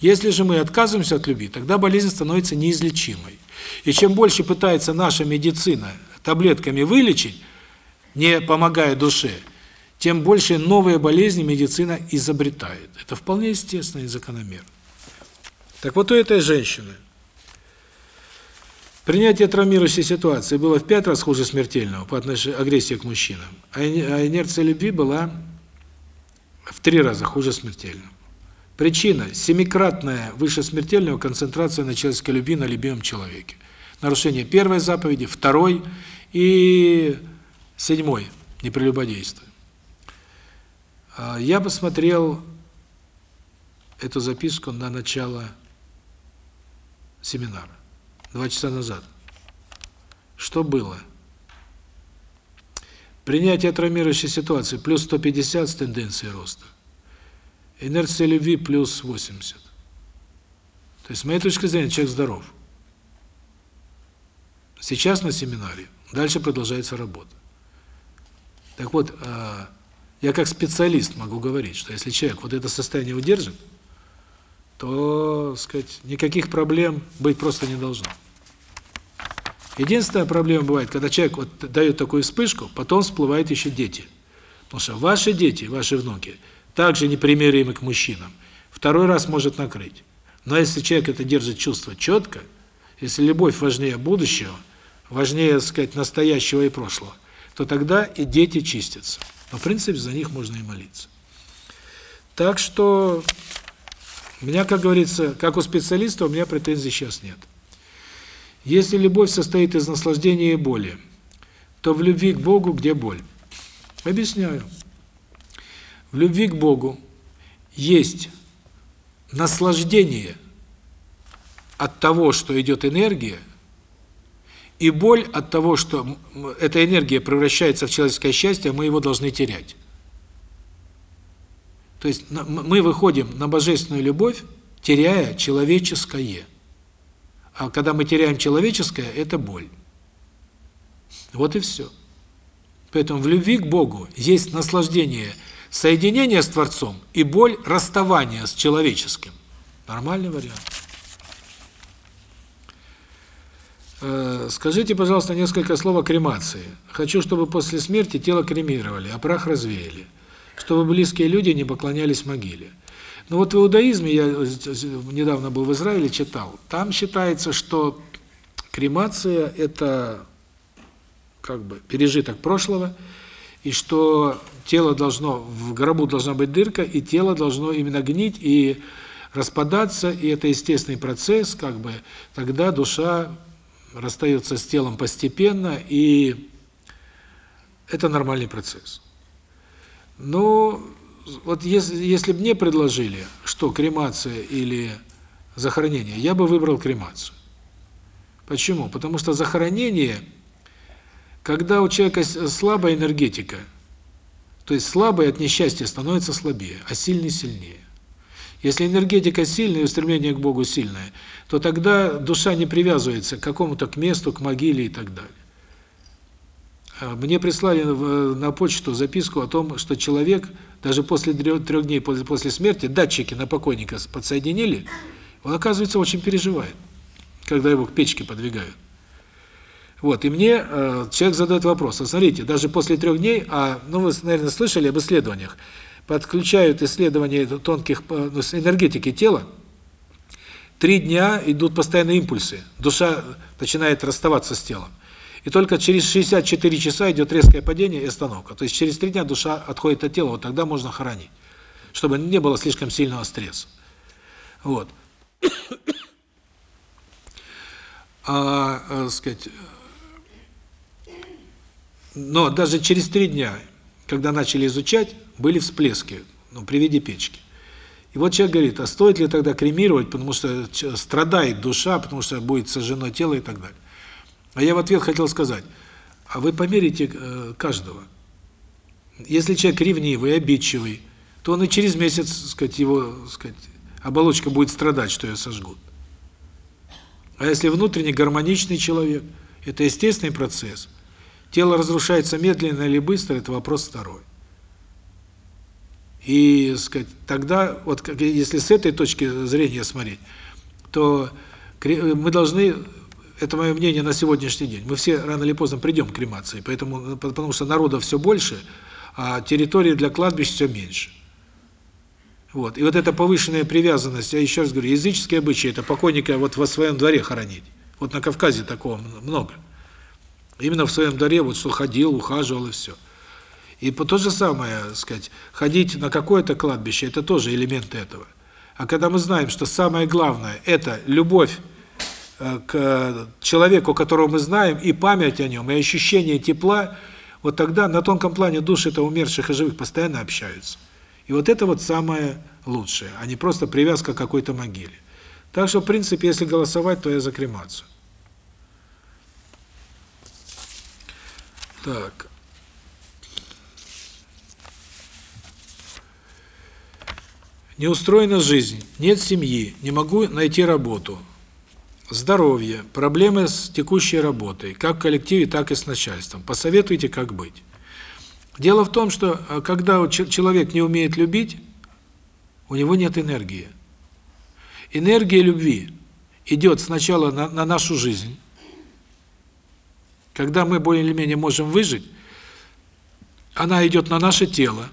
[SPEAKER 1] Если же мы отказываемся от любви, тогда болезнь становится неизлечимой. И чем больше пытается наша медицина таблетками вылечить, не помогая душе, тем больше новые болезни медицина изобретает. Это вполне естественно и закономерно. Так вот у этой женщины принятие травмирующей ситуации было в пять раз хуже смертельного по отношению агрессии к мужчинам, а а инерция любви была в три раза хуже смертельного. Причина – семикратная выше смертельного концентрация на человеческой любви на любимом человеке. Нарушение первой заповеди, второй и седьмой – непрелюбодействие. А, Я посмотрел эту записку на начало семинара, два часа назад. Что было? Принятие травмирующей ситуации плюс 150 с тенденцией роста. Инерция любви плюс 80. То есть, с моей точки зрения, человек здоров. Сейчас на семинаре, дальше продолжается работа. Так вот, э, я как специалист могу говорить, что если человек вот это состояние удержит, то, сказать, никаких проблем быть просто не должно. Единственная проблема бывает, когда человек вот дает такую вспышку, потом всплывают еще дети. Потому что ваши дети, ваши внуки также непримиримы к мужчинам. Второй раз может накрыть. Но если человек это держит чувство четко, если любовь важнее будущего, важнее, так сказать, настоящего и прошлого, то тогда и дети чистятся. Но, в принципе, за них можно и молиться. Так что у меня, как говорится, как у специалиста, у меня претензий сейчас нет. Если любовь состоит из наслаждения и боли, то в любви к Богу где боль? Объясняю. В любви к Богу есть наслаждение от того, что идет энергия, и боль от того, что эта энергия превращается в человеческое счастье, а мы его должны терять. То есть мы выходим на божественную любовь, теряя человеческое. А когда мы теряем человеческое, это боль. Вот и все. Поэтому в любви к Богу есть наслаждение соединения с Творцом и боль расставания с человеческим. Нормальный вариант. Э, скажите, пожалуйста, несколько слов о кремации. Хочу, чтобы после смерти тело кремировали, а прах развеяли, чтобы близкие люди не поклонялись могиле. Но вот в иудаизме, я недавно был в Израиле, читал, там считается, что кремация – это как бы пережиток прошлого, и что тело должно, в гробу должна быть дырка, и тело должно именно гнить и распадаться, и это естественный процесс, как бы тогда душа расстается с телом постепенно, и это нормальный процесс. Но вот если, если бы мне предложили, что кремация или захоронение, я бы выбрал кремацию. Почему? Потому что захоронение, когда у человека слабая энергетика, то есть слабый от несчастья становится слабее, а сильный сильнее. Если энергетика сильная и устремление к Богу сильное, то тогда душа не привязывается к какому-то к месту, к могиле и так далее. А мне прислали на почту записку о том, что человек даже после трех дней после, смерти датчики на покойника подсоединили, он, оказывается, очень переживает, когда его к печке подвигают. Вот, и мне э, человек задает вопрос, а смотрите, даже после трех дней, а, ну вы, наверное, слышали об исследованиях, подключают исследования тонких э, ну, энергетики тела, три дня идут постоянные импульсы, душа начинает расставаться с телом. И только через 64 часа идет резкое падение и остановка. То есть через три дня душа отходит от тела, вот тогда можно хоронить, чтобы не было слишком сильного стресса. Вот. А, а сказать, но даже через три дня, когда начали изучать, были всплески, ну, при виде печки. И вот человек говорит, а стоит ли тогда кремировать, потому что страдает душа, потому что будет сожжено тело и так далее. А я в ответ хотел сказать, а вы померите э, каждого. Если человек ревнивый, обидчивый, то он и через месяц, сказать, его, сказать, оболочка будет страдать, что ее сожгут. А если внутренне гармоничный человек, это естественный процесс. Тело разрушается медленно или быстро, это вопрос второй. И, сказать, тогда, вот если с этой точки зрения смотреть, то мы должны это мое мнение на сегодняшний день. Мы все рано или поздно придем к кремации, поэтому потому что народа все больше, а территории для кладбищ все меньше. Вот. И вот эта повышенная привязанность, я еще раз говорю, языческие обычаи это покойника вот во своем дворе хоронить. Вот на Кавказе такого много. Именно в своем дворе вот что ходил, ухаживал и все. И по то же самое, сказать, ходить на какое-то кладбище это тоже элемент этого. А когда мы знаем, что самое главное это любовь к человеку, которого мы знаем, и память о нем, и ощущение тепла, вот тогда на тонком плане души-то умерших и живых постоянно общаются. И вот это вот самое лучшее, а не просто привязка к какой-то могиле. Так что, в принципе, если голосовать, то я за кремацию. Так. Не устроена жизнь, нет семьи, не могу найти работу здоровье, проблемы с текущей работой, как в коллективе, так и с начальством. Посоветуйте, как быть. Дело в том, что э, когда человек не умеет любить, у него нет энергии. Энергия любви идет сначала на, на нашу жизнь, когда мы более-менее можем выжить, она идет на наше тело,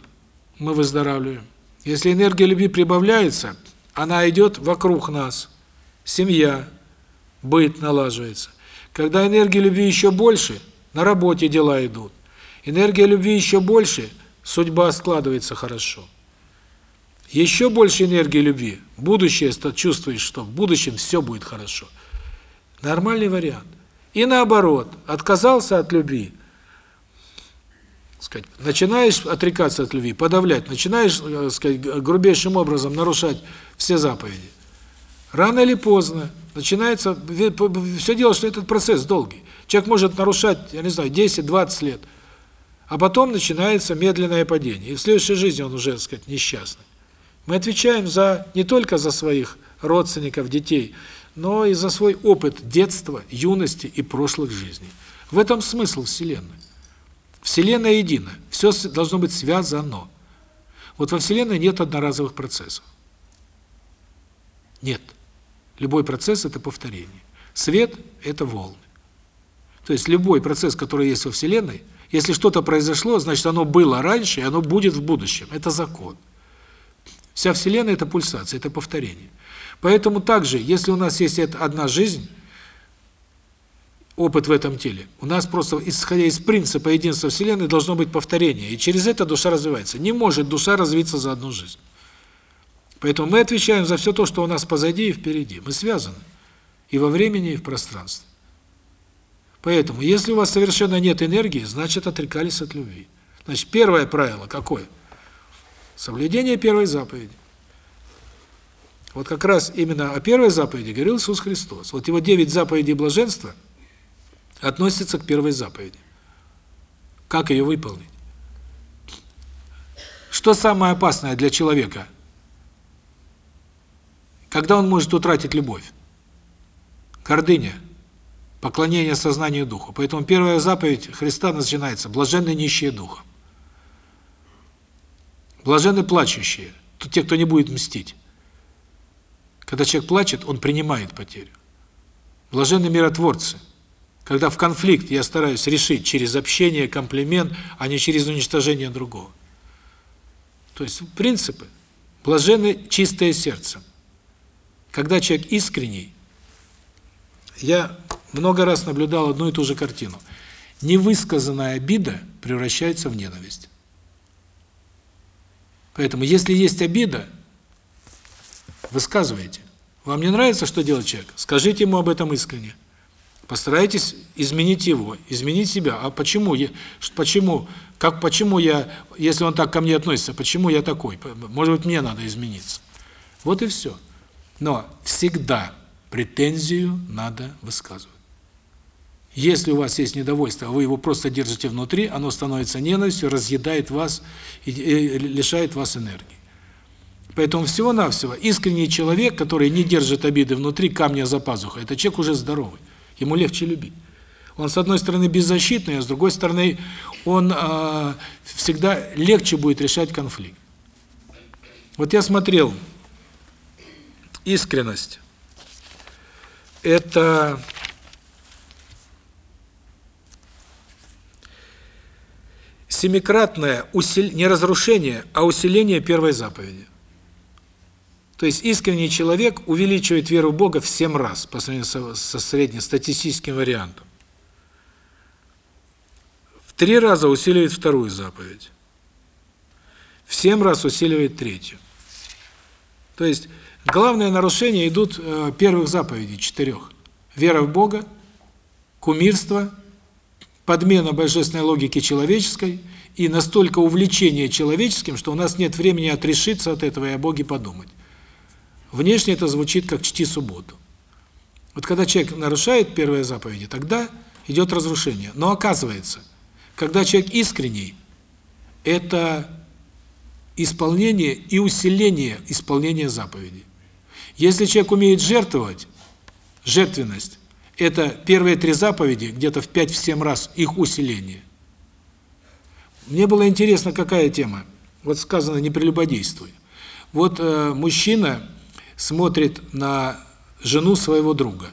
[SPEAKER 1] мы выздоравливаем. Если энергия любви прибавляется, она идет вокруг нас, семья, быт налаживается. Когда энергия любви еще больше, на работе дела идут. Энергия любви еще больше, судьба складывается хорошо. Еще больше энергии любви, будущее чувствуешь, что в будущем все будет хорошо. Нормальный вариант. И наоборот, отказался от любви, сказать, начинаешь отрекаться от любви, подавлять, начинаешь, э, сказать, грубейшим образом нарушать все заповеди. Рано или поздно начинается все дело, что этот процесс долгий. Человек может нарушать, я не знаю, 10-20 лет, а потом начинается медленное падение. И в следующей жизни он уже, так сказать, несчастный. Мы отвечаем за не только за своих родственников, детей, но и за свой опыт детства, юности и прошлых жизней. В этом смысл Вселенной. Вселенная едина, все должно быть связано. Вот во Вселенной нет одноразовых процессов. Нет. Любой процесс – это повторение. Свет – это волны. То есть любой процесс, который есть во Вселенной, если что-то произошло, значит оно было раньше, и оно будет в будущем. Это закон. Вся Вселенная – это пульсация, это повторение. Поэтому также, если у нас есть одна жизнь, опыт в этом теле, у нас просто, исходя из принципа единства Вселенной, должно быть повторение. И через это душа развивается. Не может душа развиться за одну жизнь. Поэтому мы отвечаем за все то, что у нас позади и впереди. Мы связаны и во времени, и в пространстве. Поэтому, если у вас совершенно нет энергии, значит, отрекались от любви. Значит, первое правило какое? Соблюдение первой заповеди. Вот как раз именно о первой заповеди говорил Иисус Христос. Вот его девять заповедей блаженства относятся к первой заповеди. Как ее выполнить? Что самое опасное для человека? Когда он может утратить любовь? Гордыня, поклонение сознанию духу. Поэтому первая заповедь Христа начинается «блаженны нищие духом». Блаженны плачущие, то те, кто не будет мстить. Когда человек плачет, он принимает потерю. Блаженны миротворцы. Когда в конфликт я стараюсь решить через общение, комплимент, а не через уничтожение другого. То есть принципы. Блаженны чистое сердце. Когда человек искренний, я много раз наблюдал одну и ту же картину. Невысказанная обида превращается в ненависть. Поэтому, если есть обида, высказывайте. Вам не нравится, что делает человек? Скажите ему об этом искренне. Постарайтесь изменить его, изменить себя. А почему я почему как почему я, если он так ко мне относится, почему я такой? Может быть, мне надо измениться. Вот и все. Но всегда претензию надо высказывать. Если у вас есть недовольство, а вы его просто держите внутри, оно становится ненавистью, разъедает вас и лишает вас энергии. Поэтому всего-навсего искренний человек, который не держит обиды внутри, камня за пазухой, это человек уже здоровый. Ему легче любить. Он с одной стороны беззащитный, а с другой стороны он э, всегда легче будет решать конфликт. Вот я смотрел искренность. Это семикратное усил... не разрушение, а усиление первой заповеди. То есть искренний человек увеличивает веру в Бога в 7 раз по сравнению со, со среднестатистическим вариантом. В три раза усиливает вторую заповедь. В 7 раз усиливает третью. То есть главное нарушение идут э, первых заповедей, четырех. Вера в Бога, кумирство, подмена божественной логики человеческой и настолько увлечение человеческим, что у нас нет времени отрешиться от этого и о Боге подумать. Внешне это звучит как «чти субботу». Вот когда человек нарушает первые заповеди, тогда идет разрушение. Но оказывается, когда человек искренний, это исполнение и усиление исполнения заповедей. Если человек умеет жертвовать, жертвенность, это первые три заповеди, где-то в 5-7 раз их усиление. Мне было интересно, какая тема. Вот сказано «не прелюбодействуй». Вот э, мужчина смотрит на жену своего друга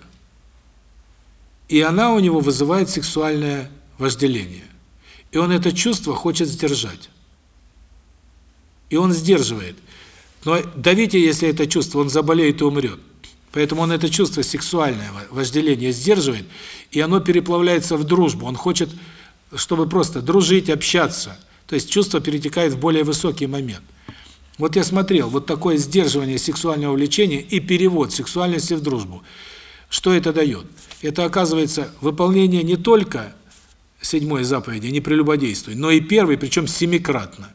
[SPEAKER 1] и она у него вызывает сексуальное вожделение. И он это чувство хочет сдержать. И он сдерживает. Но давите, если это чувство, он заболеет и умрет. Поэтому он это чувство сексуальное вожделение сдерживает, и оно переплавляется в дружбу. Он хочет, чтобы просто дружить, общаться. То есть чувство перетекает в более высокий момент. Вот я смотрел, вот такое сдерживание сексуального влечения и перевод сексуальности в дружбу. Что это дает? Это оказывается выполнение не только седьмой заповеди «не прелюбодействуй», но и первой, причем семикратно.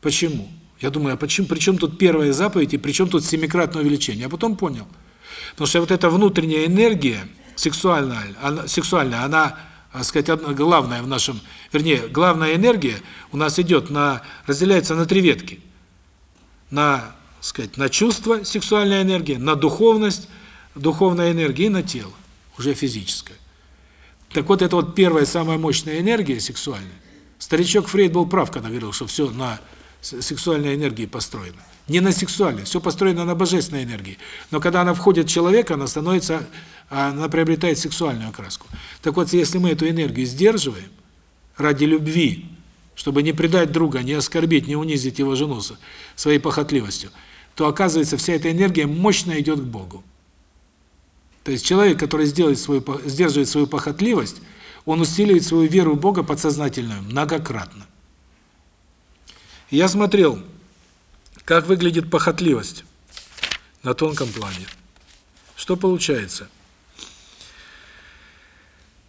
[SPEAKER 1] Почему? Я думаю, а почему, при чем тут первая заповедь и при чем тут семикратное увеличение? А потом понял. Потому что вот эта внутренняя энергия сексуальная, она, сексуальная, она, так сказать, главная в нашем, вернее, главная энергия у нас идет на, разделяется на три ветки. На, сказать, на чувство, сексуальная энергия, на духовность, духовная энергия и на тело, уже физическое. Так вот, это вот первая, самая мощная энергия сексуальная. Старичок Фрейд был прав, когда говорил, что все на сексуальной энергии построено. Не на сексуальной, все построено на божественной энергии. Но когда она входит в человека, она становится, она приобретает сексуальную окраску. Так вот, если мы эту энергию сдерживаем ради любви, чтобы не предать друга, не оскорбить, не унизить его жену своей похотливостью, то оказывается, вся эта энергия мощно идет к Богу. То есть человек, который сделает свою, сдерживает свою похотливость, он усиливает свою веру в Бога подсознательную многократно. Я смотрел, как выглядит похотливость на тонком плане. Что получается?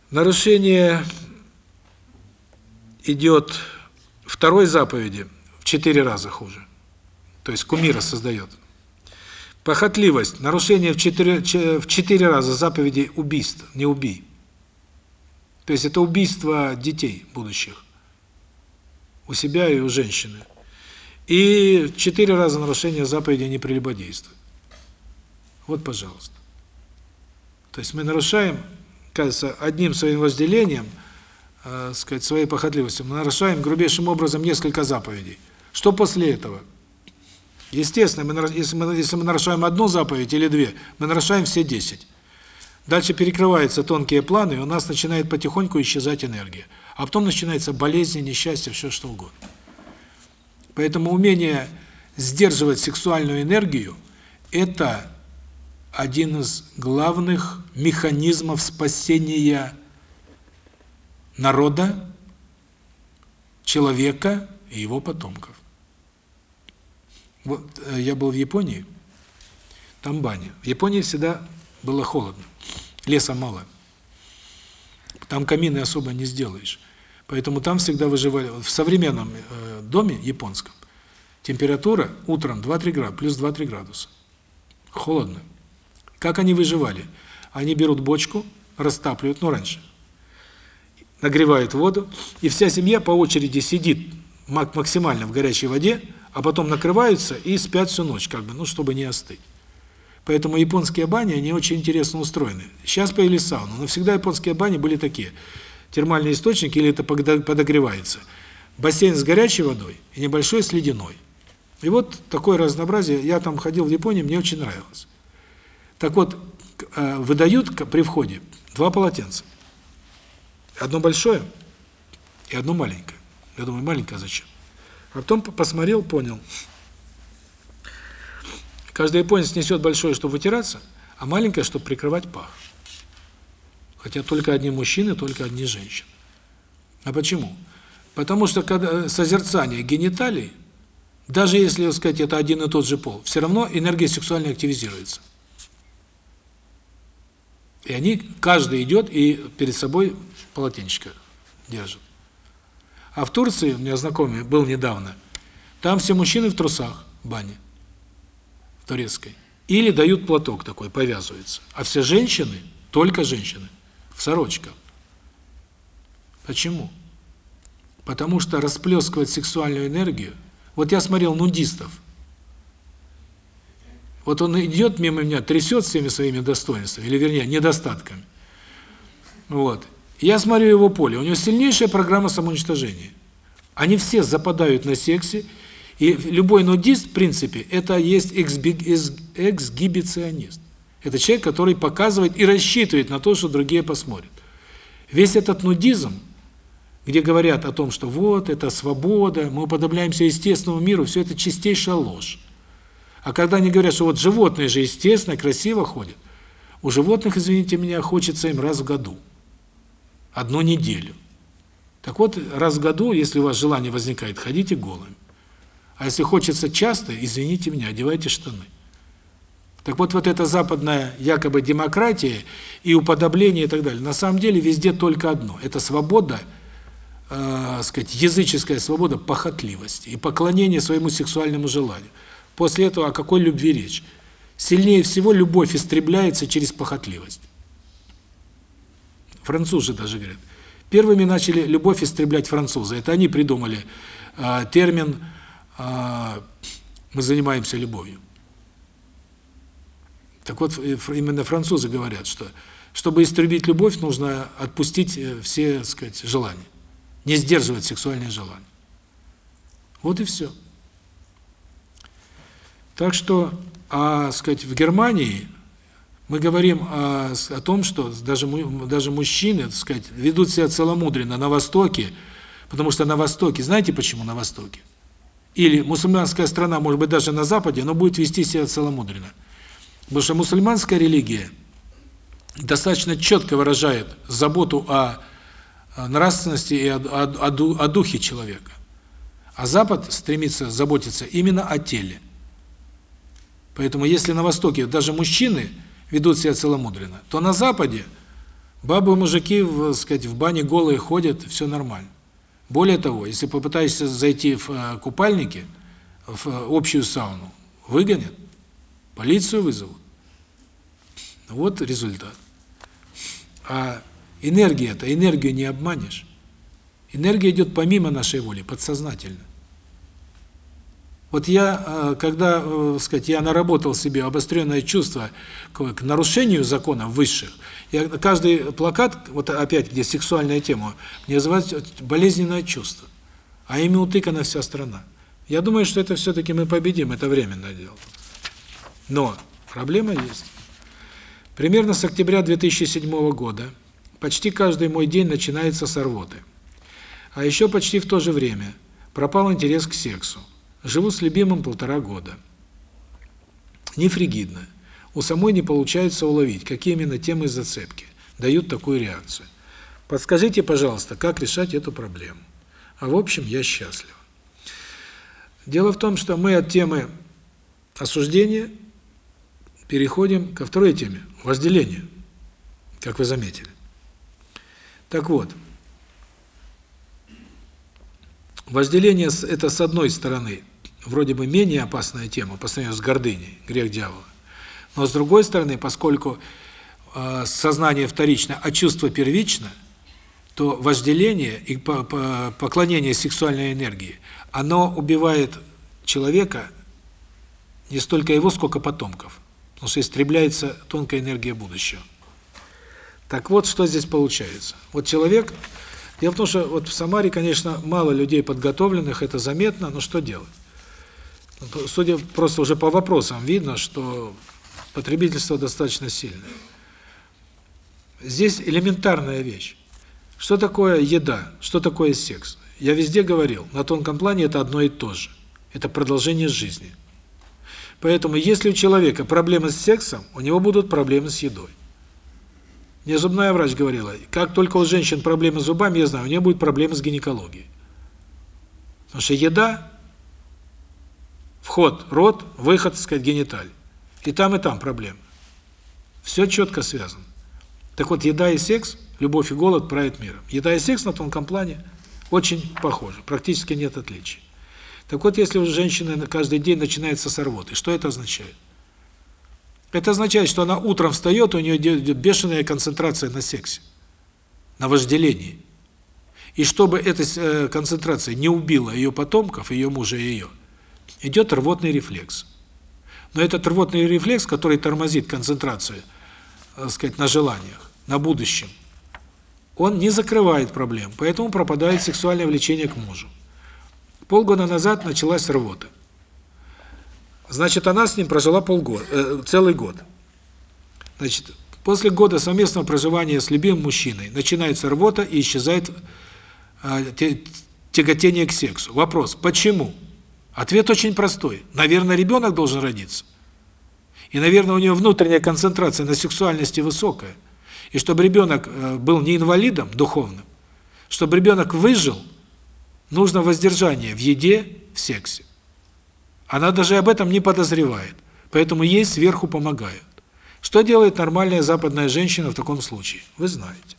[SPEAKER 1] Нарушение идет второй заповеди в четыре раза хуже. То есть кумира создает. Похотливость, нарушение в четыре, в четыре раза заповедей убийств, не убий. То есть это убийство детей будущих у себя и у женщины. И четыре раза нарушение заповеди не прелюбодействуй. Вот, пожалуйста. То есть мы нарушаем, кажется, одним своим возделением, э, сказать, своей похотливостью, мы нарушаем грубейшим образом несколько заповедей. Что после этого? Естественно, мы, если, мы, если мы нарушаем одну заповедь или две, мы нарушаем все десять. Дальше перекрываются тонкие планы, и у нас начинает потихоньку исчезать энергия. А потом начинается болезни, несчастье, все что угодно. Поэтому умение сдерживать сексуальную энергию – это один из главных механизмов спасения народа, человека и его потомков. Вот э, я был в Японии, там баня. В Японии всегда было холодно, леса мало. Там камины особо не сделаешь. Поэтому там всегда выживали. В современном э, доме японском температура утром 2-3 градуса, плюс 2-3 градуса. Холодно. Как они выживали? Они берут бочку, растапливают, ну раньше, нагревают воду, и вся семья по очереди сидит максимально в горячей воде, а потом накрываются и спят всю ночь, как бы, ну, чтобы не остыть. Поэтому японские бани, они очень интересно устроены. Сейчас появились сауны, но всегда японские бани были такие – термальный источник или это подогревается. Бассейн с горячей водой и небольшой с ледяной. И вот такое разнообразие. Я там ходил в Японии, мне очень нравилось. Так вот, э, выдают при входе два полотенца. Одно большое и одно маленькое. Я думаю, маленькое зачем? А потом посмотрел, понял. Каждый японец несет большое, чтобы вытираться, а маленькое, чтобы прикрывать пах. Хотя только одни мужчины, только одни женщины. А почему? Потому что когда созерцание гениталий, даже если, так сказать, это один и тот же пол, все равно энергия сексуальная активизируется. И они, каждый идет и перед собой полотенчика держит. А в Турции, у меня знакомый был недавно, там все мужчины в трусах, в бане, в турецкой. Или дают платок такой, повязывается. А все женщины, только женщины, в сорочках. Почему? Потому что расплескивать сексуальную энергию. Вот я смотрел нудистов. Вот он идет мимо меня, трясет всеми своими достоинствами, или вернее, недостатками. Вот. Я смотрю его поле, у него сильнейшая программа самоуничтожения. Они все западают на сексе, и любой нудист, в принципе, это есть эксгибиционист. Это человек, который показывает и рассчитывает на то, что другие посмотрят. Весь этот нудизм, где говорят о том, что вот, это свобода, мы уподобляемся естественному миру, все это чистейшая ложь. А когда они говорят, что вот животные же естественно, красиво ходят, у животных, извините меня, хочется им раз в году. Одну неделю. Так вот, раз в году, если у вас желание возникает, ходите голыми. А если хочется часто, извините меня, одевайте штаны. Так вот, вот эта западная якобы демократия и уподобление и так далее, на самом деле везде только одно. Это свобода, э, сказать, языческая свобода похотливости и поклонение своему сексуальному желанию. После этого о какой любви речь? Сильнее всего любовь истребляется через похотливость. Французы даже говорят. Первыми начали любовь истреблять французы. Это они придумали э, термин э, «мы занимаемся любовью». Так вот, именно французы говорят, что чтобы истребить любовь, нужно отпустить все, так сказать, желания. Не сдерживать сексуальные желания. Вот и все. Так что, а, сказать, в Германии мы говорим о, о том, что даже даже мужчины, так сказать, ведут себя целомудренно на Востоке, потому что на Востоке, знаете почему на Востоке? Или мусульманская страна, может быть, даже на Западе, но будет вести себя целомудренно. Потому что мусульманская религия достаточно четко выражает заботу о нравственности и о, о, о, духе человека. А Запад стремится заботиться именно о теле. Поэтому если на Востоке даже мужчины ведут себя целомудренно, то на Западе бабы и мужики, в, сказать, в бане голые ходят, все нормально. Более того, если попытаешься зайти в э, купальники, в общую сауну, выгонят, полицию вызовут. Вот результат. А энергия-то, энергию не обманешь. Энергия идет помимо нашей воли, подсознательно. Вот я, когда, сказать, я наработал себе обостренное чувство к нарушению законов высших, я каждый плакат, вот опять, где сексуальная тема, мне называют болезненное чувство. А ими утыкана вся страна. Я думаю, что это все-таки мы победим, это временное дело. Но проблема есть. Примерно с октября 2007 года почти каждый мой день начинается с рвоты. А еще почти в то же время пропал интерес к сексу. Живу с любимым полтора года. Не фригидно. У самой не получается уловить, какие именно темы зацепки дают такую реакцию. Подскажите, пожалуйста, как решать эту проблему. А в общем, я счастлив. Дело в том, что мы от темы осуждения переходим ко второй теме – возделению, как вы заметили. Так вот, возделение – это, с одной стороны, вроде бы менее опасная тема по сравнению с гордыней, грех дьявола. Но с другой стороны, поскольку э, сознание вторично, а чувство первично, то вожделение и поклонение сексуальной энергии, оно убивает человека не столько его, сколько потомков. Потому что истребляется тонкая энергия будущего. Так вот, что здесь получается. Вот человек... Дело в том, что вот в Самаре, конечно, мало людей подготовленных, это заметно, но что делать? Судя просто уже по вопросам видно, что потребительство достаточно сильное. Здесь элементарная вещь. Что такое еда? Что такое секс? Я везде говорил, на тонком плане это одно и то же. Это продолжение жизни. Поэтому если у человека проблемы с сексом, у него будут проблемы с едой. Мне зубная врач говорила, как только у женщин проблемы с зубами, я знаю, у нее будет проблемы с гинекологией. Потому что еда Вход – рот, выход, так сказать, гениталь. И там, и там проблемы. Все четко связано. Так вот, еда и секс, любовь и голод правят миром. Еда и секс на тонком плане очень похожи, практически нет отличий. Так вот, если у женщины каждый день начинается с рвоты, что это означает? Это означает, что она утром встает, у нее идет бешеная концентрация на сексе, на вожделении. И чтобы эта э, концентрация не убила ее потомков, ее мужа и ее, идет рвотный рефлекс. Но этот рвотный рефлекс, который тормозит концентрацию, так сказать, на желаниях, на будущем, он не закрывает проблем, поэтому пропадает сексуальное влечение к мужу. Полгода назад началась рвота. Значит, она с ним прожила полгода, э, целый год. Значит, после года совместного проживания с любимым мужчиной начинается рвота и исчезает те- тяготение к сексу. Вопрос, почему? Ответ очень простой. Наверное, ребенок должен родиться. И, наверное, у него внутренняя концентрация на сексуальности высокая. И чтобы ребенок э, был не инвалидом духовным, чтобы ребенок выжил, нужно воздержание в еде, в сексе. Она даже об этом не подозревает. Поэтому ей сверху помогают. Что делает нормальная западная женщина в таком случае? Вы знаете.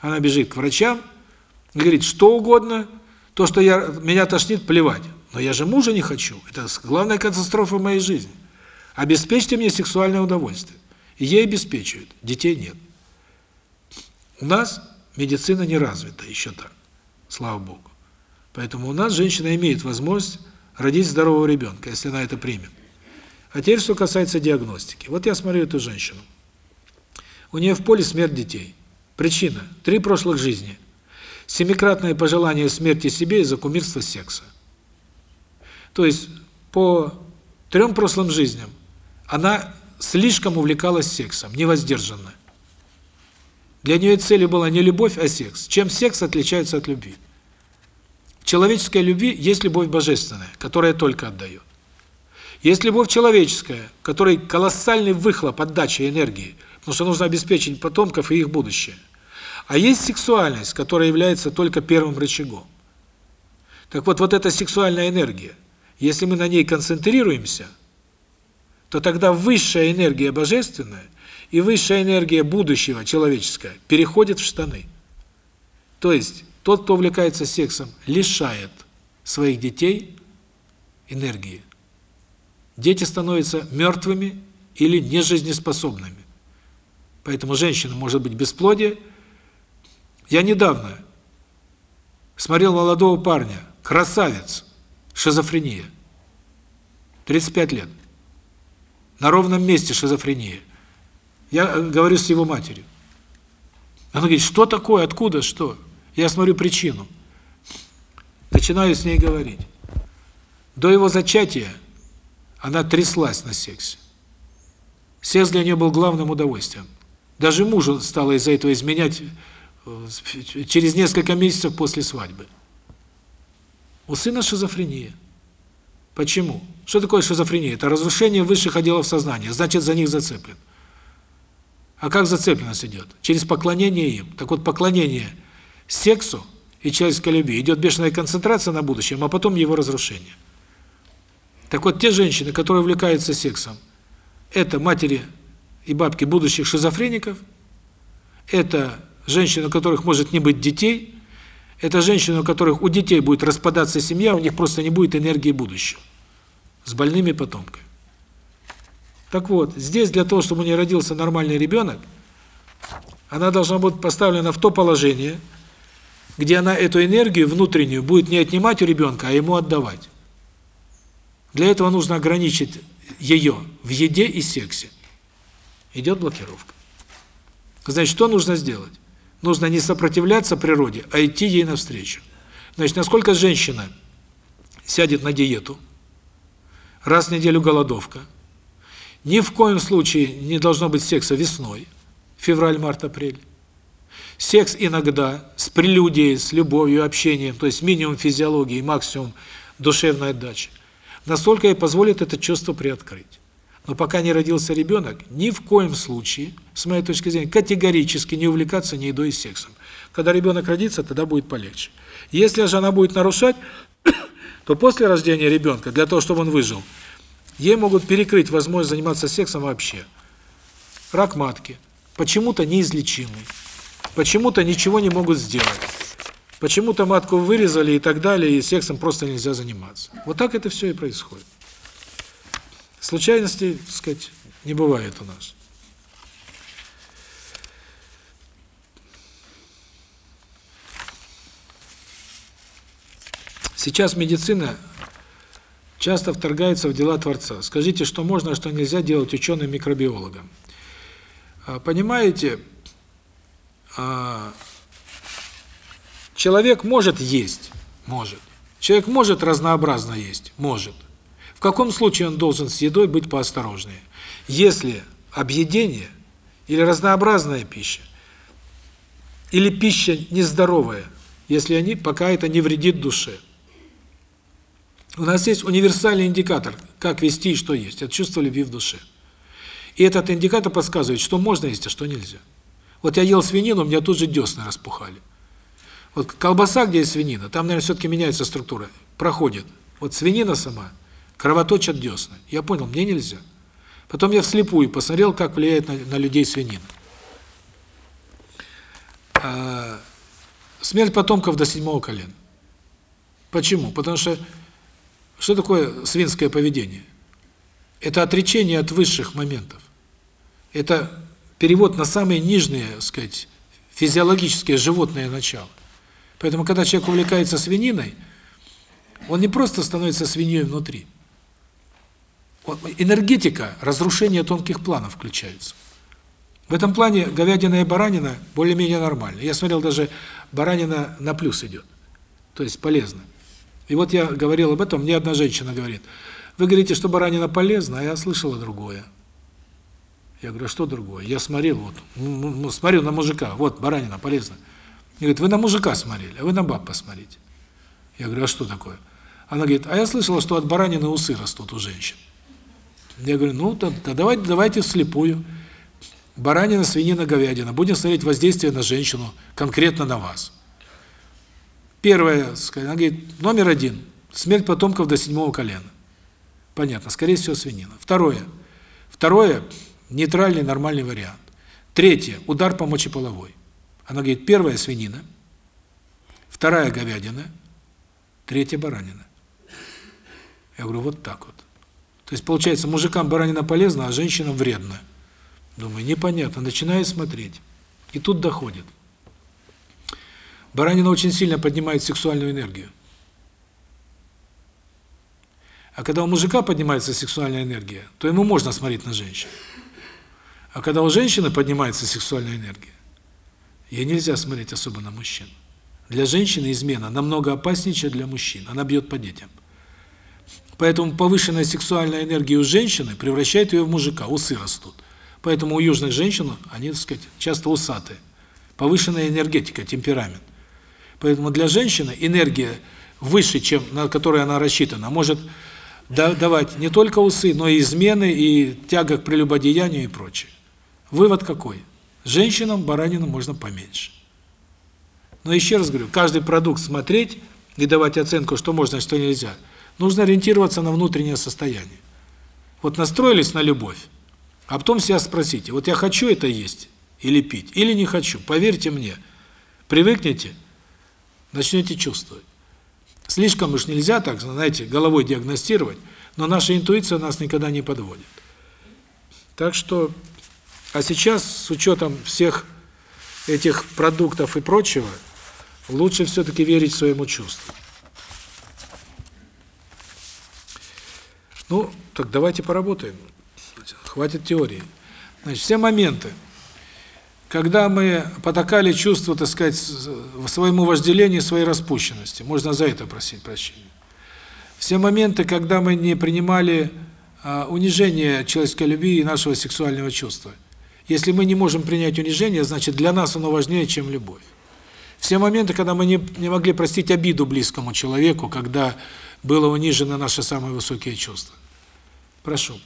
[SPEAKER 1] Она бежит к врачам, говорит, что угодно, то, что я меня тошнит, плевать. Но я же мужа не хочу. Это главная катастрофа в моей жизни. Обеспечьте мне сексуальное удовольствие. И ей обеспечивают, детей нет. У нас медицина не развита еще так, слава Богу. Поэтому у нас женщина имеет возможность родить здорового ребенка, если она это примет. А теперь, что касается диагностики. Вот я смотрю эту женщину. У нее в поле смерть детей. Причина – три прошлых жизни. Семикратное пожелание смерти себе из-за кумирства секса. То есть, по трем прошлым жизням она слишком увлекалась сексом, невоздержанно. Для нее целью была не любовь, а секс. Чем секс отличается от любви? В человеческой любви есть любовь божественная, которая только отдает. Есть любовь человеческая, которой колоссальный выхлоп отдачи энергии, потому что нужно обеспечить потомков и их будущее. А есть сексуальность, которая является только первым рычагом. Так вот, вот эта сексуальная энергия, если мы на ней концентрируемся, то тогда высшая энергия божественная и высшая энергия будущего человеческая переходит в штаны. То есть, тот, кто увлекается сексом, лишает своих детей энергии. Дети становятся мертвыми или нежизнеспособными. Поэтому женщина может быть бесплодие. Я недавно смотрел молодого парня, красавец, шизофрения, 35 лет. На ровном месте шизофрения. Я э, говорю с его матерью. Она говорит, что такое, откуда, что? Я смотрю причину. Начинаю с ней говорить. До его зачатия она тряслась на сексе. Секс для нее был главным удовольствием. Даже мужу стало из-за этого изменять э, через несколько месяцев после свадьбы. У сына шизофрения. Почему? Что такое шизофрения? Это разрушение высших отделов сознания, значит, за них зацеплен. А как зацепленность идет? Через поклонение им. Так вот, поклонение сексу и человеческой любви идет бешеная концентрация на будущем, а потом его разрушение. Так вот, те женщины, которые увлекаются сексом, это матери и бабки будущих шизофреников, это женщины, у которых может не быть детей, это женщины, у которых у детей будет распадаться семья, у них просто не будет энергии будущего. С больными потомками. Так вот, здесь для того, чтобы у нее родился нормальный ребенок, она должна быть поставлена в то положение, где она эту энергию внутреннюю будет не отнимать у ребенка, а ему отдавать. Для этого нужно ограничить ее в еде и сексе. Идет блокировка. Значит, что нужно сделать? Нужно не сопротивляться природе, а идти ей навстречу. Значит, насколько женщина сядет на диету, раз в неделю голодовка, ни в коем случае не должно быть секса весной, февраль, март, апрель. Секс иногда с прелюдией, с любовью, общением, то есть минимум физиологии, максимум душевной отдачи. Настолько ей позволит это чувство приоткрыть. Но пока не родился ребенок, ни в коем случае, с моей точки зрения, категорически не увлекаться ни едой и сексом. Когда ребенок родится, тогда будет полегче. Если же она будет нарушать, <coughs> то после рождения ребенка, для того, чтобы он выжил, ей могут перекрыть возможность заниматься сексом вообще. Рак матки, почему-то неизлечимый, почему-то ничего не могут сделать. Почему-то матку вырезали и так далее, и сексом просто нельзя заниматься. Вот так это все и происходит. Случайностей, так сказать, не бывает у нас. Сейчас медицина часто вторгается в дела Творца. Скажите, что можно, а что нельзя делать ученым-микробиологам. Понимаете, человек может есть, может. Человек может разнообразно есть, может. В каком случае он должен с едой быть поосторожнее? Если объедение или разнообразная пища, или пища нездоровая, если они пока это не вредит душе. У нас есть универсальный индикатор, как вести и что есть. Это чувство любви в душе. И этот индикатор подсказывает, что можно есть, а что нельзя. Вот я ел свинину, у меня тут же десны распухали. Вот колбаса, где есть свинина, там, наверное, все-таки меняется структура. Проходит. Вот свинина сама, кровоточат десны. Я понял, мне нельзя. Потом я вслепую посмотрел, как влияет на, на людей свинина. А, смерть потомков до седьмого колена. Почему? Потому что что такое свинское поведение? Это отречение от высших моментов. Это перевод на самые нижние, так сказать, физиологические животные начала. Поэтому, когда человек увлекается свининой, он не просто становится свиньей внутри. Энергетика разрушения тонких планов включается. В этом плане говядина и баранина более-менее нормально. Я смотрел, даже баранина на плюс идет. То есть полезно. И вот я говорил об этом, мне одна женщина говорит, вы говорите, что баранина полезна, а я слышала другое. Я говорю, «А что другое? Я смотрел, вот, смотрю на мужика, вот, баранина полезна. И говорит, вы на мужика смотрели, а вы на баб посмотрите. Я говорю, а что такое? Она говорит, а я слышала, что от баранины усы растут у женщин. Я говорю, ну, тогда давайте, давайте вслепую. Баранина, свинина, говядина. Будем смотреть воздействие на женщину, конкретно на вас. Первое, она говорит, номер один, смерть потомков до седьмого колена. Понятно, скорее всего, свинина. Второе, второе, нейтральный, нормальный вариант. Третье, удар по мочеполовой. Она говорит, первая свинина, вторая говядина, третья баранина. Я говорю, вот так вот. То есть, получается, мужикам баранина полезна, а женщинам вредно. Думаю, непонятно, начинаю смотреть. И тут доходит. Баранина очень сильно поднимает сексуальную энергию. А когда у мужика поднимается сексуальная энергия, то ему можно смотреть на женщин. А когда у женщины поднимается сексуальная энергия, ей нельзя смотреть особо на мужчин. Для женщины измена намного опаснее, чем для мужчин. Она бьет по детям. Поэтому повышенная сексуальная энергия у женщины превращает ее в мужика, усы растут. Поэтому у южных женщин, они, так сказать, часто усатые. Повышенная энергетика, темперамент. Поэтому для женщины энергия выше, чем на которой она рассчитана, может давать не только усы, но и измены, и тяга к прелюбодеянию и прочее. Вывод какой? Женщинам баранину можно поменьше. Но еще раз говорю, каждый продукт смотреть и давать оценку, что можно, а что нельзя, нужно ориентироваться на внутреннее состояние. Вот настроились на любовь, а потом себя спросите, вот я хочу это есть или пить, или не хочу. Поверьте мне, привыкнете, начнете чувствовать. Слишком уж нельзя так, знаете, головой диагностировать, но наша интуиция нас никогда не подводит. Так что а сейчас, с учетом всех этих продуктов и прочего, лучше все-таки верить своему чувству. Ну, так давайте поработаем. Хватит теории. Значит, все моменты, когда мы потакали чувству, так сказать, своему вожделению, своей распущенности, можно за это просить прощения. Все моменты, когда мы не принимали а, унижение человеческой любви и нашего сексуального чувства – если мы не можем принять унижение, значит, для нас оно важнее, чем любовь. Все моменты, когда мы не, не могли простить обиду близкому человеку, когда было унижено наши самые высокие чувства. Прошу.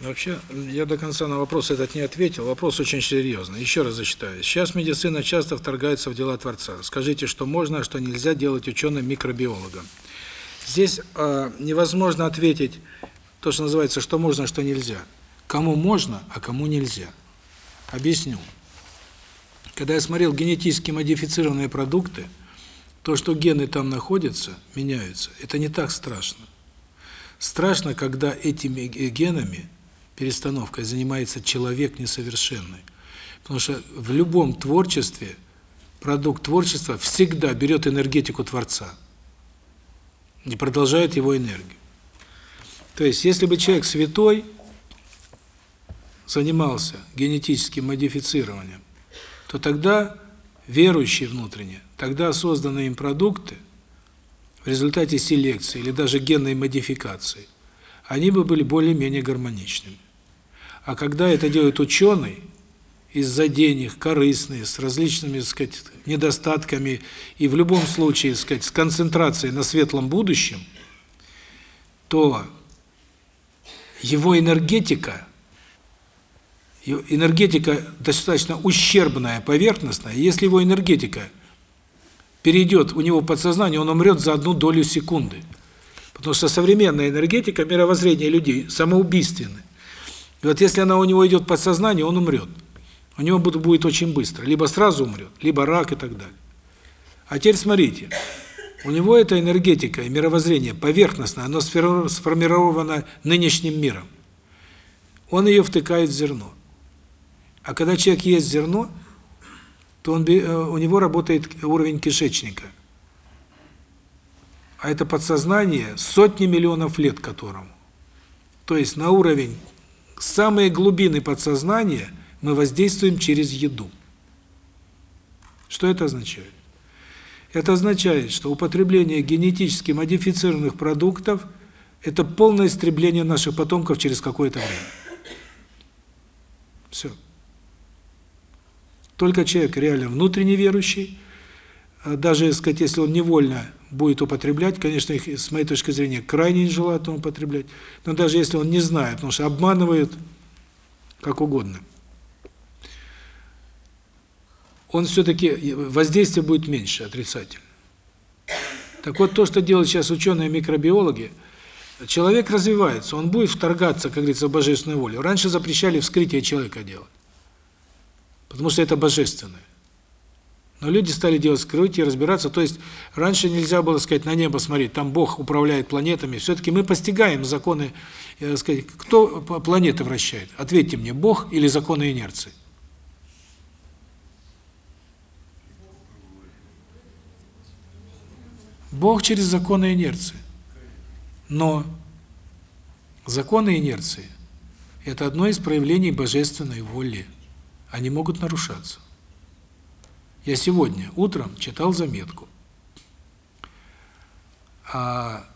[SPEAKER 1] Вообще, я до конца на вопрос этот не ответил. Вопрос очень серьезный. Еще раз зачитаю. Сейчас медицина часто вторгается в дела Творца. Скажите, что можно, а что нельзя делать ученым-микробиологам. Здесь э, невозможно ответить то, что называется, что можно, а что нельзя. Кому можно, а кому нельзя. Объясню. Когда я смотрел генетически модифицированные продукты, то, что гены там находятся, меняются. Это не так страшно. Страшно, когда этими генами перестановкой занимается человек несовершенный. Потому что в любом творчестве продукт творчества всегда берет энергетику Творца и продолжает его энергию. То есть, если бы человек святой занимался генетическим модифицированием, то тогда верующий внутренне, тогда созданные им продукты в результате селекции или даже генной модификации, они бы были более-менее гармоничными. А когда это делает ученый, из-за денег, корыстные, с различными, так сказать, недостатками и в любом случае, так сказать, с концентрацией на светлом будущем, то его энергетика, энергетика достаточно ущербная, поверхностная, если его энергетика перейдет у него подсознание, он умрет за одну долю секунды. Потому что современная энергетика, мировоззрение людей самоубийственны. И вот если она у него идет подсознание, он умрет. У него будет очень быстро. Либо сразу умрет, либо рак и так далее. А теперь смотрите. У него эта энергетика и мировоззрение поверхностное, оно сформировано нынешним миром. Он ее втыкает в зерно. А когда человек ест зерно, то он, э, у него работает уровень кишечника. А это подсознание сотни миллионов лет которому. То есть на уровень самые глубины подсознания мы воздействуем через еду. Что это означает? Это означает, что употребление генетически модифицированных продуктов – это полное истребление наших потомков через какое-то время. Все. Только человек реально внутренне верующий, а даже, сказать, если он невольно будет употреблять, конечно, их, с моей точки зрения, крайне нежелательно употреблять, но даже если он не знает, потому что обманывают как угодно, он все-таки, воздействие будет меньше, отрицательно. Так вот, то, что делают сейчас ученые-микробиологи, человек развивается, он будет вторгаться, как говорится, в божественную волю. Раньше запрещали вскрытие человека делать, потому что это божественное. Но люди стали делать скрытие, разбираться. То есть раньше нельзя было сказать на небо смотреть, там Бог управляет планетами. Все-таки мы постигаем законы, э, сказать, кто планеты вращает? Ответьте мне, Бог или законы инерции? Бог через законы инерции. Но законы инерции – это одно из проявлений божественной воли. Они могут нарушаться. Я сегодня утром читал заметку. А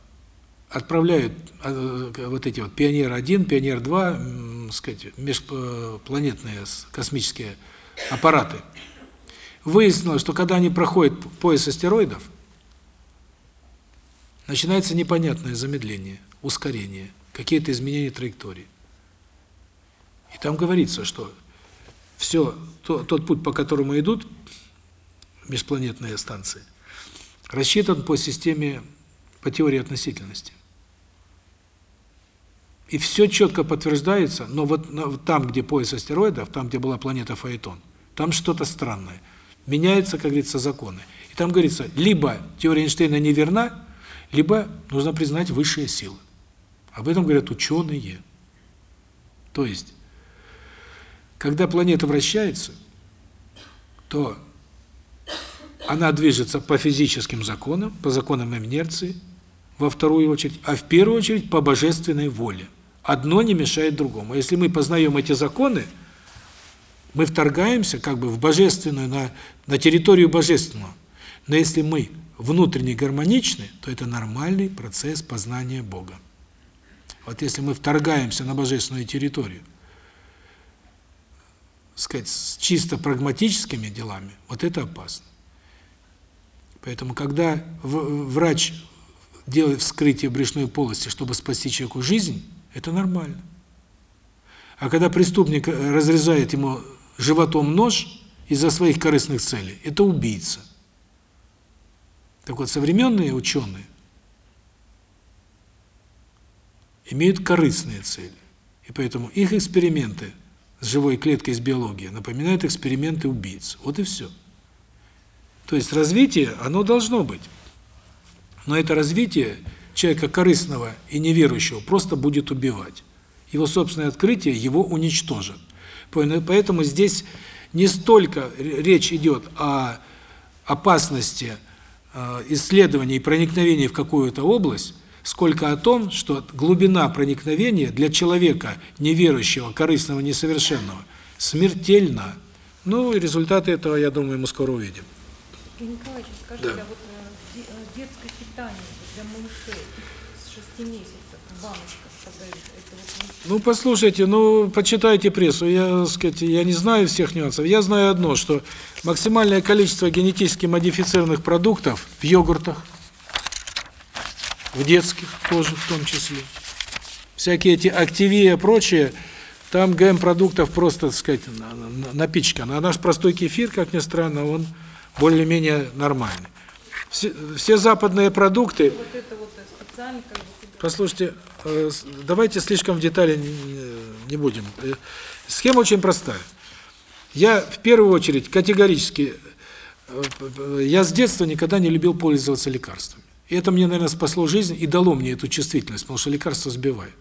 [SPEAKER 1] отправляют а, вот эти вот Пионер-1, Пионер-2, сказать, межпланетные космические аппараты. Выяснилось, что когда они проходят пояс астероидов, начинается непонятное замедление, ускорение, какие-то изменения траектории. И там говорится, что все, то, тот путь, по которому идут, межпланетные станции, рассчитан по системе, по теории относительности. И все четко подтверждается, но вот там, где пояс астероидов, там, где была планета Фаэтон, там что-то странное. Меняются, как говорится, законы. И там говорится, либо теория Эйнштейна неверна, либо нужно признать высшие силы. Об этом говорят ученые. То есть, когда планета вращается, то она движется по физическим законам, по законам инерции, во вторую очередь, а в первую очередь по божественной воле. Одно не мешает другому. Если мы познаем эти законы, мы вторгаемся как бы в божественную, на, на территорию божественного. Но если мы внутренне гармоничны, то это нормальный процесс познания Бога. Вот если мы вторгаемся на божественную территорию, сказать, с чисто прагматическими делами, вот это опасно. Поэтому, когда врач делает вскрытие брюшной полости, чтобы спасти человеку жизнь, это нормально. А когда преступник разрезает ему животом нож из-за своих корыстных целей, это убийца. Так вот, современные ученые имеют корыстные цели. И поэтому их эксперименты с живой клеткой из биологии напоминают эксперименты убийц. Вот и все. То есть развитие, оно должно быть. Но это развитие человека корыстного и неверующего просто будет убивать. Его собственное открытие его уничтожит. Поэтому здесь не столько речь идет о опасности э, исследований и проникновения в какую-то область, сколько о том, что глубина проникновения для человека неверующего, корыстного, несовершенного смертельна. Ну, результаты этого, я думаю, мы скоро увидим.
[SPEAKER 2] Евгений Николаевич, скажите,
[SPEAKER 1] Да.
[SPEAKER 2] а вот э, э, детское питание для малышей с 6 месяцев в баночках продают, это вот
[SPEAKER 1] Ну, послушайте, ну, почитайте прессу. Я, сказать, я не знаю всех нюансов. Я знаю одно, что максимальное количество генетически модифицированных продуктов в йогуртах, в детских тоже в том числе. Всякие эти активия и прочее, там ГМ-продуктов просто, так сказать, на- на- напичкано. А наш простой кефир, как ни странно, он более-менее нормальный. Все, все западные продукты,
[SPEAKER 2] вот это вот э, специально как бы
[SPEAKER 1] Послушайте, э, давайте слишком в детали не- будем. Э, Схема очень простая. Я в первую очередь категорически, я с детства никогда не любил пользоваться лекарствами. И это мне, наверное, спасло жизнь и дало мне эту чувствительность, потому что лекарства сбивают.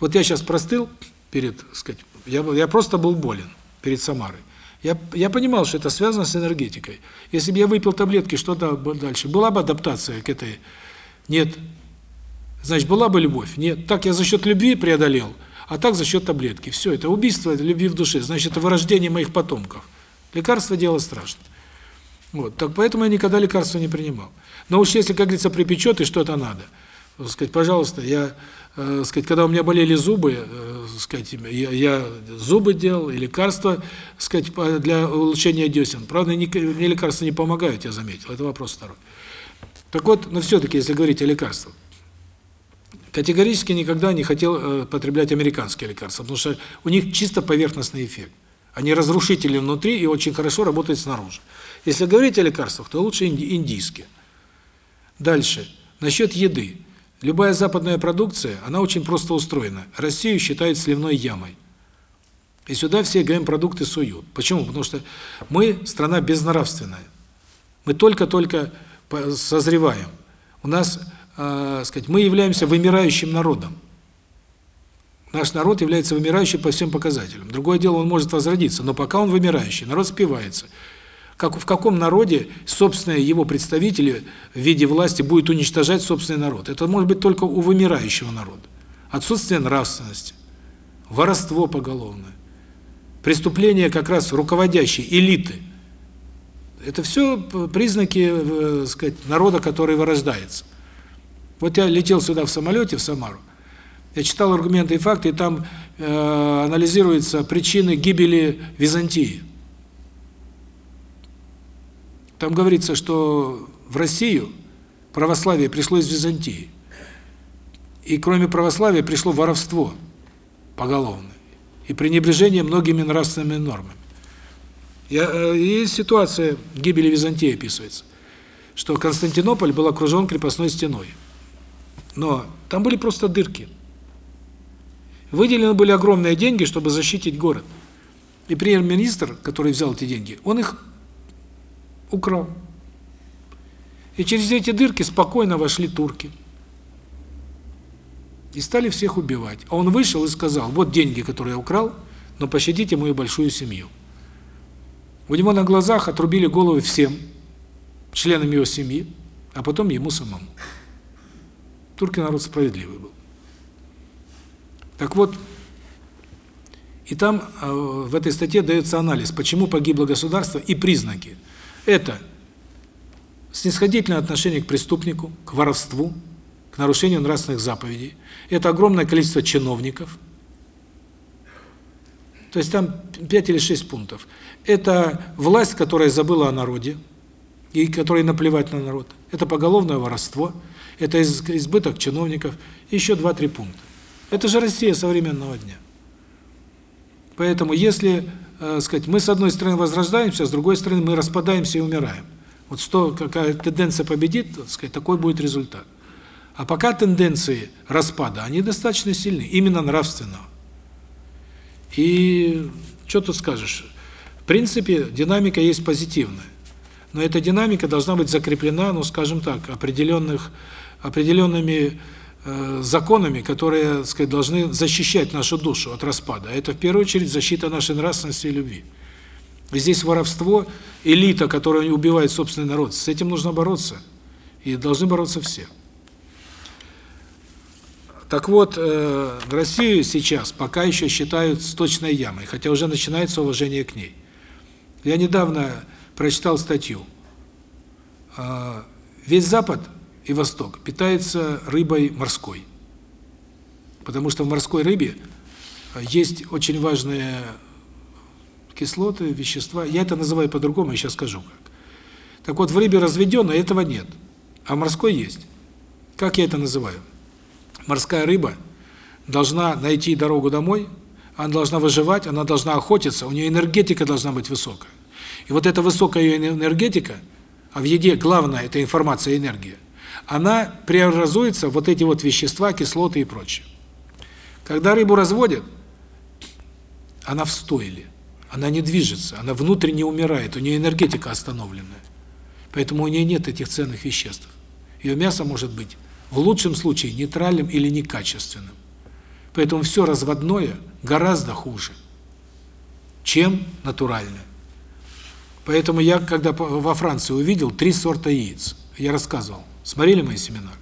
[SPEAKER 1] Вот я сейчас простыл перед, сказать, я, я просто был болен перед Самарой. Я, я понимал, что это связано с энергетикой. Если бы я выпил таблетки, что дальше? Была бы адаптация к этой? Нет. Значит, была бы любовь? Нет. Так я за счет любви преодолел, а так за счет таблетки. Все, это убийство любви в душе. Значит, это вырождение моих потомков. Лекарство – дело страшное. Вот, так поэтому я никогда лекарства не принимал. Но уж если, как говорится, припечет и что-то надо, сказать, пожалуйста, я, э, сказать, когда у меня болели зубы, э, сказать, я, я зубы делал и лекарства, сказать, для улучшения десен. Правда, ни- мне лекарства не помогают, я заметил. Это вопрос второй. Так вот, но все-таки, если говорить о лекарствах, категорически никогда не хотел э, потреблять американские лекарства, потому что у них чисто поверхностный эффект. Они разрушительны внутри и очень хорошо работают снаружи. Если говорить о лекарствах, то лучше инди- индийские. Дальше. Насчет еды. Любая западная продукция, она очень просто устроена. Россию считают сливной ямой. И сюда все ГМ-продукты суют. Почему? Потому что мы страна безнравственная. Мы только-только созреваем. У нас, э, сказать, мы являемся вымирающим народом. Наш народ является вымирающим по всем показателям. Другое дело, он может возродиться, но пока он вымирающий, народ спивается. Как в каком народе собственные его представители в виде власти будут уничтожать собственный народ? Это может быть только у вымирающего народа. Отсутствие нравственности, воровство поголовное, преступления как раз руководящей элиты. Это все признаки, э, сказать, народа, который вырождается. Вот я летел сюда в самолете, в Самару, я читал аргументы и факты, и там э, анализируются причины гибели Византии. Там говорится, что в Россию православие пришло из Византии. И кроме православия пришло воровство поголовное и пренебрежение многими нравственными нормами. Я, э, и ситуация гибели Византии описывается, что Константинополь был окружен крепостной стеной. Но там были просто дырки. Выделены были огромные деньги, чтобы защитить город. И премьер-министр, который взял эти деньги, он их украл. И через эти дырки спокойно вошли турки. И стали всех убивать. А он вышел и сказал, вот деньги, которые я украл, но пощадите мою большую семью. У него на глазах отрубили головы всем членам его семьи, а потом ему самому. Турки народ справедливый был. Так вот, и там э, в этой статье дается анализ, почему погибло государство и признаки. Это снисходительное отношение к преступнику, к воровству, к нарушению нравственных заповедей. Это огромное количество чиновников. То есть там 5 или 6 пунктов. Это власть, которая забыла о народе и которой наплевать на народ. Это поголовное воровство, это из- избыток чиновников, и еще 2-3 пункта. Это же Россия современного дня. Поэтому если, э, сказать, мы с одной стороны возрождаемся, а с другой стороны мы распадаемся и умираем. Вот что какая тенденция победит, так сказать, такой будет результат. А пока тенденции распада, они достаточно сильны, именно нравственного. И что тут скажешь? В принципе, динамика есть позитивная. Но эта динамика должна быть закреплена, ну, скажем так, определенных определенными законами, которые, так сказать, должны защищать нашу душу от распада. Это в первую очередь защита нашей нравственности и любви. И здесь воровство, элита, которая убивает собственный народ, с этим нужно бороться. И должны бороться все. Так вот, э, Россию сейчас пока еще считают сточной ямой, хотя уже начинается уважение к ней. Я недавно прочитал статью. Э, весь Запад и Восток питается рыбой морской. Потому что в морской рыбе есть очень важные кислоты, вещества. Я это называю по-другому, я сейчас скажу как. Так вот, в рыбе разведенной этого нет, а морской есть. Как я это называю? Морская рыба должна найти дорогу домой, она должна выживать, она должна охотиться, у нее энергетика должна быть высокая. И вот эта высокая ее энергетика, а в еде главное – это информация и энергия, она преобразуется вот эти вот вещества, кислоты и прочее. Когда рыбу разводят, она в стойле, она не движется, она внутренне умирает, у нее энергетика остановленная. Поэтому у нее нет этих ценных веществ. Ее мясо может быть в лучшем случае нейтральным или некачественным. Поэтому все разводное гораздо хуже, чем натуральное. Поэтому я, когда во Франции увидел три сорта яиц, я рассказывал, смотрели мои семинары?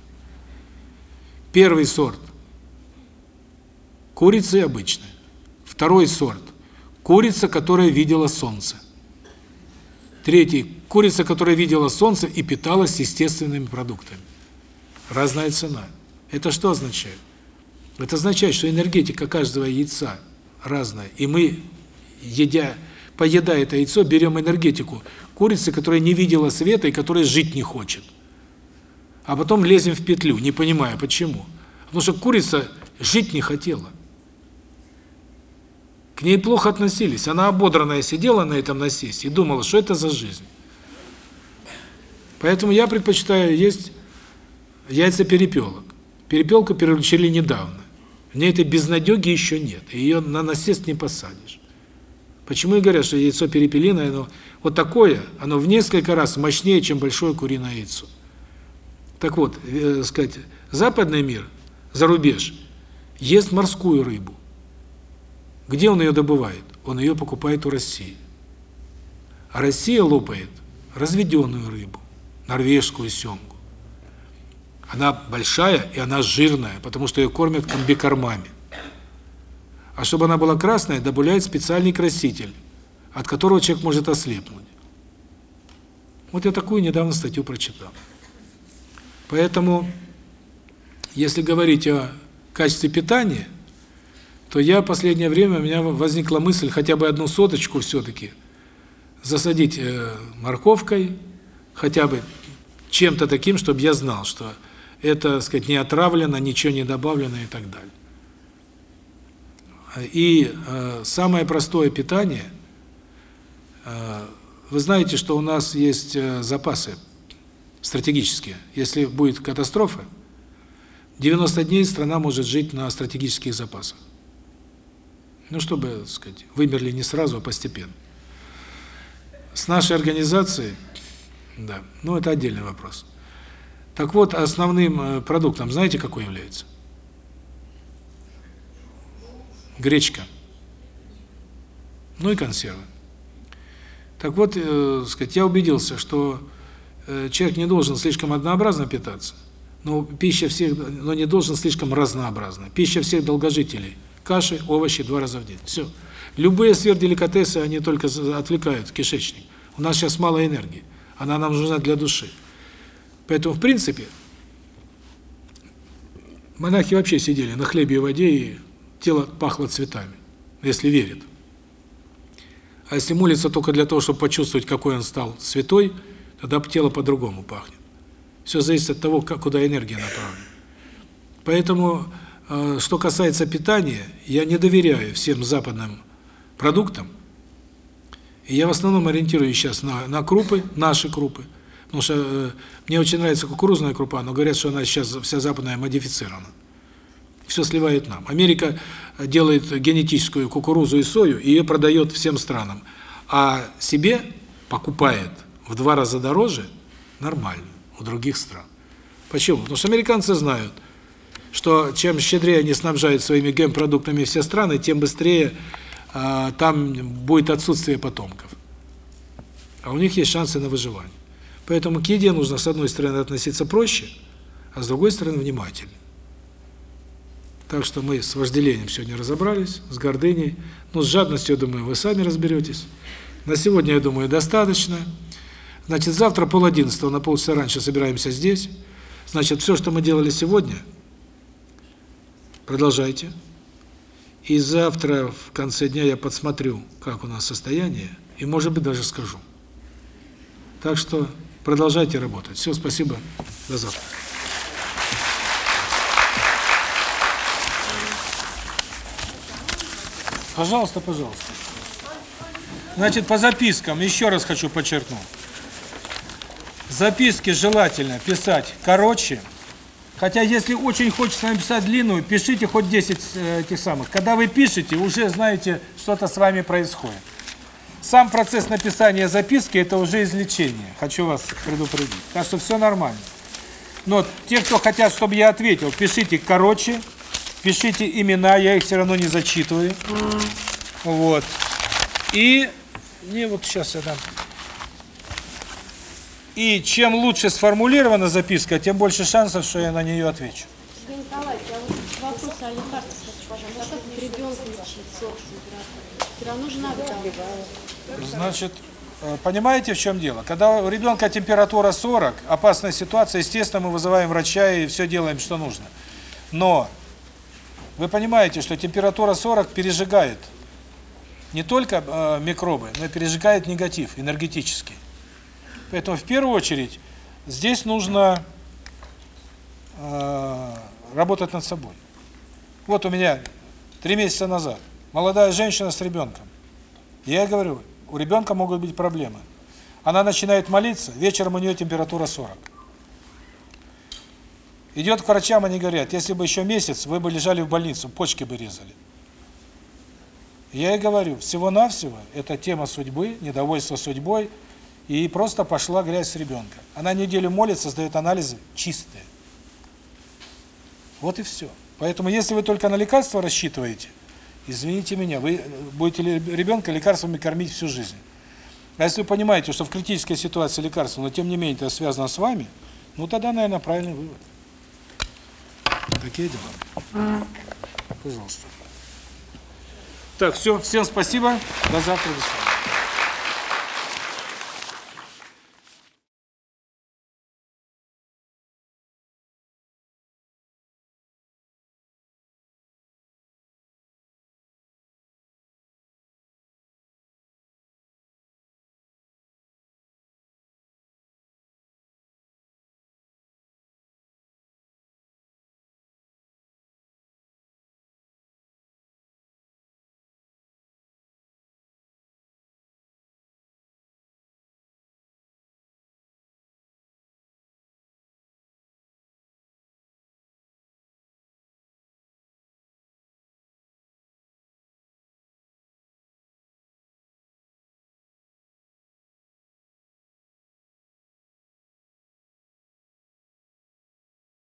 [SPEAKER 1] Первый сорт – курицы обычные. Второй сорт – курица, которая видела солнце. Третий – курица, которая видела солнце и питалась естественными продуктами. Разная цена. Это что означает? Это означает, что энергетика каждого яйца разная, и мы, едя, поедая это яйцо, берем энергетику курицы, которая не видела света и которая жить не хочет. А потом лезем в петлю, не понимая, почему. Потому что курица жить не хотела. К ней плохо относились. Она ободранная сидела на этом насесте и думала, что это за жизнь. Поэтому я предпочитаю есть яйца перепелок. Перепелку переучили недавно. В ней этой безнадеги еще нет. Ее на насест не посадишь. Почему и говорят, что яйцо перепелиное, оно вот такое, оно в несколько раз мощнее, чем большое куриное яйцо. Так вот, э, сказать, западный мир, за рубеж, ест морскую рыбу. Где он ее добывает? Он ее покупает у России. А Россия лопает разведенную рыбу, норвежскую семгу. Она большая и она жирная, потому что ее кормят комбикормами. А чтобы она была красная, добавляют специальный краситель, от которого человек может ослепнуть. Вот я такую недавно статью прочитал. Поэтому, если говорить о качестве питания, то я в последнее время у меня возникла мысль хотя бы одну соточку все-таки засадить э, морковкой, хотя бы чем-то таким, чтобы я знал, что это, так сказать, не отравлено, ничего не добавлено и так далее. И э, самое простое питание, э, вы знаете, что у нас есть э, запасы стратегические. Если будет катастрофа, 90 дней страна может жить на стратегических запасах. Ну, чтобы, так сказать, вымерли не сразу, а постепенно. С нашей организацией, да, ну, это отдельный вопрос. Так вот, основным э, продуктом, знаете, какой является? Гречка. Ну и консервы. Так вот, э, сказать, я убедился, что человек не должен слишком однообразно питаться, но пища всех, но не должен слишком разнообразно. Пища всех долгожителей – каши, овощи два раза в день. Все. Любые сверхделикатесы, они только отвлекают кишечник. У нас сейчас мало энергии. Она нам нужна для души. Поэтому, в принципе, монахи вообще сидели на хлебе и воде, и тело пахло цветами, если верят. А если молится только для того, чтобы почувствовать, какой он стал святой, тогда тело по-другому пахнет. Все зависит от того, как, куда энергия направлена. Поэтому Э, что касается питания, я не доверяю всем западным продуктам. И я в основном ориентируюсь сейчас на, на крупы, наши крупы. Потому что э, мне очень нравится кукурузная крупа, но говорят, что она сейчас вся западная модифицирована. Все сливает нам. Америка делает генетическую кукурузу и сою, и ее продает всем странам. А себе покупает в два раза дороже нормальную у других стран. Почему? Потому что американцы знают, что чем щедрее они снабжают своими гемпродуктами все страны, тем быстрее э, там будет отсутствие потомков. А у них есть шансы на выживание. Поэтому к еде нужно, с одной стороны, относиться проще, а с другой стороны, внимательно. Так что мы с вожделением сегодня разобрались, с гордыней. Ну, с жадностью, я думаю, вы сами разберетесь. На сегодня, я думаю, достаточно. Значит, завтра пол одиннадцатого, на полчаса раньше собираемся здесь. Значит, все, что мы делали сегодня, продолжайте. И завтра в конце дня я подсмотрю, как у нас состояние, и, может быть, даже скажу. Так что продолжайте работать. Все, спасибо. До завтра. Пожалуйста, пожалуйста. Значит, по запискам еще раз хочу подчеркнуть. Записки желательно писать короче. Хотя, если очень хочется написать длинную, пишите хоть 10 э, этих самых. Когда вы пишете, уже знаете, что-то с вами происходит. Сам процесс написания записки – это уже излечение. Хочу вас предупредить. Так что все нормально. Но те, кто хотят, чтобы я ответил, пишите короче, пишите имена, я их все равно не зачитываю. Вот. И, не вот сейчас я дам. И чем лучше сформулирована записка, тем больше шансов, что я на нее отвечу.
[SPEAKER 6] Сергей Николаевич, а вот вопрос о лекарствах, скажите, пожалуйста, а как ребенка лечить температуры? Все равно же надо там.
[SPEAKER 1] Значит, э, понимаете, в чем дело? Когда у ребенка температура 40, опасная ситуация, естественно, мы вызываем врача и все делаем, что нужно. Но вы понимаете, что температура 40 пережигает не только э, микробы, но и пережигает негатив энергетический. Поэтому в первую очередь здесь нужно э, работать над собой. Вот у меня три месяца назад молодая женщина с ребенком. Я говорю, у ребенка могут быть проблемы. Она начинает молиться, вечером у нее температура 40. Идет к врачам, они говорят, если бы еще месяц, вы бы лежали в больницу, почки бы резали. Я ей говорю, всего-навсего, это тема судьбы, недовольство судьбой, и просто пошла грязь с ребенка. Она неделю молится, сдает анализы чистые. Вот и все. Поэтому если вы только на лекарства рассчитываете, извините меня, вы будете ребенка лекарствами кормить всю жизнь. А если вы понимаете, что в критической ситуации лекарство, но тем не менее это связано с вами, ну тогда, наверное, правильный вывод. Такие дела. Пожалуйста. Так, все, всем спасибо. До завтра, до свидания.